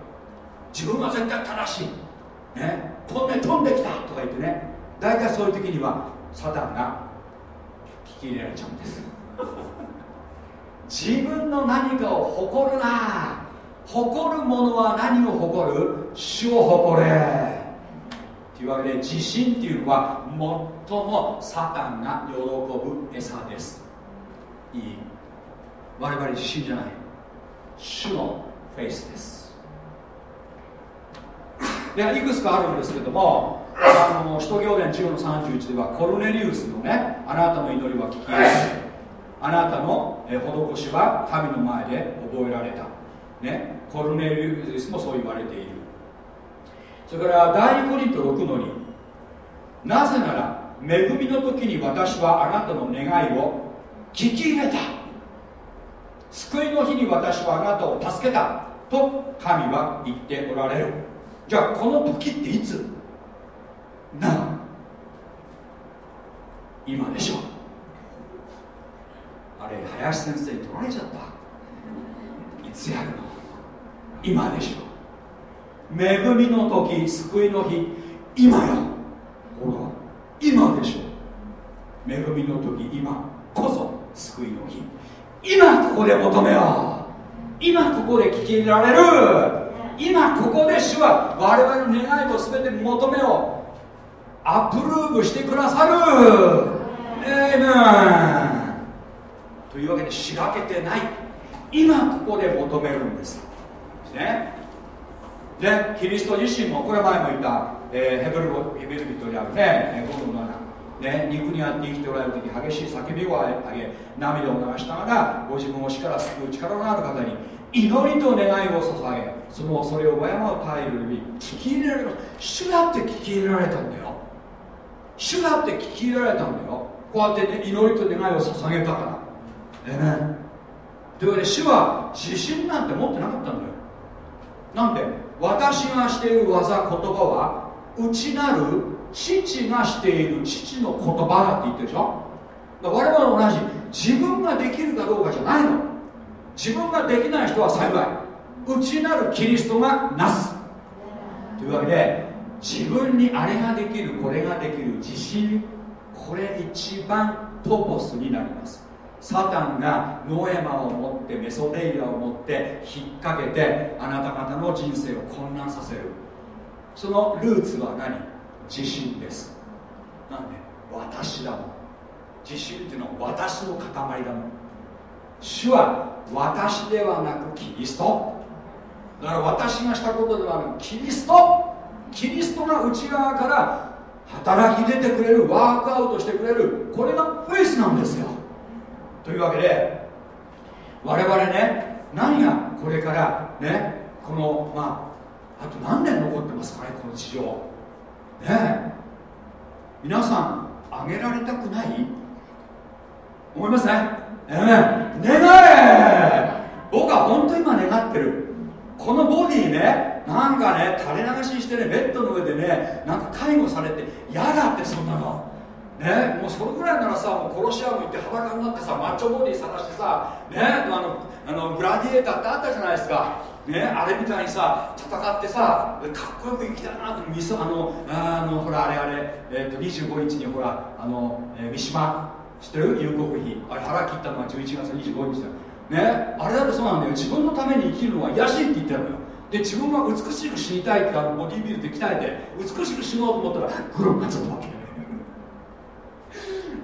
自分は絶対正しい。ね。飛んで飛んできたとか言ってね。大体そういう時にはサタンがき入れられちゃうんです。自分の何かを誇るな。誇るものは何を誇る？主を誇れ。というわけで自信っていうのは最もサタンが喜ぶ餌です。いい。我々自信じゃない。主のフェイスです。でいくつかあるんですけどもあの使徒行伝10の31ではコルネリウスのねあなたの祈りは聞きあなたの施しは神の前で覚えられた、ね、コルネリウスもそう言われている。それから第2コリント6の2なぜなら恵みの時に私はあなたの願いを聞き入れた。救いの日に私はあなたを助けたと神は言っておられる。じゃあこの時っていつ？な今でしょあれ林先生に取られちゃった。いつやるの？今でしょ恵みの時救いの日。今よ。ほら今でしょ恵みの時今こそ救いの日。今ここで求めよう。今ここで聞き入れられる。今ここで主は我々の願いと全て求めをアプルーブしてくださる。エイメンというわけでしらけてない。今ここで求めるんです。ね。でキリスト自身もこれ前も言った、えー、ヘブル語ヘブル人であるね。5の7ね、肉にあって生きておられる時激しい叫びを上げ涙を流しながらご自分を死から救う力のある方に祈りと願いを捧げそのそれを敬う態度に聞き入れられる主だって聞き入れられたんだよ。主だって聞き入れられたんだよ。こうやって、ね、祈りと願いを捧げたから。えねというわけで主は自信なんて持ってなかったんだよ。なんで私がしている技言葉は内なる父がしている父の言葉だって言ってるでしょ。我々は同じ。自分ができるかどうかじゃないの。自分ができない人は幸い。内なるキリストがなす。というわけで自分にあれができるこれができる自信これ一番トポスになります。サタンがノエマを持ってメソデイヤを持って引っ掛けてあなた方の人生を混乱させる。そのルーツは何？自信です。なんで？私だもん。自信っていうのは私の塊だもん。主は私ではなくキリスト。だから私がしたことではなくキリストキリストが内側から働き出てくれるワークアウトしてくれるこれがフェイスなんですよ。というわけで我々ね何がこれからねこのまああと何年残ってますかねこの地上ねえ。皆さんあげられたくない？思いますねええ。願え。僕は本当に今願ってる。このボディねなんかね垂れ流しにしてねベッドの上でねなんか介護されて嫌だってそんなの。ねもうそれぐらいならさもうコロシアム行って裸になってさマッチョボディ探してさねあのあのグラディエーターってあったじゃないですか。ね、あれみたいにさ戦ってさかっこよく生きたなってあのあのほらあれあれ、えー、と25日にほらあの、えー、三島。知ってる？夕刻日あれ腹切ったのは11月25日だよ。ねあれだってそうなんだよ。自分のために生きるのは癒しいって言ってるのよ。で自分が美しく死にたいってボディービルで鍛えて美しく死のうと思ったら黒になっちゃったわけ。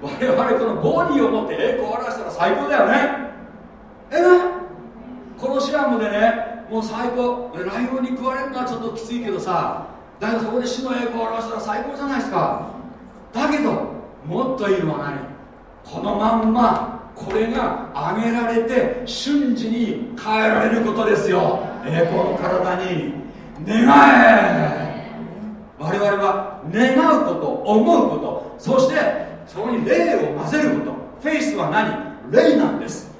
我々このボディを持って栄光を表したら最高だよね。えこのシアムでねもう最高。ライオンに食われるのはちょっときついけどさだけどそこで死の栄光を表したら最高じゃないですか。だけどもっといいのは何？このまんまこれが上げられて瞬時に変えられることですよ。栄光の体に。願え。我々は願うこと思うことそしてそこに霊を混ぜること。フェイスは何？霊なんです。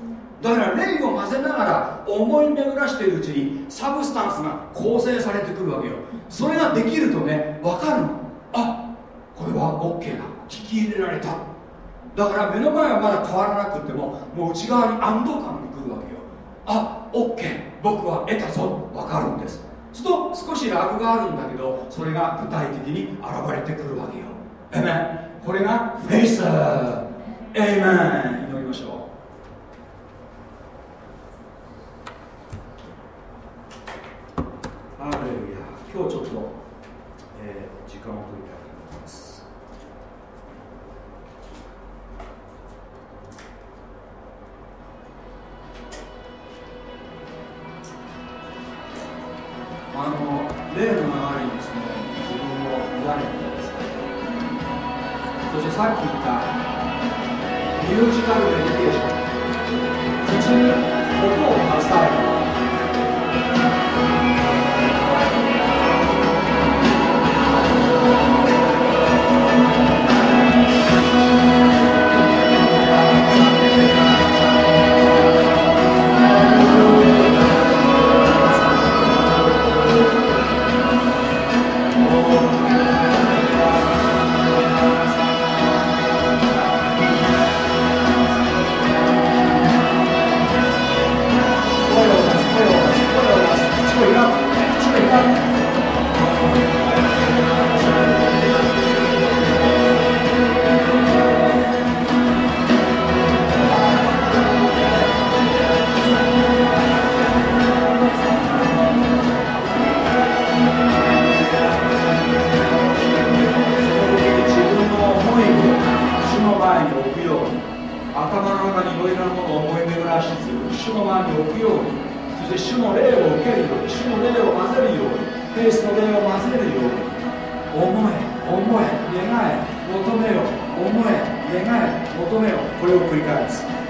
だから霊を混ぜながら思い巡らしているうちにサブスタンスが構成されてくるわけよ。それができるとね分かるの。あこれは OK だ。聞き入れられた。だから目の前はまだ変わらなくてももう内側に安堵感が来るわけよ。あ OK 僕は得たぞ。分かるんです。すると少しラグがあるんだけどそれが具体的に現れてくるわけよ。えめこれがフェイス。エイメン祈りましょう。ハレルヤ今日ちょっと、イースの霊を混ぜるように思え思え願え求めよ思え願え求めよこれを繰り返す。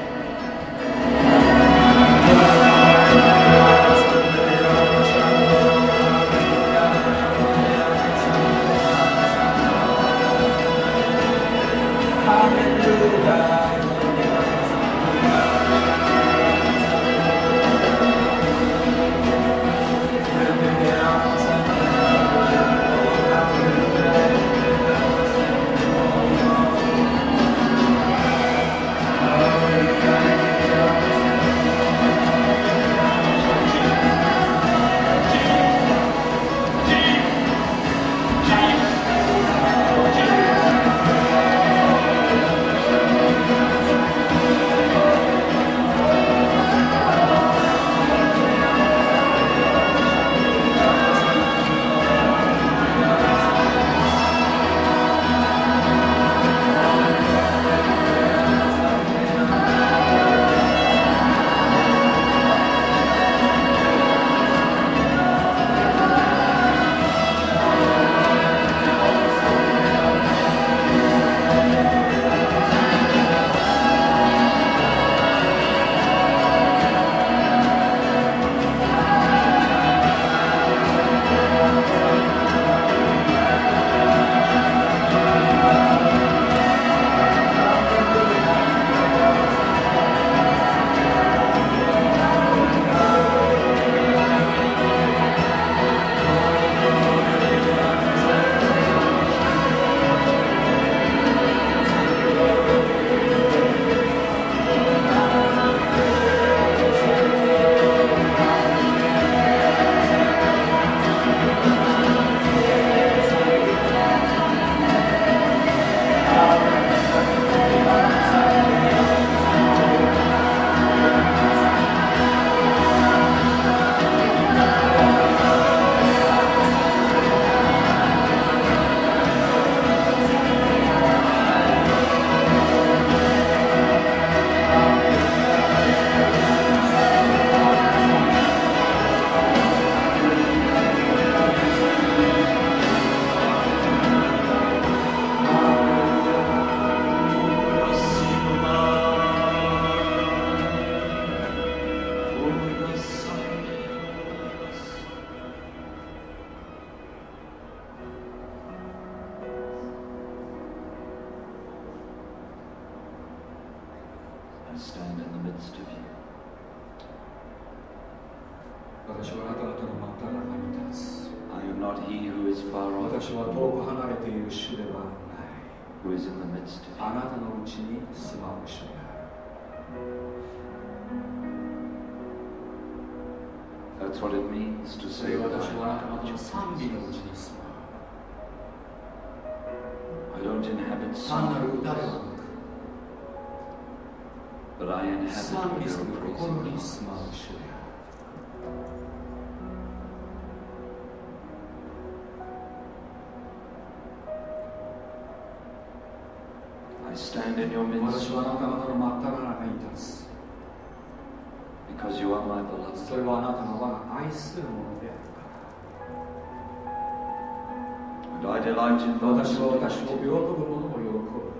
で大地私は私を喜ぶ者を喜ぶ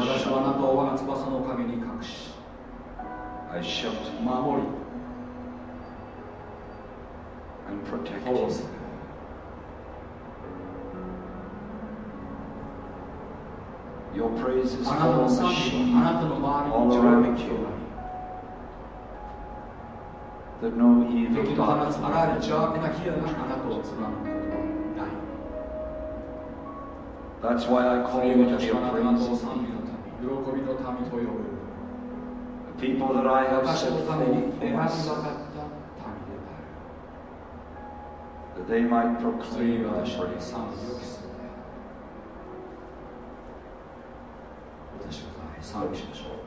私はあなたを我が翼の陰に隠し守り and protect you. Your praises fall on the sheep all around you. に敵と放つあらゆる邪悪な火があなたを貫くことはない。That's why I call you to be a priest. People that I have set forth for us, that they might proclaim the praise. 私は賛美しましょう。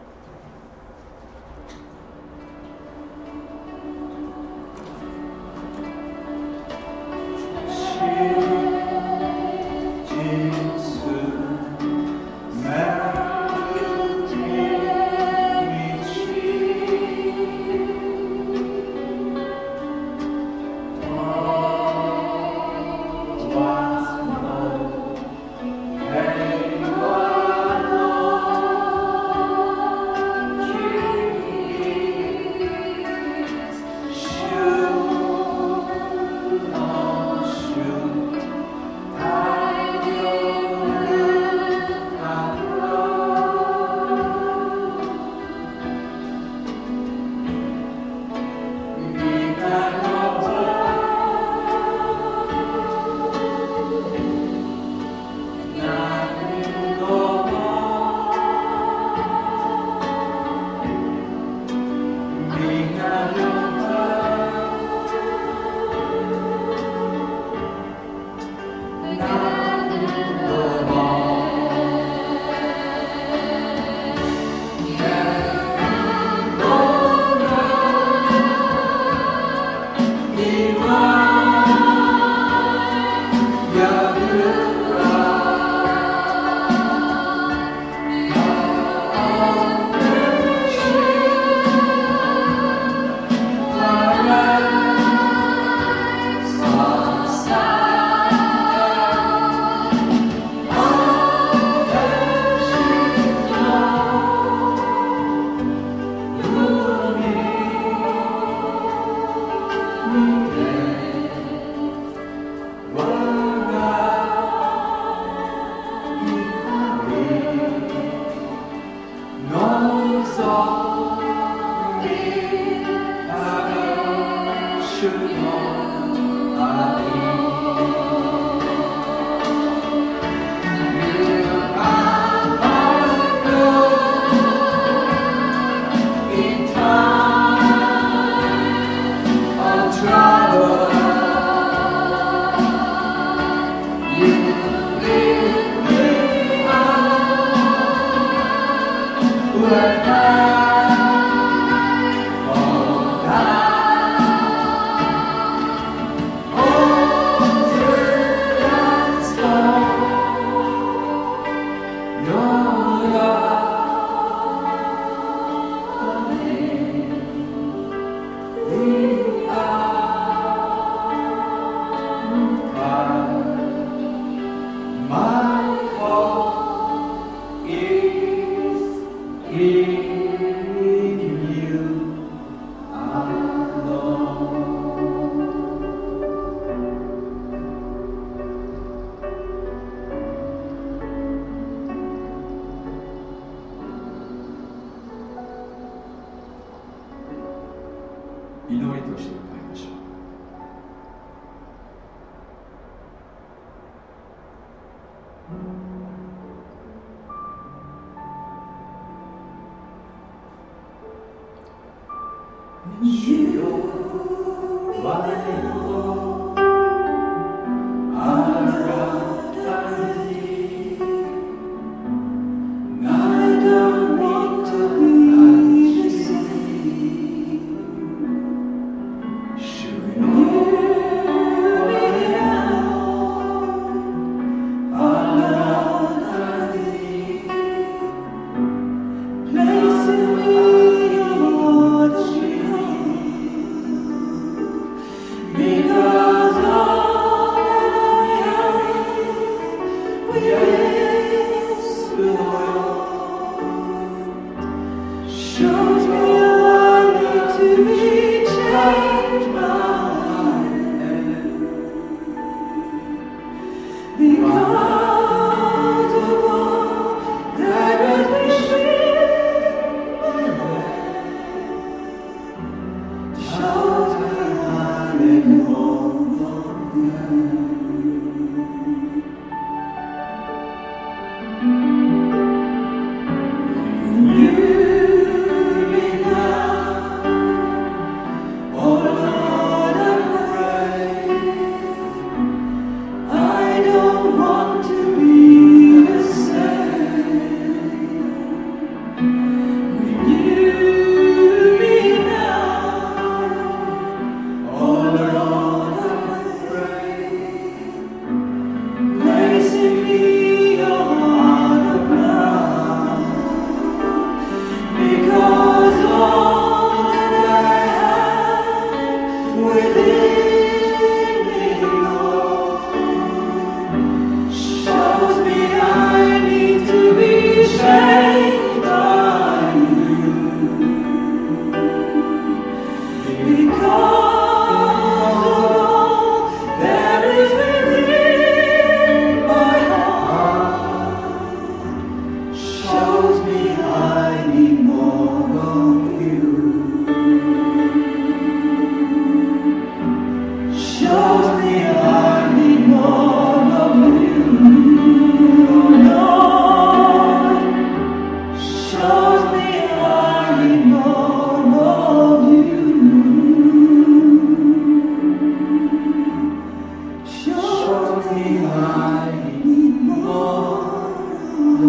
今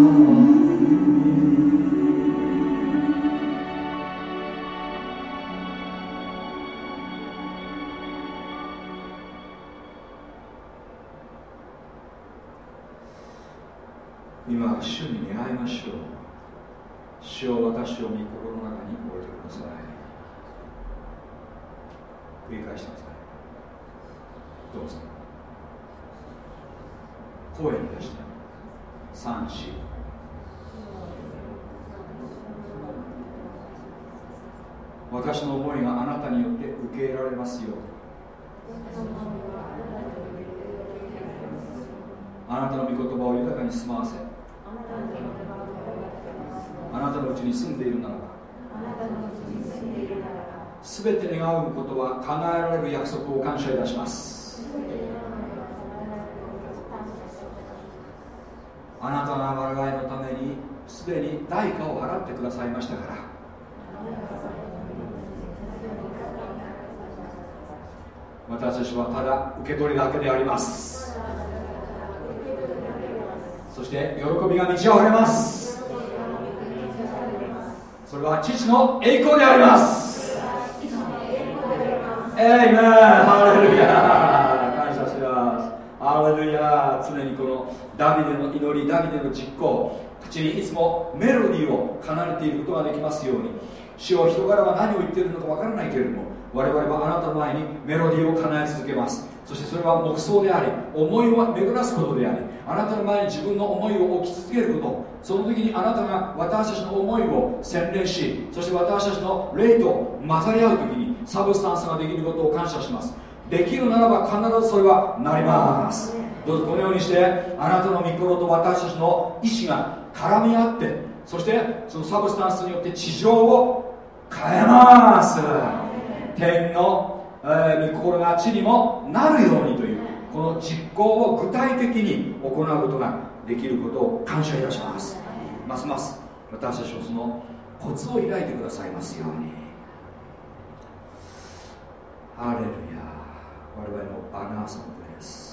主に願いましょう。主を私を御心の中に置いてください。繰り返してください。どうぞ。声に出して。三四。私の思いがあなたによって受け入れられますように。あなたの御言葉を豊かに住まわせ。あなたのうちに住んでいるならば。すべて願うことは叶えられる約束を感謝いたします。あなたが我々のためにすでに代価を払ってくださいましたから。私たちはただ受け取りだけであります。そして喜びが満ち溢れます。それは父の栄光であります。エイメンハレルヤ感謝します。ハレルヤ常にこのダビデの祈りダビデの実行口にいつもメロディーを奏でていることができますように主を人柄は何を言っているのかわからないけれども我々はあなたの前にメロディーを叶え続けます。そしてそれは黙想であり思いを巡らすことでありあなたの前に自分の思いを置き続けること。その時にあなたが私たちの思いを洗練しそして私たちの霊と混ざり合う時にサブスタンスができることを感謝します。できるならば必ずそれはなります。どうぞこのようにしてあなたの御心と私たちの意志が絡み合ってそしてそのサブスタンスによって地上を変えます。天の、えー、御心が地にもなるようにというこの実行を具体的に行うことができることを感謝いたします。ますます私たちをそのコツを開いてくださいますように。ハレルヤ我々のアナーソングです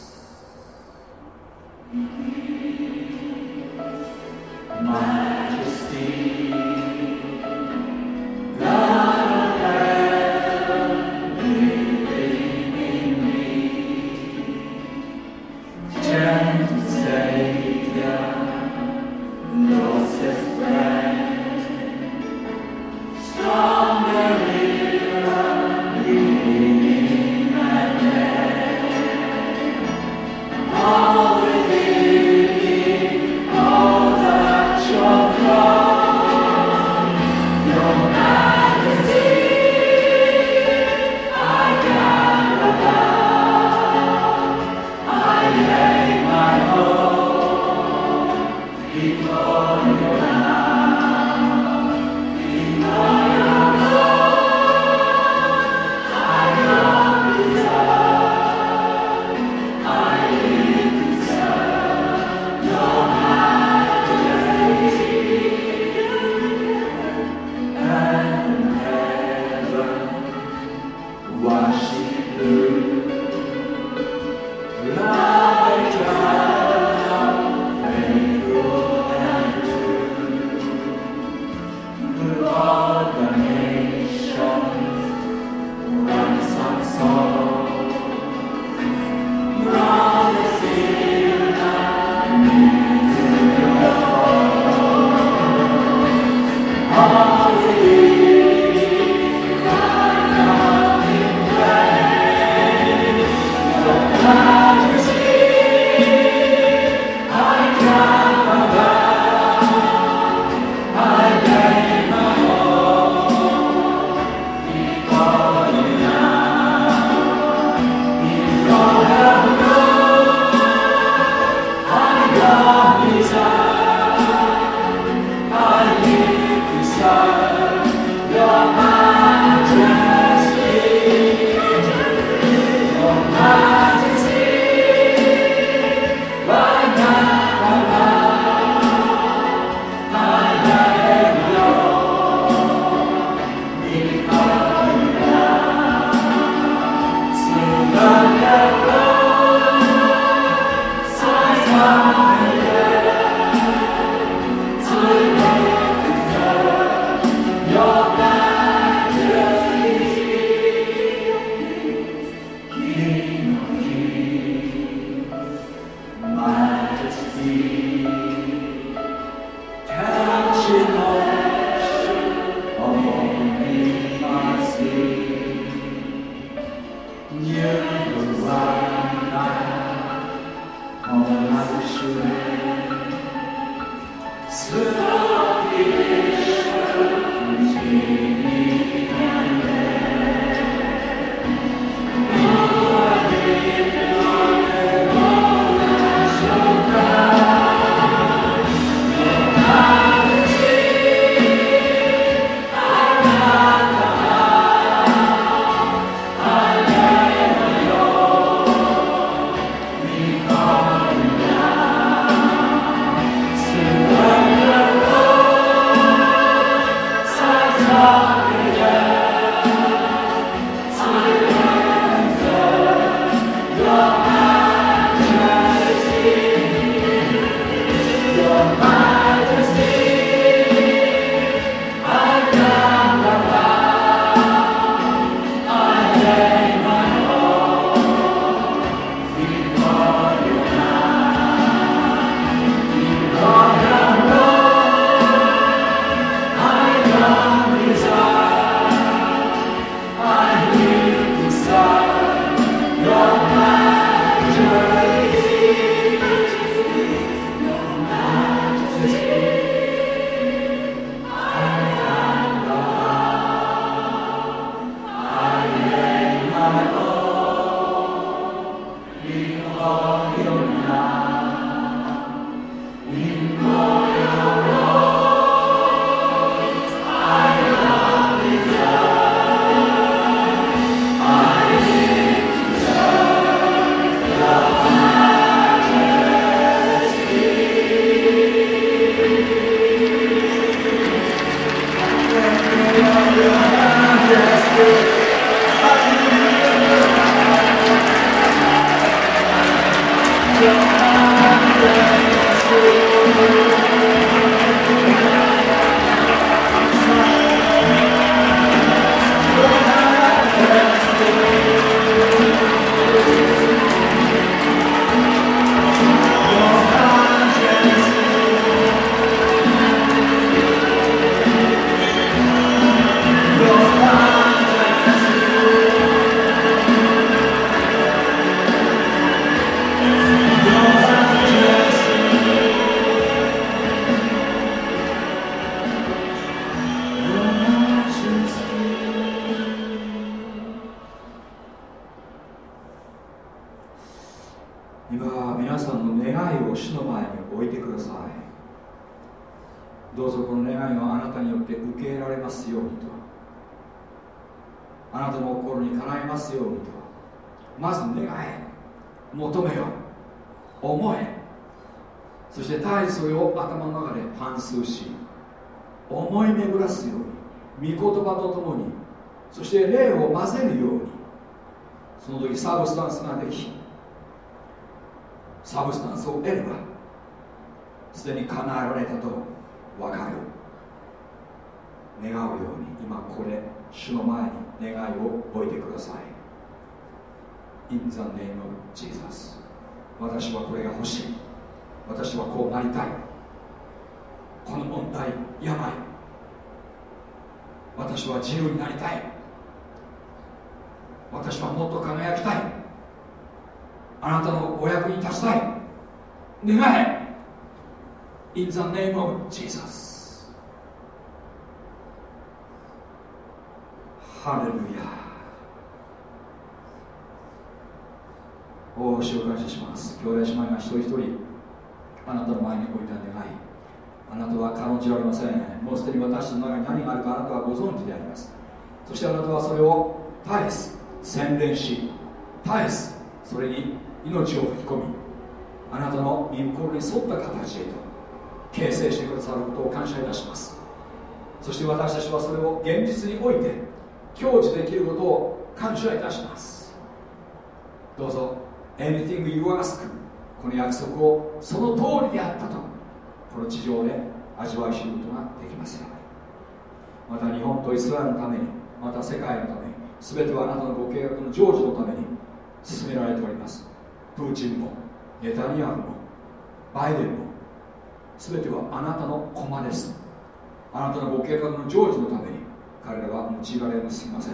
Славишь, Славишь, Anything you ask この約束をその通りであったと。この地上で味わい知ることができますように。また日本とイスラエルのためにまた世界のために全てはあなたのご計画の成就のために進められております。プーチンもネタニヤフもバイデンも全てはあなたの駒です。あなたのご計画の成就のために彼らは用いられますみません。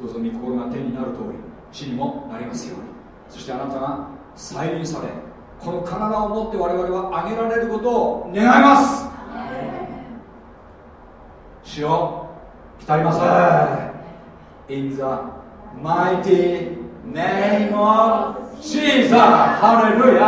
どうぞ御心が手になる通り地にもなりますように。そしてあなたが再臨されこの体を持って我々は挙げられることを願います。主よ来りません In the mighty name of Jesus. ハレルヤ